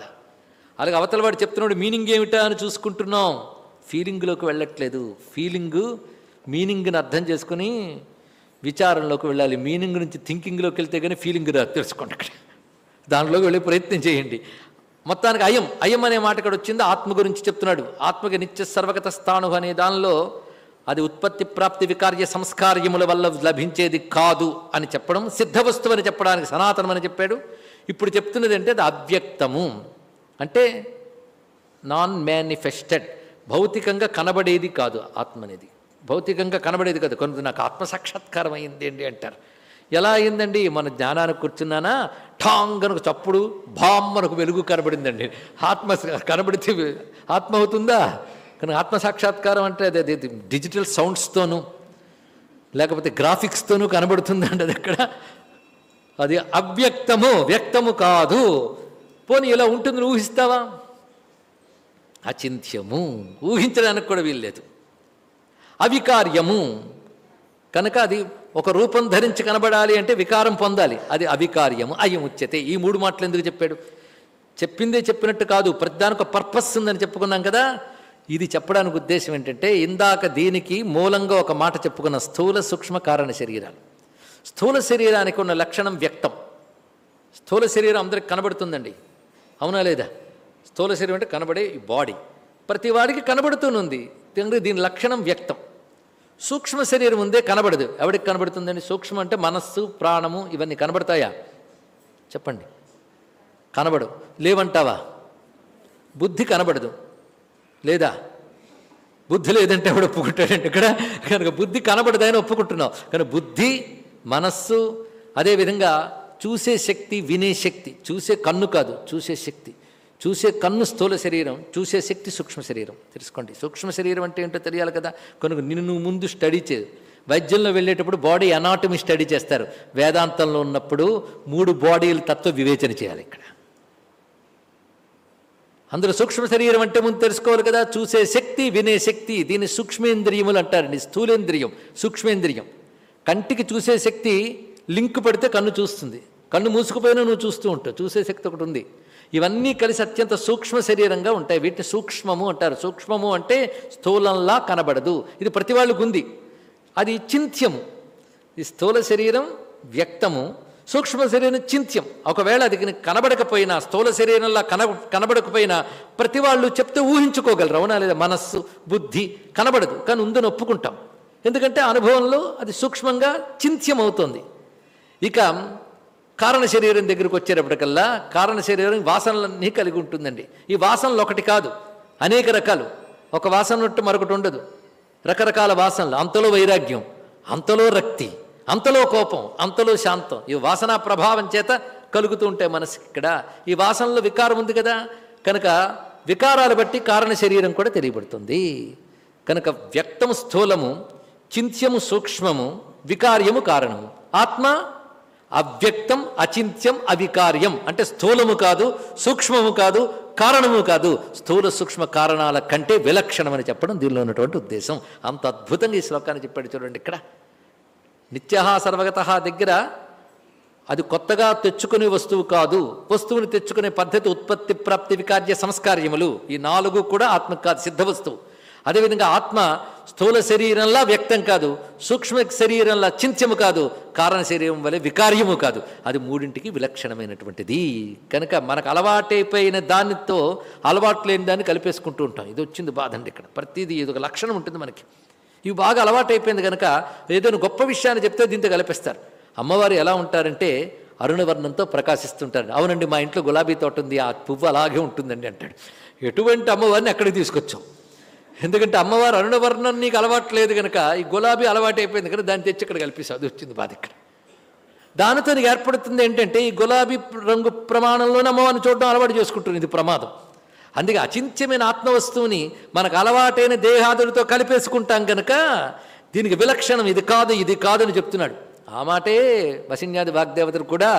అలాగే అవతల వాడు చెప్తున్నాడు మీనింగ్ ఏమిటా అని చూసుకుంటున్నాం. ఫీలింగ్లోకి వెళ్ళట్లేదు. ఫీలింగు మీనింగ్ని అర్థం చేసుకుని విచారంలోకి వెళ్ళాలి. మీనింగ్ నుంచి థింకింగ్లోకి వెళ్తే కానీ ఫీలింగ్ రాదు. తెలుసుకోండి ఇక్కడ దానిలోకి వెళ్ళే ప్రయత్నం చేయండి. మొత్తానికి అయం అయం అనే మాట ఇక్కడ వచ్చింది. ఆత్మ గురించి చెప్తున్నాడు. ఆత్మకి నిత్య సర్వగత స్థాను అనే దానిలో అది ఉత్పత్తి ప్రాప్తి వికార్య సంస్కార్యముల వల్ల లభించేది కాదు అని చెప్పడం సిద్ధ వస్తువు అని చెప్పడానికి సనాతనం అని చెప్పాడు. ఇప్పుడు చెప్తున్నది అంటే అది అవ్యక్తము. అంటే నాన్ మేనిఫెస్టెడ్ భౌతికంగా కనబడేది కాదు ఆత్మ అనేది భౌతికంగా కనబడేది కాదు. కొంత నాకు ఆత్మసాక్షాత్కారం అయింది అండి అంటారు. ఎలా అయిందండి? మన జ్ఞానానికి కూర్చున్నానా? ఠాంగ్ అనుకు చప్పుడు భామ్ మనకు వెలుగు కనబడిందండి. ఆత్మ కనబడితే ఆత్మ అవుతుందా? కానీ ఆత్మసాక్షాత్కారం అంటే అది డిజిటల్ సౌండ్స్తోనూ లేకపోతే గ్రాఫిక్స్తోనూ కనబడుతుందండి అది అక్కడ అది అవ్యక్తము వ్యక్తము కాదు. పోనీ ఇలా ఉంటుంది ఊహిస్తావా? అచింత్యము. ఊహించడానికి కూడా వీల్లేదు అవికార్యము. కనుక అది ఒక రూపం ధరించి కనబడాలి అంటే వికారం పొందాలి. అది అవికార్యము. అయముచ్యతే ఈ మూడు మాటలు ఎందుకు చెప్పాడు? చెప్పిందే చెప్పినట్టు కాదు. ప్రతిదానికి ఒక పర్పస్ ఉందని చెప్పుకున్నాం కదా. ఇది చెప్పడానికి ఉద్దేశం ఏంటంటే ఇందాక దీనికి మూలంగా ఒక మాట చెప్పుకున్న స్థూల సూక్ష్మ కారణ శరీరాలు. స్థూల శరీరానికి ఉన్న లక్షణం వ్యక్తం. స్థూల శరీరం అందరికి కనబడుతుందండి. అవునా లేదా? స్థూల శరీరం అంటే కనబడే ఈ బాడీ. ప్రతి వాడికి కనబడుతూనుంది కనుక దీని లక్షణం వ్యక్తం. సూక్ష్మ శరీరం ఉందే కనబడదు. ఎవరికి కనబడుతుందండి? సూక్ష్మ అంటే మనస్సు ప్రాణము ఇవన్నీ కనబడతాయా? చెప్పండి. కనబడు లేవంటావా? బుద్ధి కనబడదు. లేదా? బుద్ధి లేదంటే ఎవడు ఒప్పుకుంటాడంటే ఇక్కడ? కనుక బుద్ధి కనబడదని ఒప్పుకుంటున్నావు కానీ బుద్ధి మనస్సు అదేవిధంగా చూసే శక్తి వినే శక్తి. చూసే కన్ను కాదు చూసే శక్తి. చూసే కన్ను స్థూల శరీరం చూసే శక్తి సూక్ష్మ శరీరం. తెలుసుకోండి. సూక్ష్మ శరీరం అంటే ఏంటో తెలియాలి కదా? కనుక నిన్ను నువ్వు ముందు స్టడీ చేయదు వైద్యంలో వెళ్ళేటప్పుడు బాడీ అనాటమీ స్టడీ చేస్తారు. వేదాంతంలో ఉన్నప్పుడు మూడు బాడీల తత్వ వివేచన చేయాలి ఇక్కడ. అందులో సూక్ష్మ శరీరం అంటే ముందు తెలుసుకోవాలి కదా. చూసే శక్తి వినే శక్తి. దీన్ని సూక్ష్మేంద్రియములు అంటారండి స్థూలేంద్రియం సూక్ష్మేంద్రియం. కంటికి చూసే శక్తి లింక్ పడితే కన్ను చూస్తుంది. కన్ను మూసుకుపోయినా నువ్వు చూస్తూ ఉంటావు. చూసే శక్తి ఒకటి ఉంది. ఇవన్నీ కలిసి అత్యంత సూక్ష్మ శరీరంగా ఉంటాయి. వీటిని సూక్ష్మము అంటారు. సూక్ష్మము అంటే స్థూలంలా కనబడదు. ఇది ప్రతి వాళ్ళకు ఉంది. అది చింత్యము. ఈ స్థూల శరీరం వ్యక్తము. సూక్ష్మ శరీరం చింత్యం. ఒకవేళ అది కనబడకపోయినా స్థూల శరీరంలా కన కనబడకపోయినా ప్రతి వాళ్ళు చెప్తే ఊహించుకోగలరు. అవునా లేదా? మనస్సు బుద్ధి కనబడదు. కానీ ఉందని ఒప్పుకుంటాం. ఎందుకంటే అనుభవంలో అది సూక్ష్మంగా చింత్యం అవుతుంది ఇక కారణ శరీరం దగ్గరికి వచ్చేటప్పటికల్లా కారణ శరీరం వాసనలన్నీ కలిగి ఉంటుందండి. ఈ వాసనలు ఒకటి కాదు అనేక రకాలు. ఒక వాసన ఉంటే మరొకటి ఉండదు. రకరకాల వాసనలు. అంతలో వైరాగ్యం అంతలో రక్తి. అంతలో కోపం అంతలో శాంతం. ఈ వాసన ప్రభావం చేత కలుగుతూ ఉంటాయి మనసుకి ఇక్కడ. ఈ వాసనలో వికారం ఉంది కదా. కనుక వికారాలు బట్టి కారణ శరీరం కూడా తెలియబడుతుంది. కనుక వ్యక్తం స్థూలము చింత్యము సూక్ష్మము వికార్యము కారణము. ఆత్మ అవ్యక్తం అచింత్యం అవికార్యం. అంటే స్థూలము కాదు సూక్ష్మము కాదు కారణము కాదు. స్థూల సూక్ష్మ కారణాల కంటే విలక్షణమని చెప్పడం దీనిలో ఉన్నటువంటి ఉద్దేశం. అంత అద్భుతంగా ఈ శ్లోకాన్ని చెప్పాడు చూడండి ఇక్కడ. నిత్యహ సర్వగత దగ్గర అది కొత్తగా తెచ్చుకునే వస్తువు కాదు వస్తువుని తెచ్చుకునే పద్ధతి ఉత్పత్తి ప్రాప్తి వికార్య సంస్కార్యములు ఈ నాలుగు కూడా ఆత్మ కాదు సిద్ధ వస్తువు. అదేవిధంగా ఆత్మ స్థూల శరీరంలా వ్యక్తం కాదు సూక్ష్మ శరీరంలా చింత్యము కాదు కారణ శరీరం వలె వికార్యము కాదు. అది మూడింటికి విలక్షణమైనటువంటిది. కనుక మనకు అలవాటైపోయిన దానితో అలవాటు లేని దాన్ని కలిపేసుకుంటూ ఉంటాం. ఇది వచ్చింది బాధ అండి ఇక్కడ. ప్రతిదీ ఇది ఒక లక్షణం ఉంటుంది మనకి. ఇవి బాగా అలవాటైపోయింది కనుక ఏదైనా గొప్ప విషయాన్ని చెప్తే దీంతో కలిపేస్తారు. అమ్మవారు ఎలా ఉంటారంటే అరుణవర్ణంతో ప్రకాశిస్తుంటారు. అవునండి మా ఇంట్లో గులాబీ తోట ఉంది ఆ పువ్వు అలాగే ఉంటుందండి అంటాడు. ఎటువంటి అమ్మవారిని అక్కడికి తీసుకొచ్చాం? ఎందుకంటే అమ్మవారు అరుణవర్ణం నీకు అలవాట్లేదు కనుక ఈ గులాబీ అలవాటు అయిపోయింది కనుక దాన్ని తెచ్చి ఇక్కడ కల్పిస్తావు అది వచ్చింది బాధ ఇక్కడ. దానితో నీకు ఏర్పడుతుంది ఏంటంటే ఈ గులాబీ రంగు ప్రమాణంలోనే అమ్మవారిని చూడడం అలవాటు చేసుకుంటుంది ఇది ప్రమాదం. అందుకే అచింత్యమైన ఆత్మవస్తువుని మనకు అలవాటైన దేహాదులతో కలిపేసుకుంటాం కనుక దీనికి విలక్షణం ఇది కాదు ఇది కాదు అని చెప్తున్నాడు. ఆ మాటే వసిన్యాది వాగ్దేవతలు కూడా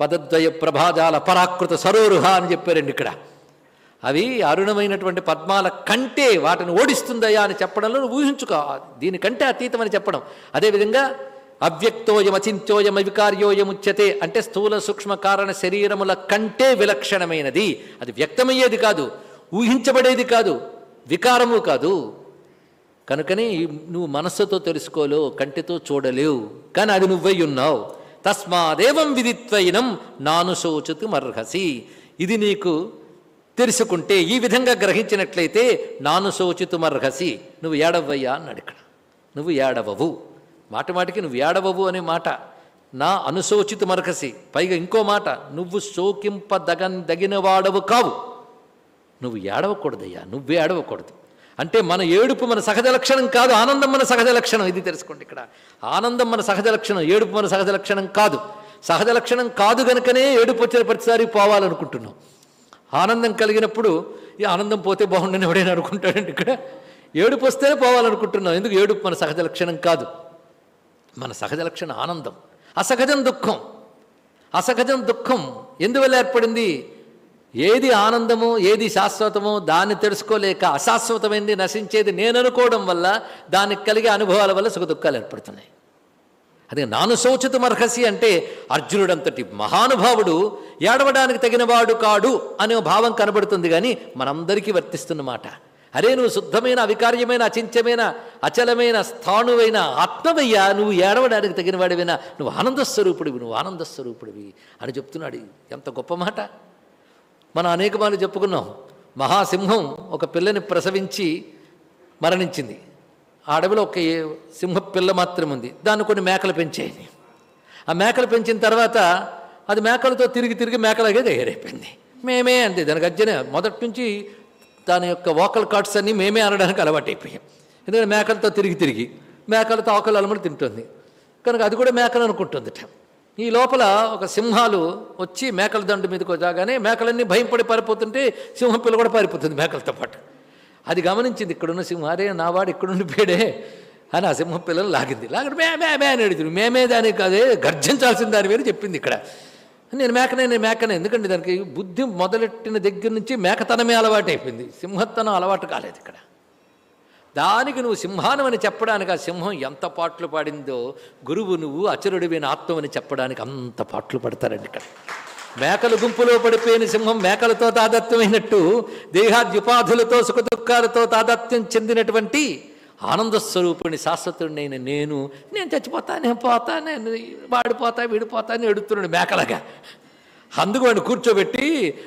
పదద్వయ ప్రభాజాల పరాకృత సరోరుహ అని చెప్పారండి ఇక్కడ. అవి అరుణమైనటువంటి పద్మాల కంటే వాటిని ఓడిస్తుందయా అని చెప్పడంలో ఊహించుకో. దీనికంటే అతీతమని చెప్పడం. అదేవిధంగా అవ్యక్తోయం అచింత్యోయం అంటే స్థూల సూక్ష్మ కారణ శరీరముల కంటే విలక్షణమైనది. అది వ్యక్తమయ్యేది కాదు ఊహించబడేది కాదు వికారము కాదు. కనుకనే నువ్వు మనస్సుతో తెలుసుకోలేవు కంటితో చూడలేవు. కానీ అది నువ్వై ఉన్నావు. తస్మాదేవం విదిత్వైనం నాను శోచతు అర్హసి. ఇది నీకు తెలుసుకుంటే ఈ విధంగా గ్రహించినట్లయితే నాను శోచితుమర్హసి నువ్వు ఏడవయ్యా అన్నాడు ఇక్కడ. నువ్వు ఏడవవు. మాట మాటికి నువ్వు ఏడవవు అనే మాట. నా అనుశోచితుమర్హసి పైగా ఇంకో మాట నువ్వు శోకింపదగన్ దగిన వాడవు కావు. నువ్వు ఏడవకూడదయ్యా నువ్వే ఏడవకూడదు. అంటే మన ఏడుపు మన సహజ లక్షణం కాదు ఆనందం మన సహజ లక్షణం. ఇది తెలుసుకోండి ఇక్కడ. ఆనందం మన సహజ లక్షణం ఏడుపు మన సహజ లక్షణం కాదు. సహజ లక్షణం కాదు గనుకనే ఏడుపు వచ్చిన ప్రతిసారి పోవాలనుకుంటున్నాం. ఆనందం కలిగినప్పుడు ఈ ఆనందం పోతే బాగుండని ఎవడైనా అనుకుంటాడండి ఇక్కడ? ఏడుపు వస్తేనే పోవాలనుకుంటున్నాం. ఎందుకు? ఏడుపు మన సహజ లక్షణం కాదు. మన సహజ లక్షణ ఆనందం. అసహజం దుఃఖం. అసహజం దుఃఖం ఎందువల్ల ఏర్పడింది? ఏది ఆనందము ఏది శాశ్వతమో దాన్ని తెలుసుకోలేక అశాశ్వతమైంది నశించేది నేను అనుకోవడం వల్ల దానికి కలిగే అనుభవాల వల్ల సుఖ దుఃఖాలు ఏర్పడుతున్నాయి. అదే నాను శోచిత మర్హసి అంటే అర్జునుడంతటి మహానుభావుడు ఏడవడానికి తగినవాడు కాడు అనే భావం కనబడుతుంది కానీ మనందరికీ వర్తిస్తున్నమాట అరే నువ్వు శుద్ధమైన అవికార్యమైన అచించమైన అచలమైన స్థాణువైన ఆత్మవయ్యా. నువ్వు ఏడవడానికి తగినవాడివైనా. నువ్వు ఆనందస్వరూపుడివి నువ్వు ఆనందస్వరూపుడివి అని చెప్తున్నాడు. ఎంత గొప్ప మాట. మనం అనేక మార్లు చెప్పుకున్నాం. మహాసింహం ఒక పిల్లని ప్రసవించి మరణించింది. ఆ అడవిలో ఒక సింహ పిల్ల మాత్రం ఉంది. దాన్ని కొన్ని మేకలు పెంచాయి ఆ మేకలు పెంచిన తర్వాత అది మేకలతో తిరిగి తిరిగి మేకలాగే తయారైపోయింది. మేమే అంతే దానికి అజ్జనే మొదటి నుంచి దాని యొక్క వోకల్ కార్డ్స్ అన్నీ మేమే అనడానికి అలవాటు అయిపోయాం. ఎందుకంటే మేకలతో తిరిగి తిరిగి మేకలతో ఆకలి అలమని తింటుంది. కనుక అది కూడా మేకలు అనుకుంటుందిట. ఈ లోపల ఒక సింహాలు వచ్చి మేకల దండు మీదకి వచ్చాగానే మేకలన్నీ భయంపడి పారిపోతుంటే సింహం పిల్ల కూడా పారిపోతుంది మేకలతో పాటు. అది గమనించింది ఇక్కడున్న సింహం అరే నావాడు ఇక్కడుండి పేడే అని ఆ సింహం పిల్లలు లాగింది. లాగడం మే మే మే అని అడిగింది. మేమే దానికి అదే గర్జించాల్సిన దాని వేరు చెప్పింది ఇక్కడ. నేను మేకనే నేను మేకనే. ఎందుకంటే దానికి బుద్ధి మొదలెట్టిన దగ్గర నుంచి మేకతనమే అలవాటు అయిపోయింది. సింహతనం అలవాటు కాలేదు ఇక్కడ. దానికి నువ్వు సింహానం అని చెప్పడానికి ఆ సింహం ఎంత పాటలు పాడిందో గురువు నువ్వు అచరుడివైన ఆత్మని చెప్పడానికి అంత పాటలు పడతారండి ఇక్కడ. మేకల గుంపులో పడిపోయిన సింహం మేకలతో తాదత్వమైనట్టు దేహాద్యుపాధులతో సుఖదుఖాలతో తాదత్యం చెందినటువంటి ఆనంద శాశ్వతుడినైన నేను నేను చచ్చిపోతా నేను పోతా నేను వాడిపోతా వీడిపోతా ఎడుతున్నాడు మేకలగా. అందుకు వాడిని కూర్చోబెట్టి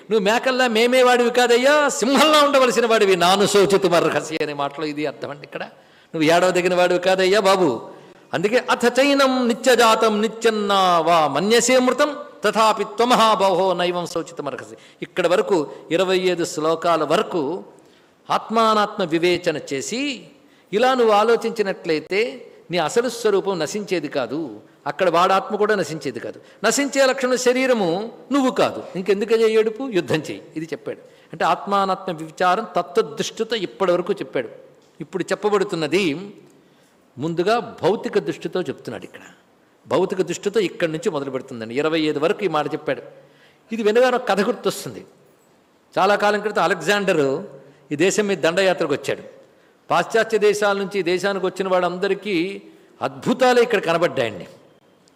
నువ్వు మేకల్లా మేమే వాడివి కాదయ్యా సింహంలా ఉండవలసిన వాడివి నాను శోచితు మర్హసి అనే మాటలో ఇది అర్థం అండి ఇక్కడ. నువ్వు ఏడవ దిగిన వాడివి కాదయ్యా బాబు. అందుకే అథ చైనం నిత్యజాతం నిత్యన్నా వా మన్యసే మృతం తథాపి త్వమహాబహో నైవం శోచితమర్హసి. ఇక్కడ వరకు ఇరవై ఐదు శ్లోకాల వరకు ఆత్మానాత్మ వివేచన చేసి ఇలా నువ్వు ఆలోచించినట్లయితే నీ అసలు స్వరూపం నశించేది కాదు. అక్కడ వాడాత్మ కూడా నశించేది కాదు. నశించే లక్షణం శరీరము నువ్వు కాదు. ఇంకెందుకయ్యా ఏడుపు? యుద్ధం చేయి ఇది చెప్పాడు. అంటే ఆత్మానాత్మ విచారం తత్వదృష్టితో ఇప్పటి వరకు చెప్పాడు. ఇప్పుడు చెప్పబడుతున్నది ముందుగా భౌతిక దృష్టితో చెప్తున్నాడు ఇక్కడ. భౌతిక దృష్టితో ఇక్కడి నుంచి మొదలు పెడుతుందండి. ఇరవై ఐదు వరకు ఈ మాట చెప్పాడు. ఇది వెనుగా ఒక కథ గుర్తొస్తుంది. చాలా కాలం క్రితం అలెగ్జాండరు ఈ దేశం మీద దండయాత్రకు వచ్చాడు. పాశ్చాత్య దేశాల నుంచి దేశానికి వచ్చిన వాళ్ళందరికీ అద్భుతాలే ఇక్కడ కనబడ్డాయండి.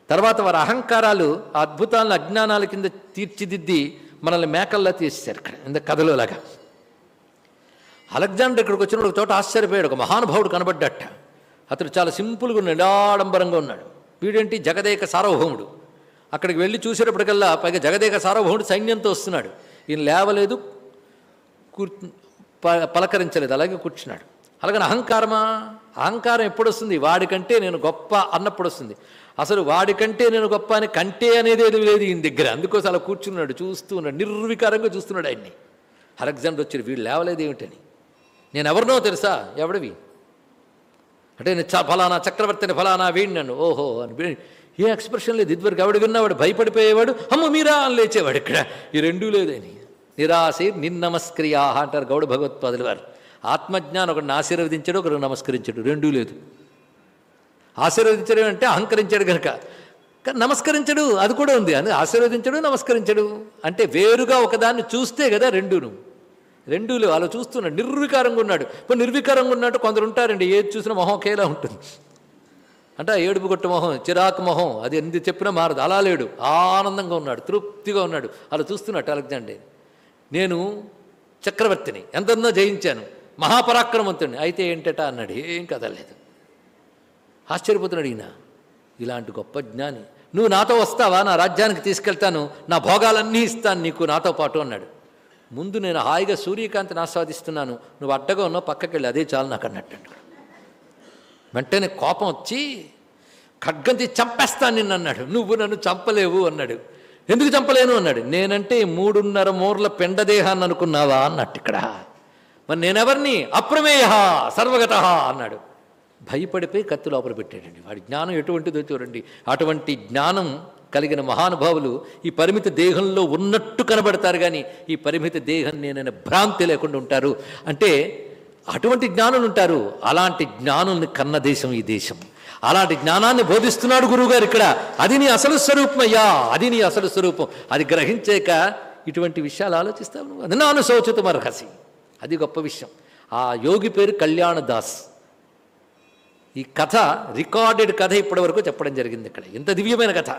తర్వాత వారి అహంకారాలు ఆ అద్భుతాలను అజ్ఞానాల కింద తీర్చిదిద్ది మనల్ని మేకల్లా తీసేశారు ఇక్కడ ఇంత కథలోలాగా. అలెగ్జాండర్ ఇక్కడికి వచ్చిన ఒక చోట ఆశ్చర్యపోయాడు ఒక మహానుభావుడు కనబడ్డట. అతడు చాలా సింపుల్గా ఉన్నాడు ఆడంబరంగా ఉన్నాడు. వీడేంటి? జగదేక సార్వభౌముడు. అక్కడికి వెళ్ళి చూసేటప్పటికల్లా పైగా జగదేక సార్వభౌముడు సైన్యంతో వస్తున్నాడు. ఈయన లేవలేదు కూర్ ప- పలకరించలేదు అలాగే కూర్చున్నాడు. అలాగని అహంకారమా? అహంకారం ఎప్పుడు వస్తుంది వాడికంటే నేను గొప్ప అన్నప్పుడు వస్తుంది. అసలు వాడికంటే నేను గొప్ప అని కంటే అనేది ఏది లేదు ఈయన దగ్గర. అందుకోసం అలా కూర్చున్నాడు చూస్తూ ఉన్నాడు నిర్వికారంగా చూస్తున్నాడు ఆయన్ని. అలెగ్జాండర్ వచ్చాడు వీడు లేవలేదు ఏమిటని? నేను ఎవరినో తెలుసా? ఎవడివి? అంటే నేను చ- ఫలానా చక్రవర్తిని ఫలానా వీడి నన్ను ఓహో అని ఏ ఎక్స్ప్రెషన్ లేదు. ఇదివరకు ఎవడు విన్నవాడు భయపడిపోయేవాడు. అమ్మ మీరా అని లేచేవాడు ఇక్కడ. ఈ రెండూ లేదని. నిరాశే నిన్నమస్క్రియాహ అంటారు గౌడ భగవత్పాదులు వారు. ఆత్మజ్ఞానం ఒకరిని ఆశీర్వదించడు ఒకరు నమస్కరించడు. రెండూ లేదు. ఆశీర్వదించడం అంటే అహంకరించాడు కనుక కానీ నమస్కరించడు అది కూడా ఉంది. అని ఆశీర్వదించడు నమస్కరించడు. అంటే వేరుగా ఒకదాన్ని చూస్తే కదా రెండును. రెండూ లేవు. అలా చూస్తున్నాడు నిర్వికారంగా ఉన్నాడు. ఇప్పుడు నిర్వికారంగా ఉన్నట్టు కొందరు ఉంటారండి. ఏది చూసినా మొహం ఒకేలా ఉంటుంది. అంటే ఏడుపు కొట్టు మొహం చిరాకు మొహం అది ఎంత చెప్పినా మారదు. అలా లేడు. ఆనందంగా ఉన్నాడు. తృప్తిగా ఉన్నాడు. అలా చూస్తున్నట్టు అలెగ్జాండే నేను చక్రవర్తిని. ఎంతన్నో జయించాను. మహాపరాక్రమవంతుడిని. అయితే ఏంటట అన్నాడు ఏం కదలేదు ఆశ్చర్యపోతున్నాడు ఈయన ఇలాంటి గొప్ప జ్ఞాని నువ్వు నాతో వస్తావా? నా రాజ్యానికి తీసుకెళ్తాను నా భోగాలన్నీ ఇస్తాను నీకు నాతో పాటు అన్నాడు. ముందు నేను హాయిగా సూర్యకాంతిని ఆస్వాదిస్తున్నాను నువ్వు అడ్డగా ఉన్నావు పక్కకి వెళ్ళి అదే చాలు నాకు అన్నట్టు. వెంటనే కోపం వచ్చి ఖడ్గంతి చంపేస్తాను నిన్ను అన్నాడు. నువ్వు నన్ను చంపలేవు అన్నాడు. ఎందుకు చంపలేను అన్నాడు. నేనంటే మూడున్నర మూర్ల పెండదేహాన్ని అనుకున్నావా? అన్నట్టు ఇక్కడ. మరి నేనెవరిని? అప్రమేయ సర్వగత అన్నాడు. భయపడిపోయి కత్తి లోపల పెట్టాడండి. వాడి జ్ఞానం ఎటువంటిదో చూడండి. అటువంటి జ్ఞానం కలిగిన మహానుభావులు ఈ పరిమిత దేహంలో ఉన్నట్టు కనబడతారు కానీ ఈ పరిమిత దేహం నేనైనా భ్రాంతి లేకుండా ఉంటారు. అంటే అటువంటి జ్ఞానులు ఉంటారు. అలాంటి జ్ఞానుల్ని కన్న దేశం ఈ దేశం. అలాంటి జ్ఞానాన్ని బోధిస్తున్నాడు గురువుగారు ఇక్కడ. అది నీ అసలు స్వరూపమయ్యా అది నీ అసలు స్వరూపం. అది గ్రహించాక ఇటువంటి విషయాలు ఆలోచిస్తావు నువ్వు. అది నాను శోచితమర్హసి అది గొప్ప విషయం. ఆ యోగి పేరు కళ్యాణదాస్. ఈ కథ రికార్డెడ్ కథ ఇప్పటివరకు చెప్పడం జరిగింది ఇక్కడ. ఇంత దివ్యమైన కథ.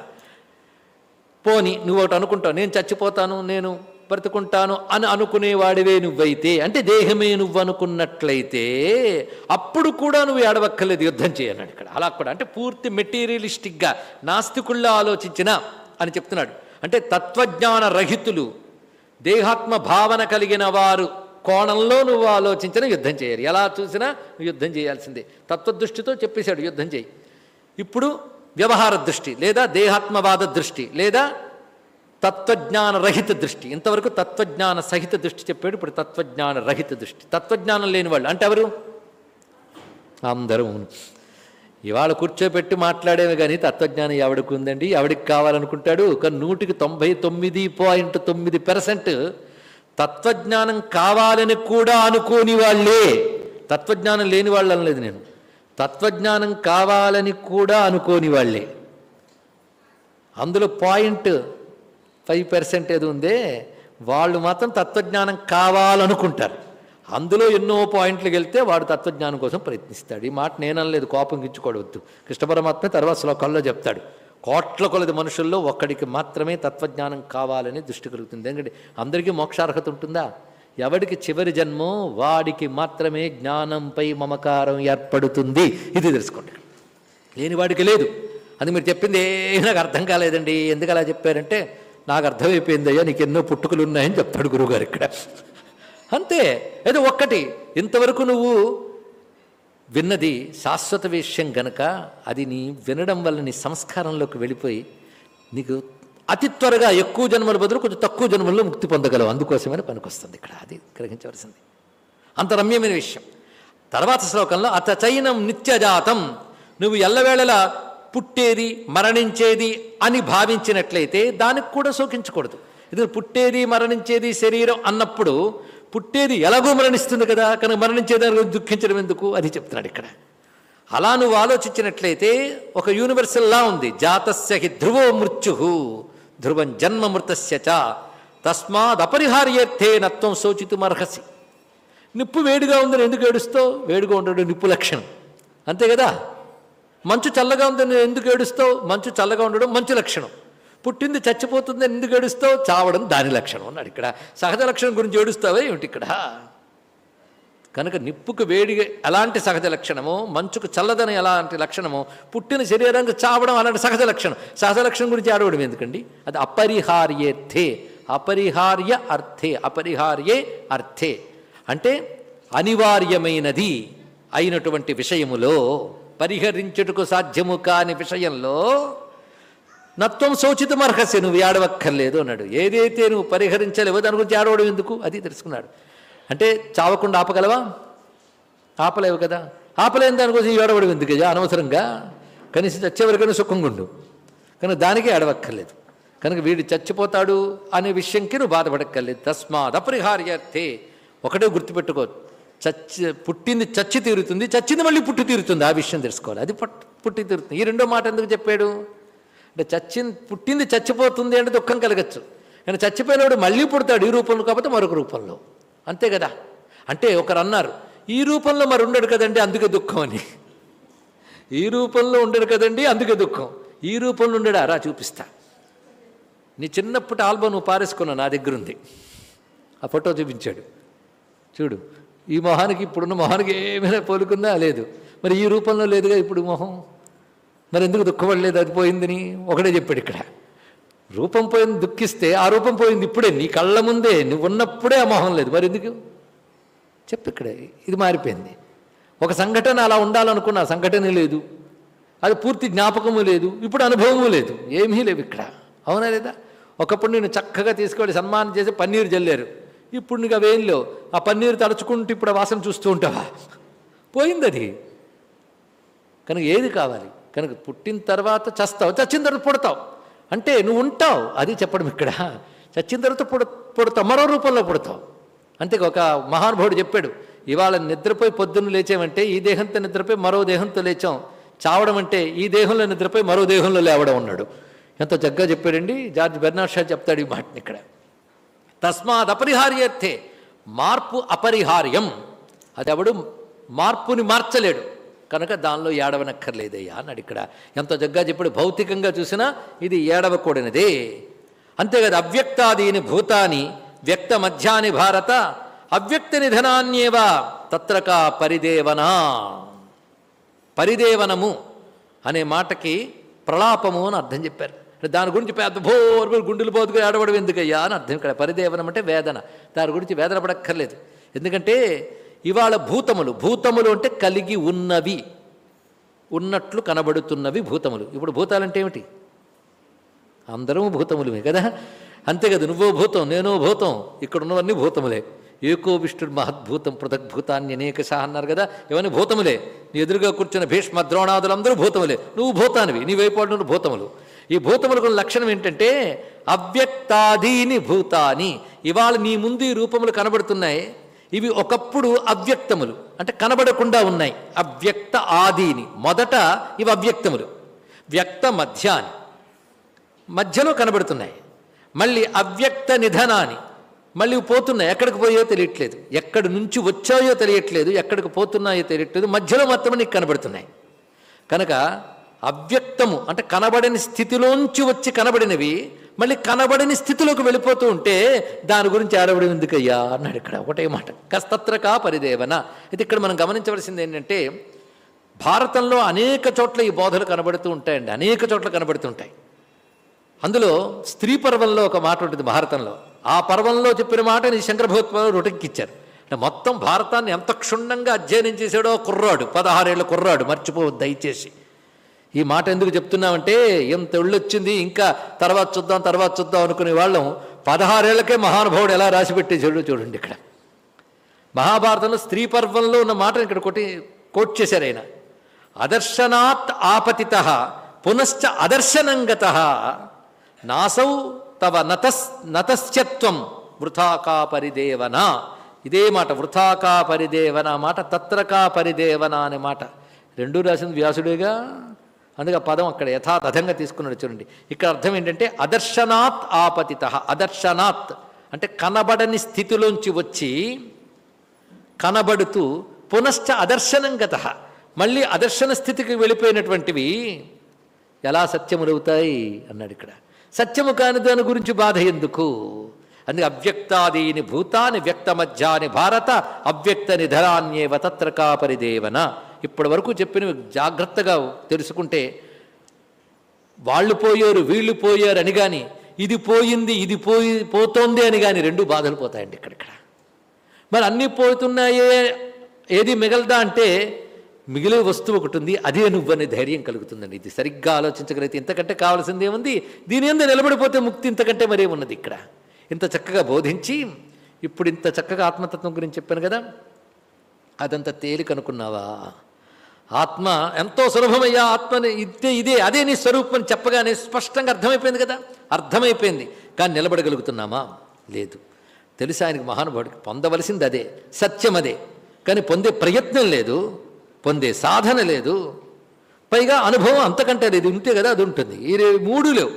పోని నువ్వు ఒకటి అనుకుంటావు నేను చచ్చిపోతాను నేను బ్రతుకుంటాను అని అనుకునేవాడివే నువ్వైతే అంటే దేహమే నువ్వు అనుకున్నట్లయితే అప్పుడు కూడా నువ్వు ఏడవక్కర్లేదు యుద్ధం చేయన్నాడు ఇక్కడ. అలా కూడా అంటే పూర్తి మెటీరియలిస్టిక్గా నాస్తికుళ్ళ ఆలోచించిన అని చెప్తున్నాడు. అంటే తత్వజ్ఞాన రహితులు దేహాత్మ భావన కలిగిన వారు కోణంలో నువ్వు ఆలోచించిన యుద్ధం చేయాలి. ఎలా చూసినా యుద్ధం చేయాల్సిందే. తత్వదృష్టితో చెప్పేశాడు యుద్ధం చేయి. ఇప్పుడు వ్యవహార దృష్టి లేదా దేహాత్మవాద దృష్టి లేదా తత్వజ్ఞాన రహిత దృష్టి. ఇంతవరకు తత్వజ్ఞాన సహిత దృష్టి చెప్పాడు ఇప్పుడు తత్వజ్ఞాన రహిత దృష్టి. తత్వజ్ఞానం లేని వాళ్ళు అంటే ఎవరు? అందరూ. ఇవాళ కూర్చోబెట్టి మాట్లాడేవి కానీ తత్వజ్ఞానం ఎవడికి ఉందండి? ఎవడికి కావాలనుకుంటాడు? ఒక నూటికి తొంభై తొమ్మిది పాయింట్ తొమ్మిది పెర్సెంట్ తత్వజ్ఞానం కావాలని కూడా అనుకోని వాళ్ళే. తత్వజ్ఞానం లేని వాళ్ళు అనలేదు నేను. తత్వజ్ఞానం కావాలని కూడా అనుకోని వాళ్ళే. అందులో పాయింట్ ఫైవ్ పర్సెంట్ ఏది ఉందే వాళ్ళు మాత్రం తత్వజ్ఞానం కావాలనుకుంటారు. అందులో ఎన్నో పాయింట్లు వెళ్తే వాడు తత్వజ్ఞానం కోసం ప్రయత్నిస్తాడు. ఈ మాట నేననలేదు కోపం గిచ్చుకోవద్దు కృష్ణ పరమాత్మ తర్వాత శ్లోకాల్లో చెప్తాడు. కోట్ల కొలది మనుషుల్లో ఒక్కడికి మాత్రమే తత్వజ్ఞానం కావాలని దృష్టి కలుగుతుంది. ఎందుకంటే అందరికీ మోక్షార్హత ఉంటుందా? ఎవడికి చివరి జన్మో వాడికి మాత్రమే జ్ఞానంపై మమకారం ఏర్పడుతుంది. ఇది తెలుసుకోండి. లేని వాడికి లేదు. అది మీరు చెప్పింది నాకు అర్థం కాలేదండి. ఎందుకు అలా చెప్పారంటే నాకు అర్థమైపోయింది అయ్యా నీకు ఎన్నో పుట్టుకలు ఉన్నాయని చెప్తాడు గురువుగారు ఇక్కడ. అంతే. ఏదో ఒక్కటి. ఇంతవరకు నువ్వు విన్నది శాశ్వత విషయం గనక అది నీ వినడం వల్ల నీ సంస్కారంలోకి వెళ్ళిపోయి నీకు అతి త్వరగా ఎక్కువ జన్మల బదులు కొంచెం తక్కువ జన్మల్లో ముక్తి పొందగలవు. అందుకోసమని పనికొస్తుంది ఇక్కడ. అది గ్రహించవలసింది. అంత రమ్యమైన విషయం. తర్వాత శ్లోకంలో అత చైనం నిత్యజాతం. నువ్వు ఎల్లవేళలా పుట్టేది మరణించేది అని భావించినట్లయితే దానికి కూడా శోకించకూడదు. ఇది పుట్టేది మరణించేది శరీరం అన్నప్పుడు పుట్టేది ఎలాగో మరణిస్తుంది కదా కనుక మరణించేదాని గురించి దుఃఖించడం ఎందుకు? అది చెప్తున్నాడు ఇక్కడ. అలా నువ్వు ఆలోచించినట్లయితే ఒక యూనివర్సల్లా ఉంది. జాతస్య హి ధ్రువో మృత్యు ధ్రువం జన్మ మృతస్య చ తస్మాద్ అపరిహార్యర్థే నత్వం శోచితుమర్హసి. నిప్పు వేడిగా ఉందని ఎందుకు ఏడుస్తావు? వేడిగా ఉండడం నిప్పు లక్షణం. అంతే కదా? మంచు చల్లగా ఉందని ఎందుకు ఏడుస్తావు? మంచు చల్లగా ఉండడం మంచు లక్షణం. పుట్టింది చచ్చిపోతుందని ఎందుకు ఏడుస్తావు? చావడం దాని లక్షణం అన్నాడు ఇక్కడ. సహజ లక్షణం గురించి ఏడుస్తావే ఏమిటి ఇక్కడ? కనుక నిప్పుకు వేడిగా ఎలాంటి సహజ లక్షణమో మంచుకు చల్లదని ఎలాంటి లక్షణమో పుట్టిన శరీరానికి చావడం అలాంటి సహజ లక్షణం. సహజ లక్షణం గురించి ఆడవడం ఎందుకండి? అది అపరిహార్యేర్థే అపరిహార్య అర్థే. అపరిహార్యే అర్థే. అంటే అనివార్యమైనది అయినటువంటి విషయములో పరిహరించుటకు సాధ్యము కాని విషయంలో నత్వం శోచితమర్హస్య నువ్వు ఏడవక్కర్లేదు అన్నాడు. ఏదైతే నువ్వు పరిహరించలేవో దాని గురించి ఏడవడం ఎందుకు? అది తెలుసుకున్నాడు. అంటే చావకుండా ఆపగలవా? ఆపలేవు కదా. ఆపలేని దానికోసం ఏడవడం ఎందుకు? అనవసరంగా. కనీసం చచ్చేవరకైనా సుఖంగా ఉండు కనుక దానికే ఏడవక్కర్లేదు. కనుక వీడు చచ్చిపోతాడు అనే విషయంకి నువ్వు బాధపడక్కర్లేదు. తస్మాత్ అపరిహార్యర్థే. ఒకటే గుర్తుపెట్టుకో. చచ్చి పుట్టింది చచ్చి తీరుతుంది చచ్చింది మళ్ళీ పుట్టి తీరుతుంది. ఆ విషయం తెలుసుకోవాలి. అది పుట్టి తీరుతుంది. ఈ రెండో మాట ఎందుకు చెప్పాడు? అంటే చచ్చి పుట్టింది చచ్చిపోతుంది అంటే దుఃఖం కలగచ్చు. కానీ చచ్చిపోయినప్పుడు మళ్ళీ పుడతాడు ఈ రూపంలో కాకపోతే మరొక రూపంలో. అంతే కదా? అంటే ఒకరు అన్నారు ఈ రూపంలో మరి ఉండడు కదండి అందుకే దుఃఖం అని. ఈ రూపంలో ఉండడు కదండి అందుకే దుఃఖం. ఈ రూపంలో ఉండడా? రా చూపిస్తా. నీ చిన్నప్పటి ఆల్బమ్ నువ్వు పారేసుకున్నావు నా దగ్గర ఉంది ఆ ఫోటో చూపించాడు. చూడు ఈ మొహానికి ఇప్పుడున్న మొహానికి ఏమైనా పోలుకుందా? లేదు. మరి ఈ రూపంలో లేదుగా ఇప్పుడు మొహం? మరి ఎందుకు దుఃఖపడలేదు? అది పోయిందని ఒకటే చెప్పాడు ఇక్కడ. రూపం పోయింది దుఃఖిస్తే ఆ రూపం పోయింది ఇప్పుడే నీ కళ్ళ ముందే నువ్వు ఉన్నప్పుడే ఆ మొహం లేదు. మరి ఎందుకు చెప్పు ఇక్కడ ఇది మారిపోయింది. ఒక సంఘటన అలా ఉండాలనుకున్న సంఘటన లేదు. అది పూర్తి జ్ఞాపకము లేదు. ఇప్పుడు అనుభవము లేదు. ఏమీ లేవు ఇక్కడ. అవునా లేదా? ఒకప్పుడు నేను చక్కగా తీసుకెళ్ళి సన్మానం చేసి పన్నీరు జల్లారు. ఇప్పుడు నీకు అవేం లేవు. ఆ పన్నీరు తలుచుకుంటూ ఇప్పుడు వాసన చూస్తూ ఉంటావా? పోయింది అది. కనుక ఏది కావాలి? కనుక పుట్టిన తర్వాత చస్తావు చచ్చిన తర్వాత పుడతావు. అంటే నువ్వు ఉంటావు అది చెప్పడం ఇక్కడ. చచ్చిన తర్వాత పుడ పుడతావు మరో రూపంలో పుడతావు. అంతే ఒక మహానుభావుడు చెప్పాడు ఇవాళ నిద్రపోయి పొద్దున్న లేచామంటే ఈ దేహంతో నిద్రపోయి మరో దేహంతో లేచాం. చావడం అంటే ఈ దేహంలో నిద్రపోయి మరో దేహంలో లేవడం ఉన్నాడు ఎంత చక్కగా చెప్పాడండి. జార్జ్ బెర్నాడ్ షా చెప్తాడు ఈ మాటని ఇక్కడ. తస్మాత్ అపరిహార్యర్థే మార్పు అపరిహార్యం. అది ఎవడు మార్పుని మార్చలేడు. కనుక దానిలో ఏడవనక్కర్లేదయ్యా అన్నాడు ఇక్కడ. ఎంత జగ్గా చెప్పాడు భౌతికంగా చూసినా ఇది ఏడవకూడనిదే. అంతేకాదు అవ్యక్తాదీని భూతాని వ్యక్త మధ్యాని భారత అవ్యక్త నిధనాన్యేవ తత్రకా పరిదేవనా. పరిదేవనము అనే మాటకి ప్రలాపము అని అర్థం చెప్పారు. దాని గురించి పెద్ద భోరు గుండెలు పోతుగా ఏడవడం ఎందుకయ్యా అని అర్థం. ఇక్కడ పరిదేవనం అంటే వేదన. దాని గురించి వేదన పడక్కర్లేదు. ఎందుకంటే ఇవాళ భూతములు భూతములు అంటే కలిగి ఉన్నవి. ఉన్నట్లు కనబడుతున్నవి భూతములు. ఇప్పుడు భూతాలంటే ఏమిటి? అందరము భూతములమే కదా? అంతే కదా నువ్వో భూతం నేనో భూతం ఇక్కడ ఉన్నవన్నీ భూతములే. ఏకో విష్ణుడు మహద్భూతం పృథక్ భూతాన్ని అనేక అన్నారు కదా ఇవన్నీ భూతములే. నీ ఎదురుగా కూర్చున్న భీష్మ ద్రోణాదులందరూ భూతములే. నువ్వు భూతానివి నీ వైపాడు భూతములు. ఈ భూతములకు లక్షణం ఏంటంటే అవ్యక్తాదీని భూతాని. ఇవాళ నీ ముందు ఈ రూపములు కనబడుతున్నాయి. ఇవి ఒకప్పుడు అవ్యక్తములు అంటే కనబడకుండా ఉన్నాయి. అవ్యక్త ఆదిని మొదట ఇవి అవ్యక్తములు. వ్యక్త మధ్యాని మధ్యలో కనబడుతున్నాయి. మళ్ళీ అవ్యక్త నిధనాన్ని మళ్ళీ పోతున్నాయి. ఎక్కడికి పోయో తెలియట్లేదు. ఎక్కడి నుంచి వచ్చాయో తెలియట్లేదు. ఎక్కడికి పోతున్నాయో తెలియట్లేదు. మధ్యలో మాత్రమే నీకు కనబడుతున్నాయి. కనుక అవ్యక్తము అంటే కనబడని స్థితిలోంచి వచ్చి కనబడినవి మళ్ళీ కనబడని స్థితిలోకి వెళ్ళిపోతూ ఉంటే దాని గురించి ఆడవడం ఎందుకయ్యా? అన్నాడు ఇక్కడ ఒకటే మాట. కస్తత్రకా పరిదేవన. అయితే ఇక్కడ మనం గమనించవలసింది ఏంటంటే భారతంలో అనేక చోట్ల ఈ బోధలు కనబడుతూ ఉంటాయండి. అనేక చోట్ల కనబడుతుంటాయి అందులో స్త్రీ పర్వంలో ఒక మాట ఉంటుంది భారతంలో. ఆ పర్వంలో చెప్పిన మాటని శంకర భగవత్పాలు రొటెక్కిచ్చారు అంటే మొత్తం భారతాన్ని ఎంత క్షుణ్ణంగా అధ్యయనం చేశాడో కుర్రాడు. పదహారేళ్ళు కుర్రాడు. మర్చిపోవద్దు దయచేసి. ఈ మాట ఎందుకు చెప్తున్నామంటే ఎంత ఒళ్ళొచ్చింది ఇంకా తర్వాత చూద్దాం తర్వాత చూద్దాం అనుకునే వాళ్ళం. పదహారేళ్ళకే మహానుభావుడు ఎలా రాసిపెట్టి చూడు చూడండి ఇక్కడ. మహాభారతంలో స్త్రీ పర్వంలో ఉన్న మాటను ఇక్కడ కొట్టి కోట్ చేశారు ఆయన. అదర్శనాత్ ఆపతిత పునశ్చ అదర్శనంగత నాసౌ తవ నతస్ నతశ్చత్వం వృథాకా పరిదేవన ఇదే మాట వృథాకా పరిదేవన మాట తత్రకా పరిదేవన అనే మాట. రెండూ రాసింది వ్యాసుడేగా? అందుకే ఆ పదం అక్కడ యథాతథంగా తీసుకున్నాడు చూడండి. ఇక్కడ అర్థం ఏంటంటే అదర్శనాత్ ఆపతిత అదర్శనాత్ అంటే కనబడని స్థితిలోంచి వచ్చి కనబడుతూ పునశ్చ అదర్శనంగత మళ్ళీ అదర్శన స్థితికి వెళ్ళిపోయినటువంటివి ఎలా సత్యములవుతాయి అన్నాడు ఇక్కడ. సత్యము కాని దాని గురించి బాధ ఎందుకు? అందుకే అవ్యక్తాదీని భూతాని వ్యక్తమధ్యాని భారత అవ్యక్త నిధరాన్యేవ తత్రకా పరిదేవన ఇప్పటి వరకు చెప్పినవి జాగ్రత్తగా తెలుసుకుంటే వాళ్ళు పోయారు వీళ్ళు పోయారు అని కానీ ఇది పోయింది ఇది పోయి పోతోంది అని కానీ రెండు బాధలు పోతాయండి ఇక్కడిక్కడ. మరి అన్నీ పోతున్నాయే ఏది మిగలదా అంటే మిగిలే వస్తువు ఒకటి ఉంది అదే నువ్వనే ధైర్యం కలుగుతుందండి. ఇది సరిగ్గా ఆలోచించగలిగితే ఇంతకంటే కావాల్సింది ఏముంది? దీని ఎందు నిలబడిపోతే ముక్తి ఇంతకంటే మరే ఉన్నది ఇక్కడ. ఇంత చక్కగా బోధించి ఇప్పుడు ఇంత చక్కగా ఆత్మతత్వం గురించి చెప్పాను కదా అదంత తేలికనుకున్నావా? ఆత్మ ఎంతో సులభమయ్యా ఆత్మని ఇదే ఇదే అదే నీ స్వరూపం అని చెప్పగానే స్పష్టంగా అర్థమైపోయింది కదా? అర్థమైపోయింది. కానీ నిలబడగలుగుతున్నామా? లేదు. తెలిసి ఆయనకి మహానుభావుడికి పొందవలసింది అదే. సత్యం అదే. కానీ పొందే ప్రయత్నం లేదు. పొందే సాధన లేదు. పైగా అనుభవం అంతకంటే లేదు. ఉంటే కదా అది ఉంటుంది. ఈ రే- మూడు లేవు.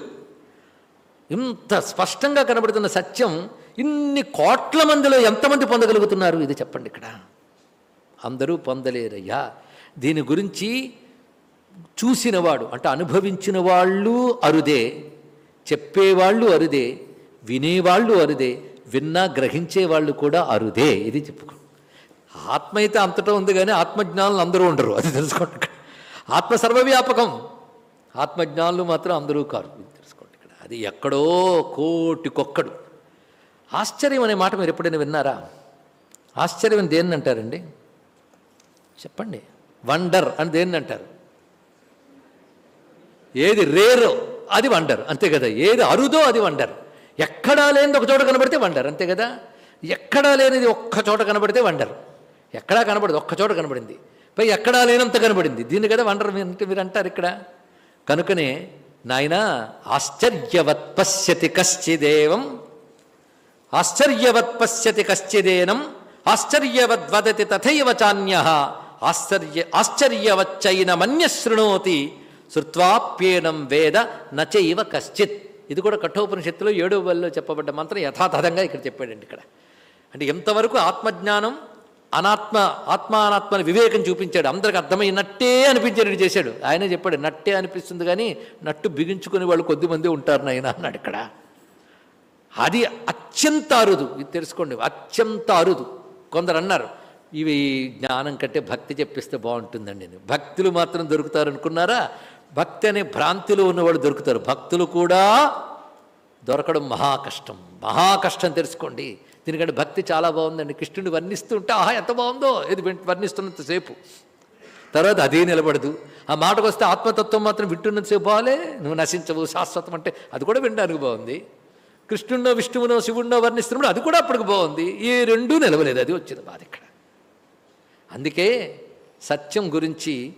ఇంత స్పష్టంగా కనబడుతున్న సత్యం ఇన్ని కోట్ల మందిలో ఎంతమంది పొందగలుగుతున్నారు? ఇది చెప్పండి ఇక్కడ. అందరూ పొందలేరయ్యా. దీని గురించి చూసినవాడు అంటే అనుభవించిన వాళ్ళు అరుదే చెప్పేవాళ్ళు అరుదే వినేవాళ్ళు అరుదే విన్నా గ్రహించేవాళ్ళు కూడా అరుదే ఇది చెప్పుకో ఆత్మ అయితే అంతటా ఉంది కానీ ఆత్మజ్ఞానులు అందరూ ఉండరు అది తెలుసుకోండి. ఆత్మ సర్వవ్యాపకం ఆత్మజ్ఞానులు మాత్రం అందరూ కారు తెలుసుకోండి ఇక్కడ. అది ఎక్కడో కోటికొక్కడు. ఆశ్చర్యం అనే మాట మీరు ఎప్పుడైనా విన్నారా? ఆశ్చర్యం దేన్ని అంటారండి చెప్పండి. వండర్ అని దేన్ని అంటారు? ఏది రేరో అది వండర్ అంతే కదా? ఏది అరుదో అది వండర్. ఎక్కడా లేనిది ఒక చోట కనబడితే వండర్ అంతే కదా? ఎక్కడా లేనిది ఒక్క చోట కనబడితే వండర్. ఎక్కడా కనబడదు ఒక్క చోట కనబడింది. పై ఎక్కడా లేనంత కనబడింది. దీన్ని కదా వండర్ మీరు అంటారు ఇక్కడ? కనుకనే నాయన ఆశ్చర్యవత్ పశ్యతి కశ్చిదేవం. ఆశ్చర్యవత్ పశ్యతి కశ్చిదేనం. ఆశ్చర్యవద్వదతి తథైవ చాన్య ఆశ్చర్య ఆశ్చర్యవచ్చైన మన్యశృణోతి శృత్వాప్యేనం వేద నచైవ కశ్చిత్. ఇది కూడా కఠోపనిషత్తులో ఏడో వల్లో చెప్పబడ్డ మంత్రం యథాతథంగా ఇక్కడ చెప్పాడండి ఇక్కడ. అంటే ఎంతవరకు ఆత్మజ్ఞానం అనాత్మ ఆత్మానాత్మని వివేకం చూపించాడు అందరికి అర్థమైనట్టే అనిపించేటట్టు చేశాడు. ఆయనే చెప్పాడు నట్టే అనిపిస్తుంది కానీ నట్టు బిగించుకునే వాళ్ళు కొద్దిమంది ఉంటారు నాయన అన్నాడు ఇక్కడ. అది అత్యంత అరుదు. ఇది తెలుసుకోండి అత్యంత అరుదు. కొందరు అన్నారు ఇవి జ్ఞానం కంటే భక్తి చెప్పిస్తే బాగుంటుందండి భక్తులు మాత్రం దొరుకుతారు అనుకున్నారా భక్తి అనే భ్రాంతిలో ఉన్నవాడు దొరుకుతారు. భక్తులు కూడా దొరకడం మహా కష్టం. మహా కష్టం తెలుసుకోండి. దీనికంటే భక్తి చాలా బాగుందండి. కృష్ణుని వర్ణిస్తుంటే ఆహా ఎంత బాగుందో! ఇది వర్ణిస్తున్నంతసేపు తర్వాత అదే నిలబడదు. ఆ మాటకు వస్తే ఆత్మతత్వం మాత్రం వింటున్నంతసేపు బాగాలే నువ్వు నశించవు శాశ్వతం అంటే అది కూడా వినడానికి బాగుంది. కృష్ణున్నో విష్ణువునో శివుణ్ణో వర్ణిస్తున్నప్పుడు అది కూడా అప్పటికి బాగుంది. ఈ రెండూ నిలవలేదు. అది వచ్చింది బాధ ఇక్కడ. అందుకే సత్యం గురించి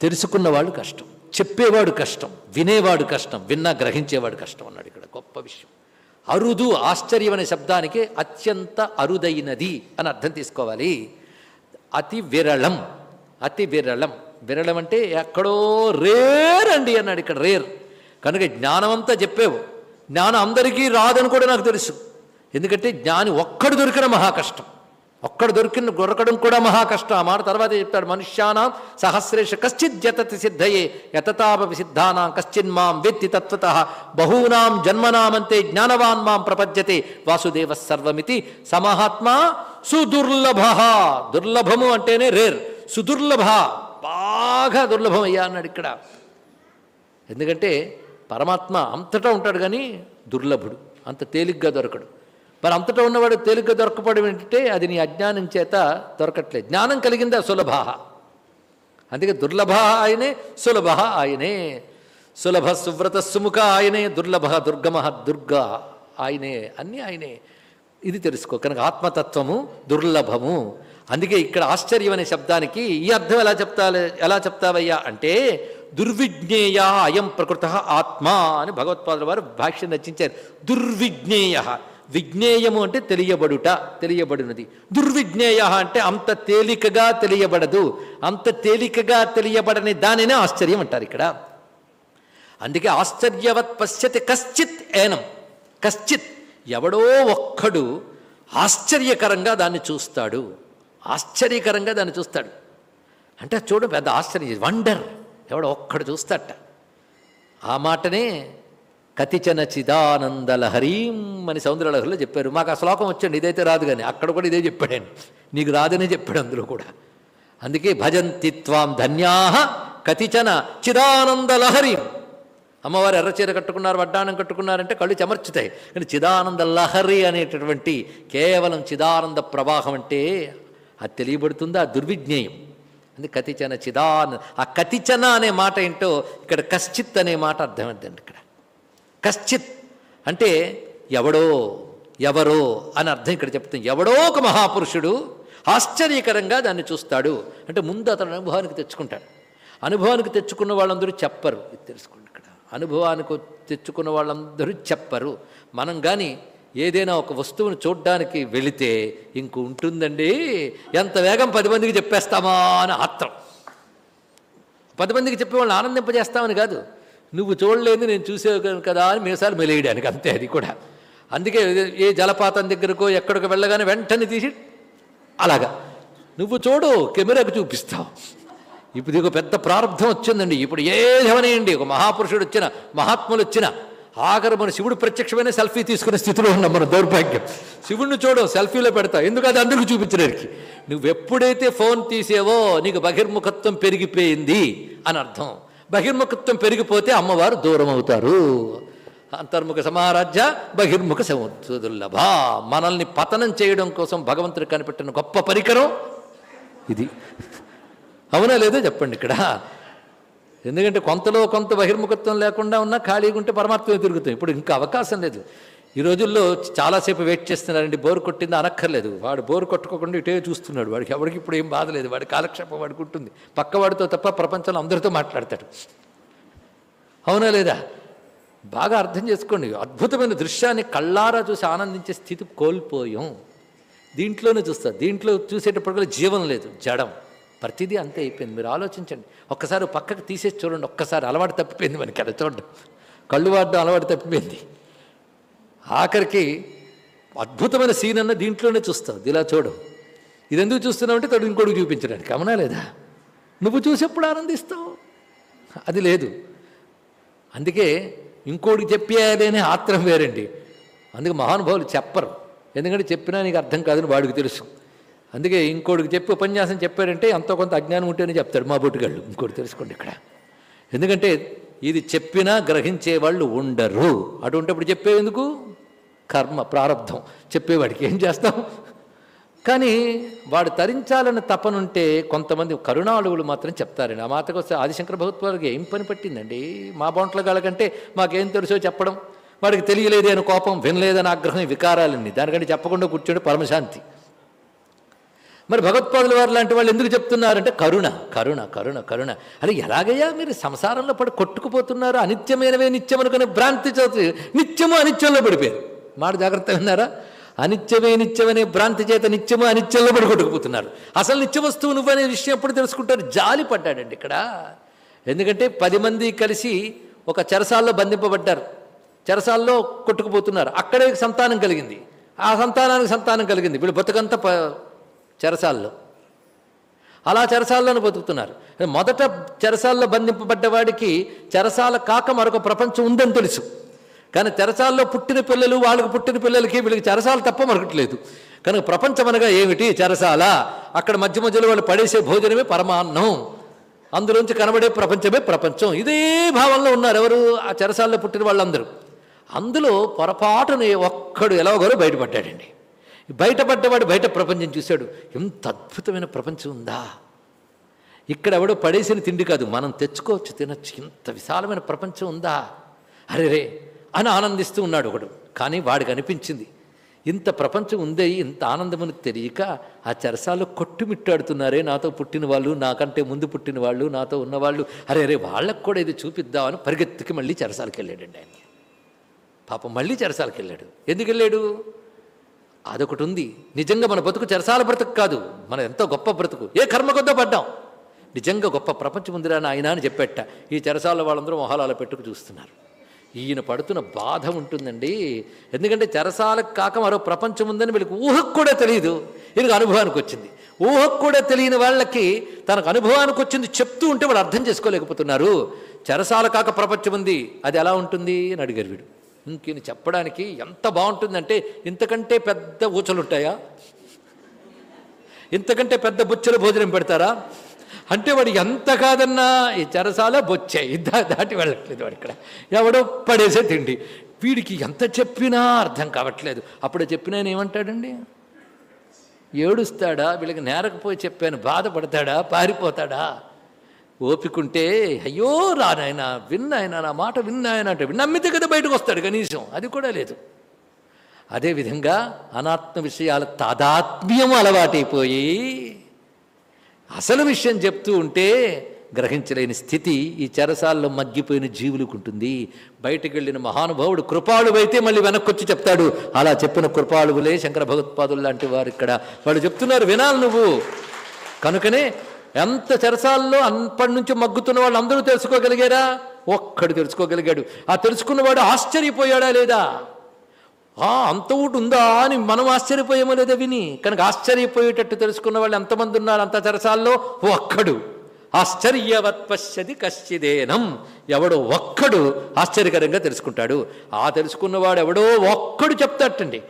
తెలుసుకున్నవాడు కష్టం చెప్పేవాడు కష్టం వినేవాడు కష్టం విన్నా గ్రహించేవాడు కష్టం అన్నాడు ఇక్కడ గొప్ప విషయం. అరుదు ఆశ్చర్యం అనే శబ్దానికి అత్యంత అరుదైనది అని అర్థం తీసుకోవాలి. అతి విరళం అతి విరళం. విరళం అంటే ఎక్కడో రేర్ అండి అన్నాడు ఇక్కడ రేర్. కనుక జ్ఞానమంతా చెప్పేవు. జ్ఞానం అందరికీ రాదని కూడా నాకు తెలుసు. ఎందుకంటే జ్ఞాని ఒక్కడు దొరికిన మహా కష్టం. ఒక్కడు దొరికిన దొరకడం కూడా మహా కష్టం. ఆ మాట తర్వాత చెప్తాడు మనుష్యానాం సహస్రేష కశ్చిత్ జతతి సిద్ధయే యతతాపి సిద్ధానాం కశ్చిన్ మాం వెత్తి తత్వత బహూనాం జన్మనామంతే జ్ఞానవాన్ మాం ప్రపద్యతే వాసుదేవ సర్వమితి సమహాత్మా సుదుర్లభ. దుర్లభము అంటేనే రేర్. సుదుర్లభ బాగా దుర్లభం అయ్యా అన్నాడు ఇక్కడ. ఎందుకంటే పరమాత్మ అంతటా ఉంటాడు కానీ దుర్లభుడు అంత తేలిగ్గా దొరకడు. మరి అంతటా ఉన్నవాడు తేలిక దొరకపోవడం ఏంటంటే అది నీ అజ్ఞానం చేత దొరకట్లేదు. జ్ఞానం కలిగిందా? సులభ అందుకే దుర్లభ ఆయనే సులభ ఆయనే. సులభ సువ్రత సుముఖ ఆయనే దుర్లభ దుర్గమ దుర్గా ఆయనే. అన్నీ ఆయనే. ఇది తెలుసుకో. కనుక ఆత్మతత్వము దుర్లభము. అందుకే ఇక్కడ ఆశ్చర్యం అనే శబ్దానికి ఈ అర్థం ఎలా చెప్తా ఎలా చెప్తావయ్యా అంటే దుర్విజ్ఞేయ అయం ప్రకృత ఆత్మ అని భగవత్పాదుల వారు భాష్యం రచించారు. దుర్విజ్ఞేయ. విజ్ఞేయము అంటే తెలియబడుట తెలియబడినది. దుర్విజ్ఞేయ అంటే అంత తేలికగా తెలియబడదు. అంత తేలికగా తెలియబడని దానినే ఆశ్చర్యం అంటారు ఇక్కడ. అందుకే ఆశ్చర్యవత్ పశ్యతి కశ్చిత్ ఏనం. కశ్చిత్ ఎవడో ఒక్కడు ఆశ్చర్యకరంగా దాన్ని చూస్తాడు. ఆశ్చర్యకరంగా దాన్ని చూస్తాడు. అంటే చూడు పెద్ద ఆశ్చర్యం. వండర్. ఎవడో ఒక్కడు చూస్తాట ఆ మాటనే కతిచన చిదానంద లహరీం అని సౌందర్యలహరిలో చెప్పారు. మాకు ఆ శ్లోకం వచ్చండి ఇదైతే రాదు కానీ అక్కడ కూడా ఇదే చెప్పాడు. నీకు రాదనే చెప్పాడు అందులో కూడా. అందుకే భజంతి త్వాం ధన్యా కతిచన చిదానందలహరీం. అమ్మవారు ఎర్రచీర కట్టుకున్నారు వడ్డానం కట్టుకున్నారంటే కళ్ళు చెమర్చుతాయి. కానీ చిదానంద లహరి అనేటటువంటి కేవలం చిదానంద ప్రవాహం అంటే అది తెలియబడుతుంది? ఆ దుర్విజ్ఞేయం. అది కతిచన చిదాన ఆ కతిచన అనే మాట ఏంటో ఇక్కడ కశ్చిత్ అనే మాట అర్థమైందండి ఇక్కడ. కశ్చిత్. అంటే ఎవడో ఎవరో అని అర్థం ఇక్కడ చెప్తాం ఎవడో ఒక మహాపురుషుడు ఆశ్చర్యకరంగా దాన్ని చూస్తాడు. అంటే ముందు అతను అనుభవానికి తెచ్చుకుంటాడు. అనుభవానికి తెచ్చుకున్న వాళ్ళందరూ చెప్పరు. ఇది తెలుసుకోండి ఇక్కడ. అనుభవానికి తెచ్చుకున్న వాళ్ళందరూ చెప్పరు. మనం కానీ ఏదైనా ఒక వస్తువును చూడ్డానికి వెళితే ఇంక ఉంటుందండి. ఎంత వేగం పది మందికి చెప్పేస్తామా అని ఆత్రం. పది మందికి చెప్పే వాళ్ళని ఆనందింపజేస్తామని కాదు. నువ్వు చూడలేదు నేను చూసేవాను కదా అని మీసాలు మెలేయడానికి అంతే అది కూడా. అందుకే ఏ- జలపాతం దగ్గరకో ఎక్కడికి వెళ్ళగానే వెంటనే తీసి అలాగా. నువ్వు చూడు కెమెరాకు చూపిస్తావు ఇప్పుడు ఒక పెద్ద ప్రారంభం వచ్చిందండి. ఇప్పుడు ఏదేమనేయండి ఒక మహాపురుషుడు వచ్చిన మహాత్ములు వచ్చిన ఆఖరు మన శివుడు ప్రత్యక్షమైన సెల్ఫీ తీసుకునే స్థితిలో ఉన్నాం మన దౌర్భాగ్యం. శివుడిని చూడు సెల్ఫీలో పెడతా. ఎందుకు అది అందరికీ చూపించడానికి? నువ్వు ఎప్పుడైతే ఫోన్ తీసేవో నీకు బహిర్ముఖత్వం పెరిగిపోయింది అని అర్థం. బహిర్ముఖత్వం పెరిగిపోతే అమ్మవారు దూరం అవుతారు అంతర్ముఖ సమారాధ్య బహిర్ముఖ సముద్దుర్లభ. మనల్ని పతనం చేయడం కోసం భగవంతుడు కనిపెట్టిన గొప్ప పరికరం ఇది. అవునా లేదో చెప్పండి ఇక్కడ. ఎందుకంటే కొంతలో కొంత బహిర్ముఖత్వం లేకుండా ఉన్నా ఖాళీగా ఉంటే పరమాత్మే తిరుగుతాం. ఇప్పుడు ఇంకా అవకాశం లేదు. ఈ రోజుల్లో చాలాసేపు వెయిట్ చేస్తున్నారండి బోరు కొట్టింది అనక్కర్లేదు. వాడు బోరు కొట్టుకోకుండా ఇటే చూస్తున్నాడు. వాడికి ఎవరికి ఇప్పుడు ఏం బాధ లేదు. వాడి కాలక్షేపం వాడుకుంటుంది పక్కవాడితో తప్ప ప్రపంచంలో అందరితో మాట్లాడతాడు. అవునా లేదా? బాగా అర్థం చేసుకోండి. అద్భుతమైన దృశ్యాన్ని కళ్ళారా చూసి ఆనందించే స్థితి కోల్పోయాం. దీంట్లోనే చూస్తా. దీంట్లో చూసేటప్పటికీ జీవం లేదు జడం. ప్రతిదీ అంతే అయిపోయింది. మీరు ఆలోచించండి. ఒక్కసారి పక్కకు తీసేసి చూడండి. ఒక్కసారి అలవాటు తప్పిపోయింది మనకి. అలా చూడండి. కళ్ళు వాడడం అలవాటు తప్పిపోయింది. ఆఖరికి అద్భుతమైన సీన్ అన్న దీంట్లోనే చూస్తావు. ఇలా చూడు. ఇది ఎందుకు చూస్తున్నావు అంటే తడు ఇంకోటి చూపించడానికి. కమనా లేదా? నువ్వు చూసేప్పుడు ఆనందిస్తావు. అది లేదు. అందుకే ఇంకోటికి చెప్పేయాలి ఆత్రం వేరండి. అందుకే మహానుభావులు చెప్పరు. ఎందుకంటే చెప్పినా నీకు అర్థం కాదని వాడికి తెలుసు. అందుకే ఇంకోటికి చెప్పి ఉపన్యాసం చెప్పారంటే ఎంతో కొంత అజ్ఞానం ఉంటేనే చెప్తాడు మా బొట్టుగాళ్ళు. ఇంకోటి తెలుసుకోండి ఇక్కడ. ఎందుకంటే ఇది చెప్పినా గ్రహించే వాళ్ళు ఉండరు. అటువంటిప్పుడు చెప్పేందుకు కర్మ ప్రారంధం చెప్పేవాడికి ఏం చేస్తాం? కానీ వాడు తరించాలన్న తపనుంటే కొంతమంది కరుణాళువులు మాత్రం చెప్తారండి. ఆ మాతకు వస్తే ఆదిశంకర భగవత్వాలకి ఏం పని పట్టిందండి? మా బొంట్ల గాలకంటే మాకేం తెలుసో చెప్పడం? వాడికి తెలియలేదే అని కోపం వినలేదని ఆగ్రహం వికారాలన్నీ. దానికంటే చెప్పకుండా కూర్చోండి పరమశాంతి. మరి భగవత్పాదుల వారు లాంటి వాళ్ళు ఎందుకు చెప్తున్నారంటే కరుణ కరుణ కరుణ కరుణ. అరే ఎలాగయ్యా మీరు సంసారంలో పడి కొట్టుకుపోతున్నారు? అనిత్యమైనవే నిత్యం అనుకునే భ్రాంతి చదువు. నిత్యము అనిత్యంలో పడిపోయారు. మాట జాగ్రత్త విన్నారా? అనిత్యమే నిత్యమనే భ్రాంతి చేత నిత్యము అనిత్యంలో పడి కొట్టుకుపోతున్నారు అసలు నిత్య వస్తువు నువ్వనే విషయం ఎప్పుడు తెలుసుకుంటారు? జాలి పడ్డాడండి ఇక్కడ. ఎందుకంటే పది మంది కలిసి ఒక చెరసాల్లో బంధింపబడ్డారు. చెరసాల్లో కొట్టుకుపోతున్నారు. అక్కడే సంతానం కలిగింది. ఆ సంతానానికి సంతానం కలిగింది. వీళ్ళు బతుకంతా ప చెరసాల్లో. అలా చెరసాల్లోనే బతుకుతున్నారు. మొదట చెరసాల్లో బంధింపబడ్డవాడికి చెరసాల కాక మరొక ప్రపంచం ఉందని తెలుసు. కానీ చెరసాల్లో పుట్టిన పిల్లలు వాళ్ళకి పుట్టిన పిల్లలకి వీళ్ళకి చెరసాల తప్ప మరొకట్లేదు. కనుక ప్రపంచం అనగా ఏమిటి? చెరసాల అక్కడ మధ్య మధ్యలో వాళ్ళు పడేసే భోజనమే పరమాన్నం. అందులోంచి కనబడే ప్రపంచమే ప్రపంచం. ఇదే భావంలో ఉన్నారు ఎవరు? ఆ చెరసాల్లో పుట్టిన వాళ్ళందరూ. అందులో పొరపాటున ఒక్కడు ఎలాగోరో బయటపడ్డాడండి. బయటపడ్డవాడు బయట ప్రపంచం చూశాడు. ఎంత అద్భుతమైన ప్రపంచం ఉందా? ఇక్కడ ఎవడో పడేసిన తిండి కాదు. మనం తెచ్చుకోవచ్చు తినచ్చు. ఇంత విశాలమైన ప్రపంచం ఉందా? అరే రే అని ఆనందిస్తూ ఉన్నాడు ఒకడు. కానీ వాడికి అనిపించింది ఇంత ప్రపంచం ఉందే ఇంత ఆనందమని తెలియక ఆ చెరసాలు కొట్టుమిట్టాడుతున్నారే నాతో పుట్టిన వాళ్ళు నాకంటే ముందు పుట్టిన వాళ్ళు నాతో ఉన్నవాళ్ళు. అరే అరే వాళ్ళకు కూడా ఇది చూపిద్దామని పరిగెత్తుకి మళ్ళీ చెరసాలకు వెళ్ళాడండి ఆయన. పాపం మళ్ళీ చెరసాలకు వెళ్ళాడు. ఎందుకు వెళ్ళాడు? అదొకటి ఉంది. నిజంగా మన బతుకు చెరసాల బ్రతుకు కాదు. మన ఎంతో గొప్ప బ్రతుకు. ఏ కర్మ కొద్దో పడ్డాం. నిజంగా గొప్ప ప్రపంచం ఉందిరా ఆయన అని చెప్పేట. ఈ చెరసాల వాళ్ళందరూ మొహాలాలు పెట్టుకు చూస్తున్నారు. ఈయన పడుతున్న బాధ ఉంటుందండి. ఎందుకంటే చెరసాలకు కాక మరో ప్రపంచం ఉందని వీళ్ళకి ఊహకు కూడా తెలియదు వీళ్ళకి అనుభవానికి వచ్చింది. ఊహకు కూడా తెలియని వాళ్ళకి తనకు అనుభవానికి వచ్చింది చెప్తూ ఉంటే వాళ్ళు అర్థం చేసుకోలేకపోతున్నారు. చెరసాల కాక ప్రపంచం ఉంది అది ఎలా ఉంటుంది అని అడిగారు వీడు. ఇంక చెప్పడానికి ఎంత బాగుంటుందంటే ఇంతకంటే పెద్ద ఊచలుంటాయా? ఇంతకంటే పెద్ద బుచ్చలు భోజనం పెడతారా? అంటే వాడు ఎంత కాదన్నా ఈ చెరసాల బొచ్చాయి దా దాటి వెళ్ళట్లేదు వాడు ఇక్కడ. ఎవడో పడేసే తిండి. వీడికి ఎంత చెప్పినా అర్థం కావట్లేదు. అప్పుడు చెప్పినా ఏమంటాడండి? ఏడుస్తాడా? వీళ్ళకి నేరకపోయి చెప్పాను. బాధపడతాడా? పారిపోతాడా? ఓపికంటే అయ్యో రానాయన విన్నాయన నా మాట విన్నాయన అంటే నమ్మితే కదా బయటకు వస్తాడు కనీసం. అది కూడా లేదు. అదేవిధంగా అనాత్మ విషయాల తాదాత్మ్యం అలవాటైపోయి అసలు విషయం చెప్తూ ఉంటే గ్రహించలేని స్థితి. ఈ చెరసాల్లో మగ్గిపోయిన జీవులకు ఉంటుంది బయటకు వెళ్ళిన మహానుభావుడు కృపాళువైతే మళ్ళీ వెనక్కొచ్చి చెప్తాడు. అలా చెప్పిన కృపాళువులే శంకర భగవత్పాదులు లాంటి వారు ఇక్కడ. వాళ్ళు చెప్తున్నారు వినాలి నువ్వు. కనుకనే ఎంత చెరసాల్లో అప్పటి నుంచి మగ్గుతున్న వాళ్ళు అందరూ తెలుసుకోగలిగారా? ఒక్కడు తెలుసుకోగలిగాడు. ఆ తెలుసుకున్నవాడు ఆశ్చర్యపోయాడా లేదా? ఆ అంత ఊటు ఉందా అని మనం ఆశ్చర్యపోయామో లేదా విని? కనుక ఆశ్చర్యపోయేటట్టు తెలుసుకున్న వాళ్ళు ఎంతమంది ఉన్నారు అంత చరసాల్లో? ఒక్కడు ఆశ్చర్యవత్ పశ్యది కశ్చిదేనం. ఎవడో ఒక్కడు ఆశ్చర్యకరంగా తెలుసుకుంటాడు. ఆ తెలుసుకున్నవాడు ఎవడో ఒక్కడు చెప్తాటండి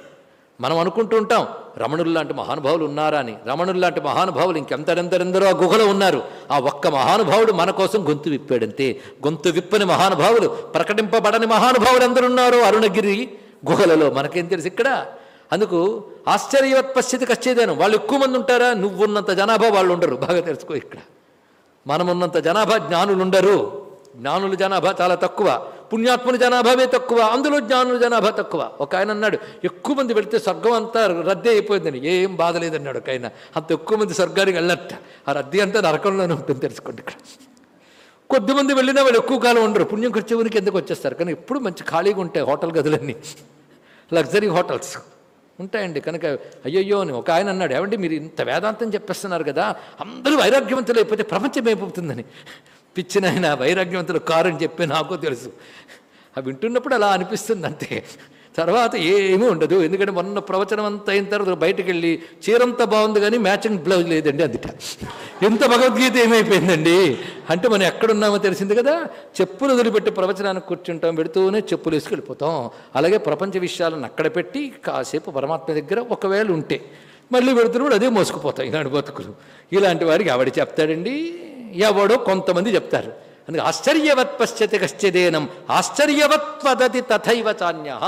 మనం అనుకుంటూ ఉంటాం రమణులు లాంటి మహానుభావులు ఉన్నారా అని. రమణులు లాంటి మహానుభావులు ఇంకెంతరెందరెందరో ఆ గుహలో ఉన్నారు. ఆ ఒక్క మహానుభావుడు మన కోసం గొంతు విప్పాడంతే. గొంతు విప్పని మహానుభావులు ప్రకటింపబడని మహానుభావులు ఎందరున్నారో? అరుణగిరి గుహలలో. మనకేం తెలుసు ఇక్కడ? అందుకు ఆశ్చర్యవత్ పశ్చితి కచ్చేదాను వాళ్ళు ఎక్కువ మంది ఉంటారా? నువ్వున్నంత జనాభా వాళ్ళు ఉండరు. బాగా తెలుసుకో ఇక్కడ. మనమున్నంత జనాభా జ్ఞానులు ఉండరు. జ్ఞానుల జనాభా చాలా తక్కువ. పుణ్యాత్ముల జనాభావే తక్కువ. అందులో జ్ఞానుల జనాభా తక్కువ. ఒక ఆయన అన్నాడు ఎక్కువ మంది వెళితే స్వర్గం అంతా రద్దీ అయిపోయిందని. ఏం బాధ లేదన్నాడు ఒక ఆయన. అంత ఎక్కువ మంది స్వర్గానికి వెళ్ళట ఆ రద్దీ అంతా నరకంలోనే ఉంటుంది. తెలుసుకోండి ఇక్కడ. కొద్దిమంది వెళ్ళినా వాళ్ళు ఎక్కువ కాలం ఉండరు. పుణ్యం ఖర్చువునికి ఎందుకు వచ్చేస్తారు? కానీ ఎప్పుడు మంచి ఖాళీగా ఉంటాయి హోటల్ గదులన్నీ. లగ్జరీ హోటల్స్ ఉంటాయండి. కనుక అయ్యయ్యో అని ఒక ఆయన అన్నాడు ఏమండి మీరు ఇంత వేదాంతం చెప్పేస్తున్నారు కదా అందరూ వైరాగ్యవంతులు అయిపోతే ప్రపంచం అయిపోతుందని పిచ్చిన ఆయన వైరాగ్యవంతులు కారని చెప్పి నాకు తెలుసు. అవి వింటున్నప్పుడు అలా అనిపిస్తుంది అంతే. తర్వాత ఏమీ ఉండదు. ఎందుకంటే మొన్న ప్రవచనం అంతా అయిన తర్వాత బయటకు వెళ్ళి చీరంతా బాగుంది కానీ మ్యాచింగ్ బ్లౌజ్ లేదండి అందుట. ఎంత భగవద్గీత ఏమైపోయిందండి? అంటే మనం ఎక్కడున్నామో తెలిసింది కదా. చెప్పులు వదిలిపెట్టి ప్రవచనానికి కూర్చుంటాం పెడుతూనే చెప్పులు వేసుకెళ్ళిపోతాం. అలాగే ప్రపంచ విషయాలను అక్కడ పెట్టి కాసేపు పరమాత్మ దగ్గర ఒకవేళ ఉంటే మళ్ళీ పెడుతున్నప్పుడు అదే మోసుకుపోతాం. ఇలాంటి బతుకులు. ఇలాంటి వారికి ఎవడు చెప్తాడండి? ఎవడో కొంతమంది చెప్తారు. అందుకే ఆశ్చర్యవత్ పశ్చతి కశ్చిదేనం ఆశ్చర్యవత్ వదతి తథైవ చాన్య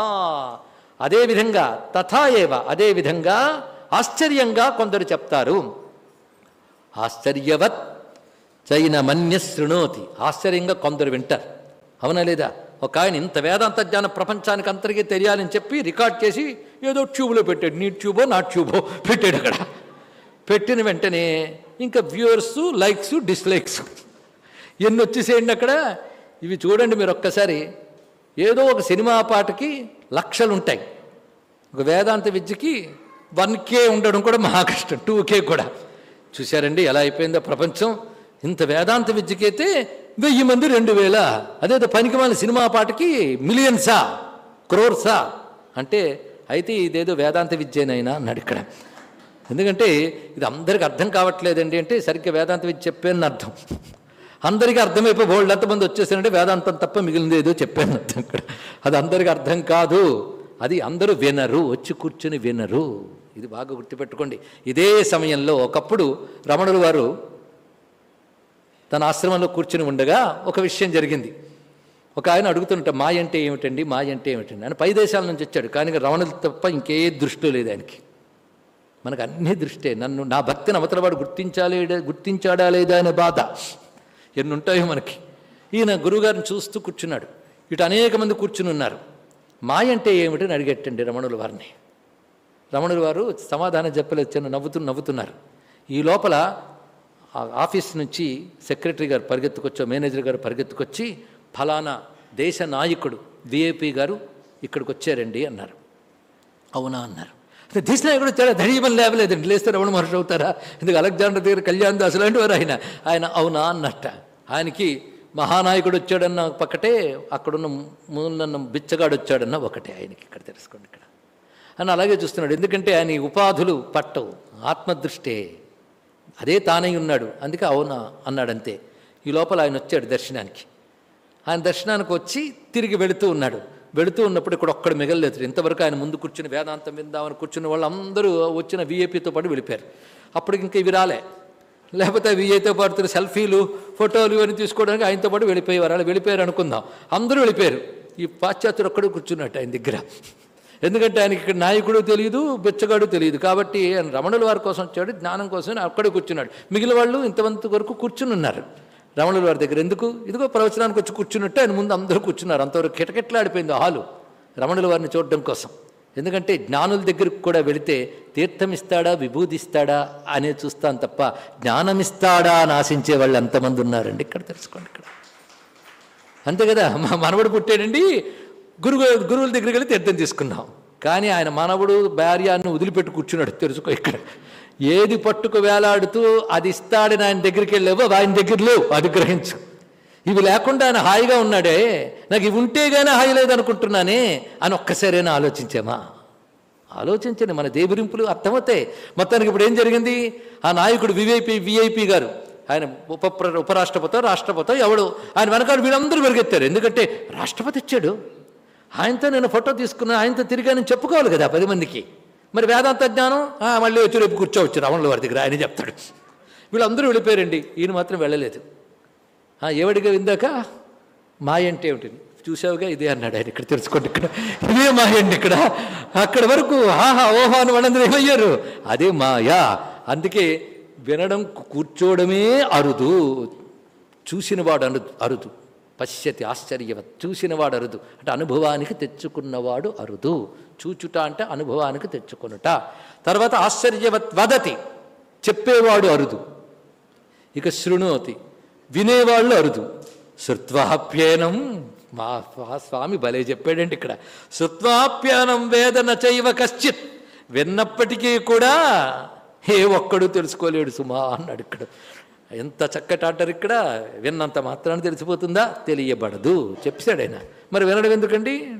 అదేవిధంగా తథా ఏవ అదేవిధంగా ఆశ్చర్యంగా కొందరు చెప్తారు. ఆశ్చర్యవత్ చైన మన్య శృణోతి. ఆశ్చర్యంగా కొందరు వింటారు. అవునా లేదా? ఒక ఆయన ఇంత వేదాంత జ్ఞానం ప్రపంచానికి అంతరికీ తెలియాలని చెప్పి రికార్డ్ చేసి ఏదో ట్యూబ్లో పెట్టాడు. నీ ట్యూబో నా ట్యూబో పెట్టాడు అక్కడ. పెట్టిన వెంటనే ఇంకా వ్యూవర్స్ లైక్స్ డిస్లైక్స్. ఎన్ని వచ్చేసేయండి అక్కడ? ఇవి చూడండి మీరు ఒక్కసారి. ఏదో ఒక సినిమా పాటకి లక్షలు ఉంటాయి ఒక వేదాంత విద్యకి వన్ కే ఉండడం కూడా మహా కష్టం. టూ కే కూడా. చూశారండి ఎలా అయిపోయిందో ప్రపంచం. ఇంత వేదాంత విద్యకైతే వెయ్యి మంది రెండు వేల. అదేదో పనికి వాళ్ళ సినిమా పాటకి మిలియన్సా క్రోర్సా. అంటే అయితే ఇదేదో వేదాంత విద్యనైనా అన్నాడు ఇక్కడ. ఎందుకంటే ఇది అందరికి అర్థం కావట్లేదండి అంటే సరిగ్గా వేదాంత విద్య చెప్పాను అర్థం. అందరికీ అర్థమైపోయి బోల్డ్ ఎంతమంది వచ్చేసారంటే వేదాంతం తప్ప మిగిలింది ఏదో చెప్పాను అక్కడ అది అందరికి అర్థం కాదు. అది అందరూ వినరు వచ్చి కూర్చుని వినరు. ఇది బాగా గుర్తుపెట్టుకోండి. ఇదే సమయంలో ఒకప్పుడు రమణులు వారు తన ఆశ్రమంలో కూర్చుని ఉండగా ఒక విషయం జరిగింది. ఒక ఆయన అడుగుతుంట మాయ అంటే ఏమిటండి మాయ అంటే ఏమిటండి? ఆయన పై దేశాల నుంచి వచ్చాడు. కానీ రమణులు తప్ప ఇంకే దృష్టి లేదు ఆయనకి. మనకు అన్ని దృష్టే. నన్ను నా భక్తిని అవతలవాడు గుర్తించాలే గుర్తించాడా లేదా అనే బాధ. ఎన్ని ఉంటాయో మనకి. ఈయన గురువుగారిని చూస్తూ కూర్చున్నాడు. ఇటు అనేక మంది కూర్చుని ఉన్నారు. మాయ అంటే ఏమిటని అడిగట్టండి రమణుల వారిని. రమణుల వారు సమాధానం చెప్పలేదు చిన్న నవ్వుతూ నవ్వుతున్నారు. ఈ లోపల ఆఫీస్ నుంచి సెక్రటరీ గారు పరిగెత్తుకొచ్చో మేనేజర్ గారు పరిగెత్తుకొచ్చి ఫలానా దేశ నాయకుడు విఐపి గారు ఇక్కడికి వచ్చారండి అన్నారు. అవునా అన్నారు. అంటే దేశ నాయకుడు చాలా ధైర్యం లేవలేదండి. లేస్తే రమణ మహర్షి అవుతారా? ఎందుకు అలెగ్జాండర్ దగ్గర కళ్యాణ్ దాస్ లాంటి వారు ఆయన. ఆయన అవునా అన్నట్ట. ఆయనకి మహానాయకుడు వచ్చాడన్న పక్కటే అక్కడున్న మూలన్న బిచ్చగాడు వచ్చాడన్న ఒకటే ఆయనకి ఇక్కడ తెలుసుకోండి ఇక్కడ. అని అలాగే చూస్తున్నాడు. ఎందుకంటే ఆయన ఉపాధులు పట్టవు. ఆత్మదృష్టే. అదే తానై ఉన్నాడు. అందుకే అవునా అన్నాడు అంతే ఈ లోపల ఆయన వచ్చాడు దర్శనానికి. ఆయన దర్శనానికి వచ్చి తిరిగి వెళుతూ ఉన్నాడు. వెళుతూ ఉన్నప్పుడు ఇక్కడ ఒక్కడ మిగలలేదు. ఇంతవరకు ఆయన ముందు కూర్చుని వేదాంతం విందామని కూర్చున్న వాళ్ళు అందరూ వచ్చిన విఏపీతో పాటు వెళ్ళిపోయారు. అప్పటికి ఇంకా ఇవి రాలే. లేకపోతే విజయ్తో పాటు సెల్ఫీలు ఫోటోలు ఇవన్నీ తీసుకోవడానికి ఆయనతో పాటు వెళ్ళిపోయేవారు. అలా వెళ్ళిపోయారు అనుకుందాం. అందరూ వెళ్ళిపోయారు. ఈ పాశ్చాత్యుడు ఒక్కడే కూర్చున్నట్టు ఆయన దగ్గర. ఎందుకంటే ఆయనకి ఇక్కడ నాయకుడు తెలియదు బెచ్చగాడు తెలియదు కాబట్టి ఆయన రమణుల వారి కోసం వచ్చాడు జ్ఞానం కోసం అక్కడే కూర్చున్నాడు. మిగిలిన వాళ్ళు ఇంతమంది వరకు కూర్చుని ఉన్నారు. రమణుల వారి దగ్గర ఎందుకు? ఇదిగో ప్రవచనానికి వచ్చి కూర్చున్నట్టు ఆయన ముందు అందరూ కూర్చున్నారు. అంతవరకు కిటకిట్లాడిపోయింది హాలు రమణుల వారిని చూడడం కోసం. ఎందుకంటే జ్ఞానుల దగ్గరికి కూడా వెళితే తీర్థం ఇస్తాడా విభూతి అనే చూస్తాను తప్ప జ్ఞానం ఇస్తాడా అని ఆశించే వాళ్ళు ఎంతమంది ఉన్నారండి? ఇక్కడ తెలుసుకోండి ఇక్కడ. అంతే కదా? మా మనవడు పుట్టాడండి. గురువు గురువుల దగ్గరికి వెళ్ళి తీర్థం తీసుకున్నాం. కానీ ఆయన మనవడు భార్యాన్ని వదిలిపెట్టి కూర్చున్నాడు. తెలుసుకో ఇక్కడ. ఏది పట్టుకు వేలాడుతూ అది ఇస్తాడని ఆయన దగ్గరికి వెళ్ళేవో ఆయన దగ్గర లేవు. అది గ్రహించు. ఇవి లేకుండా ఆయన హాయిగా ఉన్నాడే. నాకు ఇవి ఉంటేగానే హాయి లేదనుకుంటున్నానే అని ఒక్కసారైనా ఆలోచించామా? ఆలోచించండి మన దేవిరింపులు అర్థమవుతాయి. మొత్తానికి ఇప్పుడు ఏం జరిగింది? ఆ నాయకుడు విఐపి వీఐపీ గారు ఆయన ఉప ఉపరాష్ట్రపతో రాష్ట్రపతో ఎవడు? ఆయన వెనకాల వీళ్ళందరూ పెరిగెత్తారు. ఎందుకంటే రాష్ట్రపతి ఇచ్చాడు ఆయనతో నేను ఫోటో తీసుకున్నా ఆయనతో తిరిగానని చెప్పుకోవాలి కదా పది మందికి. మరి వేదాంత జ్ఞానం? మళ్ళీ వచ్చి రేపు కూర్చోవచ్చు. రావణుల వారి దగ్గర ఆయన చెప్తాడు. వీళ్ళందరూ వెళ్ళిపోయారండి. ఈయన మాత్రం వెళ్ళలేదు. ఎవడిగా ఏవడిగా ఇందాక మాయ అంటే ఏమిటి చూసావుగా ఇదే అన్నాడు ఆయన ఇక్కడ తెలుసుకోండి ఇక్కడ. ఇదే మాయ అండి ఇక్కడ. అక్కడ వరకు ఆహా ఓహో అని వాళ్ళందరూ ఏమయ్యారు? అదే మాయా. అందుకే వినడం కూర్చోవడమే అరుదు. చూసినవాడు అను అరుదు. పశ్యతి ఆశ్చర్యవత్. చూసినవాడు అరుదు. అంటే అనుభవానికి తెచ్చుకున్నవాడు అరుదు. చూచుట అంటే అనుభవానికి తెచ్చుకొనుట. తర్వాత ఆశ్చర్యవత్ వదతి. చెప్పేవాడు అరుదు. ఇక శృణోతి. వినేవాళ్ళు అరుదు. శృత్వాప్యేనం. మా స్వామి భలే చెప్పాడండి ఇక్కడ. శృత్వాప్యానం వేదన చైవ కశ్చిత్. విన్నప్పటికీ కూడా ఏ ఒక్కడు తెలుసుకోలేడు సుమా అన్నాడు ఇక్కడ. ఎంత చక్కటి ఇక్కడ. విన్నంత మాత్రాన్ని తెలిసిపోతుందా? తెలియబడదు. చెప్పాడు ఆయన. మరి వినడం ఎందుకండి?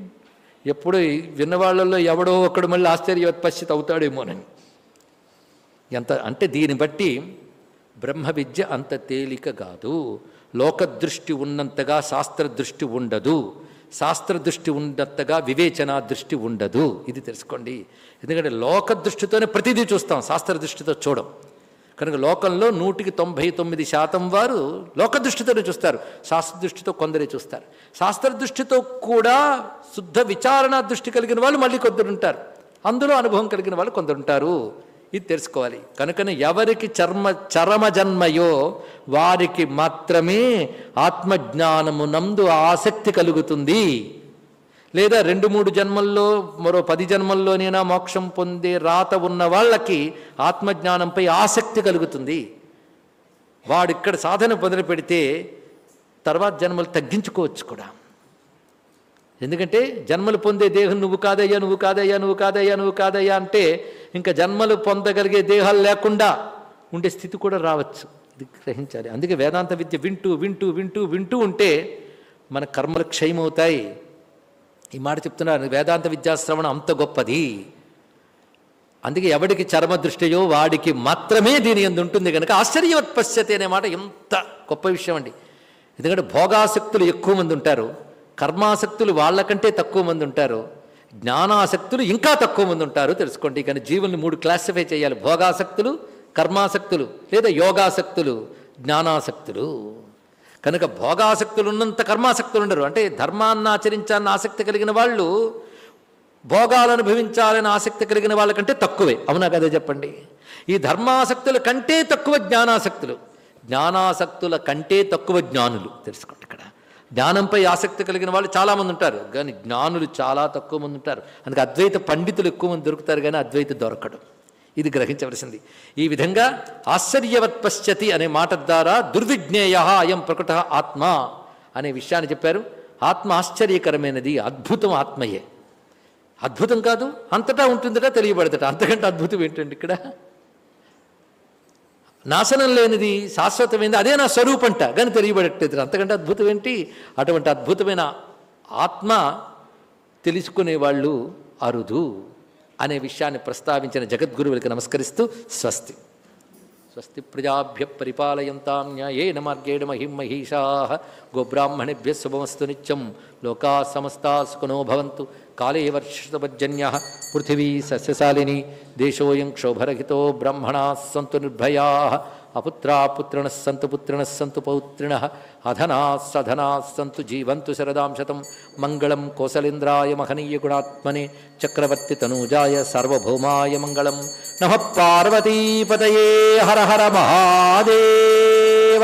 ఎప్పుడు విన్నవాళ్ళల్లో ఎవడో ఒక్కడు మళ్ళీ ఆశ్చర్యోత్పశ్చిత అవుతాడేమోనని. ఎంత అంటే దీన్ని బట్టి బ్రహ్మ విద్య అంత తేలిక కాదు. లోకదృష్టి ఉన్నంతగా శాస్త్ర దృష్టి ఉండదు. శాస్త్ర దృష్టి ఉన్నంతగా వివేచనా దృష్టి ఉండదు. ఇది తెలుసుకోండి. ఎందుకంటే లోక దృష్టితోనే ప్రతిదీ చూస్తాం శాస్త్ర దృష్టితో చూడం. కనుక లోకంలో నూటికి తొంభై తొమ్మిది శాతం వారు లోక దృష్టితోనే చూస్తారు. శాస్త్ర దృష్టితో కొందరే చూస్తారు. శాస్త్ర దృష్టితో కూడా శుద్ధ విచారణ దృష్టి కలిగిన వాళ్ళు మళ్ళీ కొందరు ఉంటారు. అందులో అనుభవం కలిగిన వాళ్ళు కొందరుంటారు ఇది తెలుసుకోవాలి. కనుకనే ఎవరికి చర్మ చరమ జన్మయో వారికి మాత్రమే ఆత్మజ్ఞానము నందు ఆసక్తి కలుగుతుంది. లేదా రెండు మూడు జన్మల్లో మరో పది జన్మల్లోనైనా మోక్షం పొందే రాత ఉన్న వాళ్ళకి ఆత్మజ్ఞానంపై ఆసక్తి కలుగుతుంది. వాడు ఇక్కడ సాధన మొదలు పెడితే తర్వాత జన్మలు తగ్గించుకోవచ్చు కూడా. ఎందుకంటే జన్మలు పొందే దేహం నువ్వు కాదయ్యా నువ్వు కాదయ్యా నువ్వు కాదయ్యా నువ్వు కాదయ్యా అంటే ఇంకా జన్మలు పొందగలిగే దేహాలు లేకుండా ఉండే స్థితి కూడా రావచ్చు. ఇది గ్రహించాలి. అందుకే వేదాంత విద్య వింటూ వింటూ వింటూ వింటూ ఉంటే మన కర్మలు క్షయమవుతాయి. ఈ మాట చెప్తున్నారు వేదాంత విద్యాశ్రవణం అంత గొప్పది. అందుకే ఎవడికి చర్మ దృష్టియో వాడికి మాత్రమే దీని ఎందు ఉంటుంది కనుక ఆశ్చర్యవత్పశ్యతి అనే మాట ఎంత గొప్ప విషయం అండి. ఎందుకంటే భోగాసక్తులు ఎక్కువ మంది ఉంటారు కర్మాసక్తులు వాళ్ళకంటే తక్కువ మంది ఉంటారు. జ్ఞానాసక్తులు ఇంకా తక్కువ మంది ఉంటారు తెలుసుకోండి. కానీ జీవుల్ని మూడు క్లాసిఫై చేయాలి. భోగాసక్తులు కర్మాసక్తులు లేదా యోగాసక్తులు జ్ఞానాసక్తులు. కనుక భోగాసక్తులు ఉన్నంత కర్మాసక్తులు ఉండరు. అంటే ధర్మాన్ని ఆచరించాలని ఆసక్తి కలిగిన వాళ్ళు భోగాలు అనుభవించాలని ఆసక్తి కలిగిన వాళ్ళకంటే తక్కువే. అవునా కదా చెప్పండి? ఈ ధర్మాసక్తుల కంటే తక్కువ జ్ఞానాసక్తులు. జ్ఞానాసక్తుల కంటే తక్కువ జ్ఞానులు తెలుసుకోండి. జ్ఞానంపై ఆసక్తి కలిగిన వాళ్ళు చాలామంది ఉంటారు. కానీ జ్ఞానులు చాలా తక్కువ మంది ఉంటారు. అందుకే అద్వైత పండితులు ఎక్కువ మంది దొరుకుతారు కానీ అద్వైత దొరకడు. ఇది గ్రహించవలసింది. ఈ విధంగా ఆశ్చర్యవత్ పశ్చతి అనే మాట ద్వారా దుర్విజ్ఞేయ అయం ప్రకట ఆత్మ అనే విషయాన్ని చెప్పారు. ఆత్మ ఆశ్చర్యకరమైనది అద్భుతం ఆత్మయే. అద్భుతం కాదు అంతటా ఉంటుందట తెలియబడతట అంతకంటే అద్భుతం ఏంటండి ఇక్కడ? నాశనం లేనిది శాశ్వతమైనది అదే నా స్వరూపంట. కానీ తెలియబడట్లేదు. అంతకంటే అద్భుతం ఏంటి? అటువంటి అద్భుతమైన ఆత్మ తెలుసుకునేవాళ్ళు అరుదు అనే విషయాన్ని ప్రస్తావించిన జగద్గురువులకి నమస్కరిస్తూ స్వస్తి. స్వస్తి ప్రజాభ్య పరిపాలయంతాం న్యాయేన మార్గేణ మహిం మహిషా గోబ్రాహ్మణిభ్య శుభమస్తు నిత్యం. లోకా సమస్తా సుఖనో భవంతు. కాళే వర్షపర్జన్య పృథివీ సస్యశాలిని దేశోయం క్షోభరహితో బ్రహ్మణా సంతు నిర్భయా అపుత్రా పుత్రిణ సంతు పుత్రిణ సంతు పౌత్రిణ అధనా సధనా సంతు జీవంతు శరదాం శతం మంగళం కోసలేంద్రాయ మహనీయ గుణాత్మనే చక్రవర్తి తనూజాయ సార్వభౌమాయ మంగళం నమ పార్వతీపతయే హర హర మహాదేవ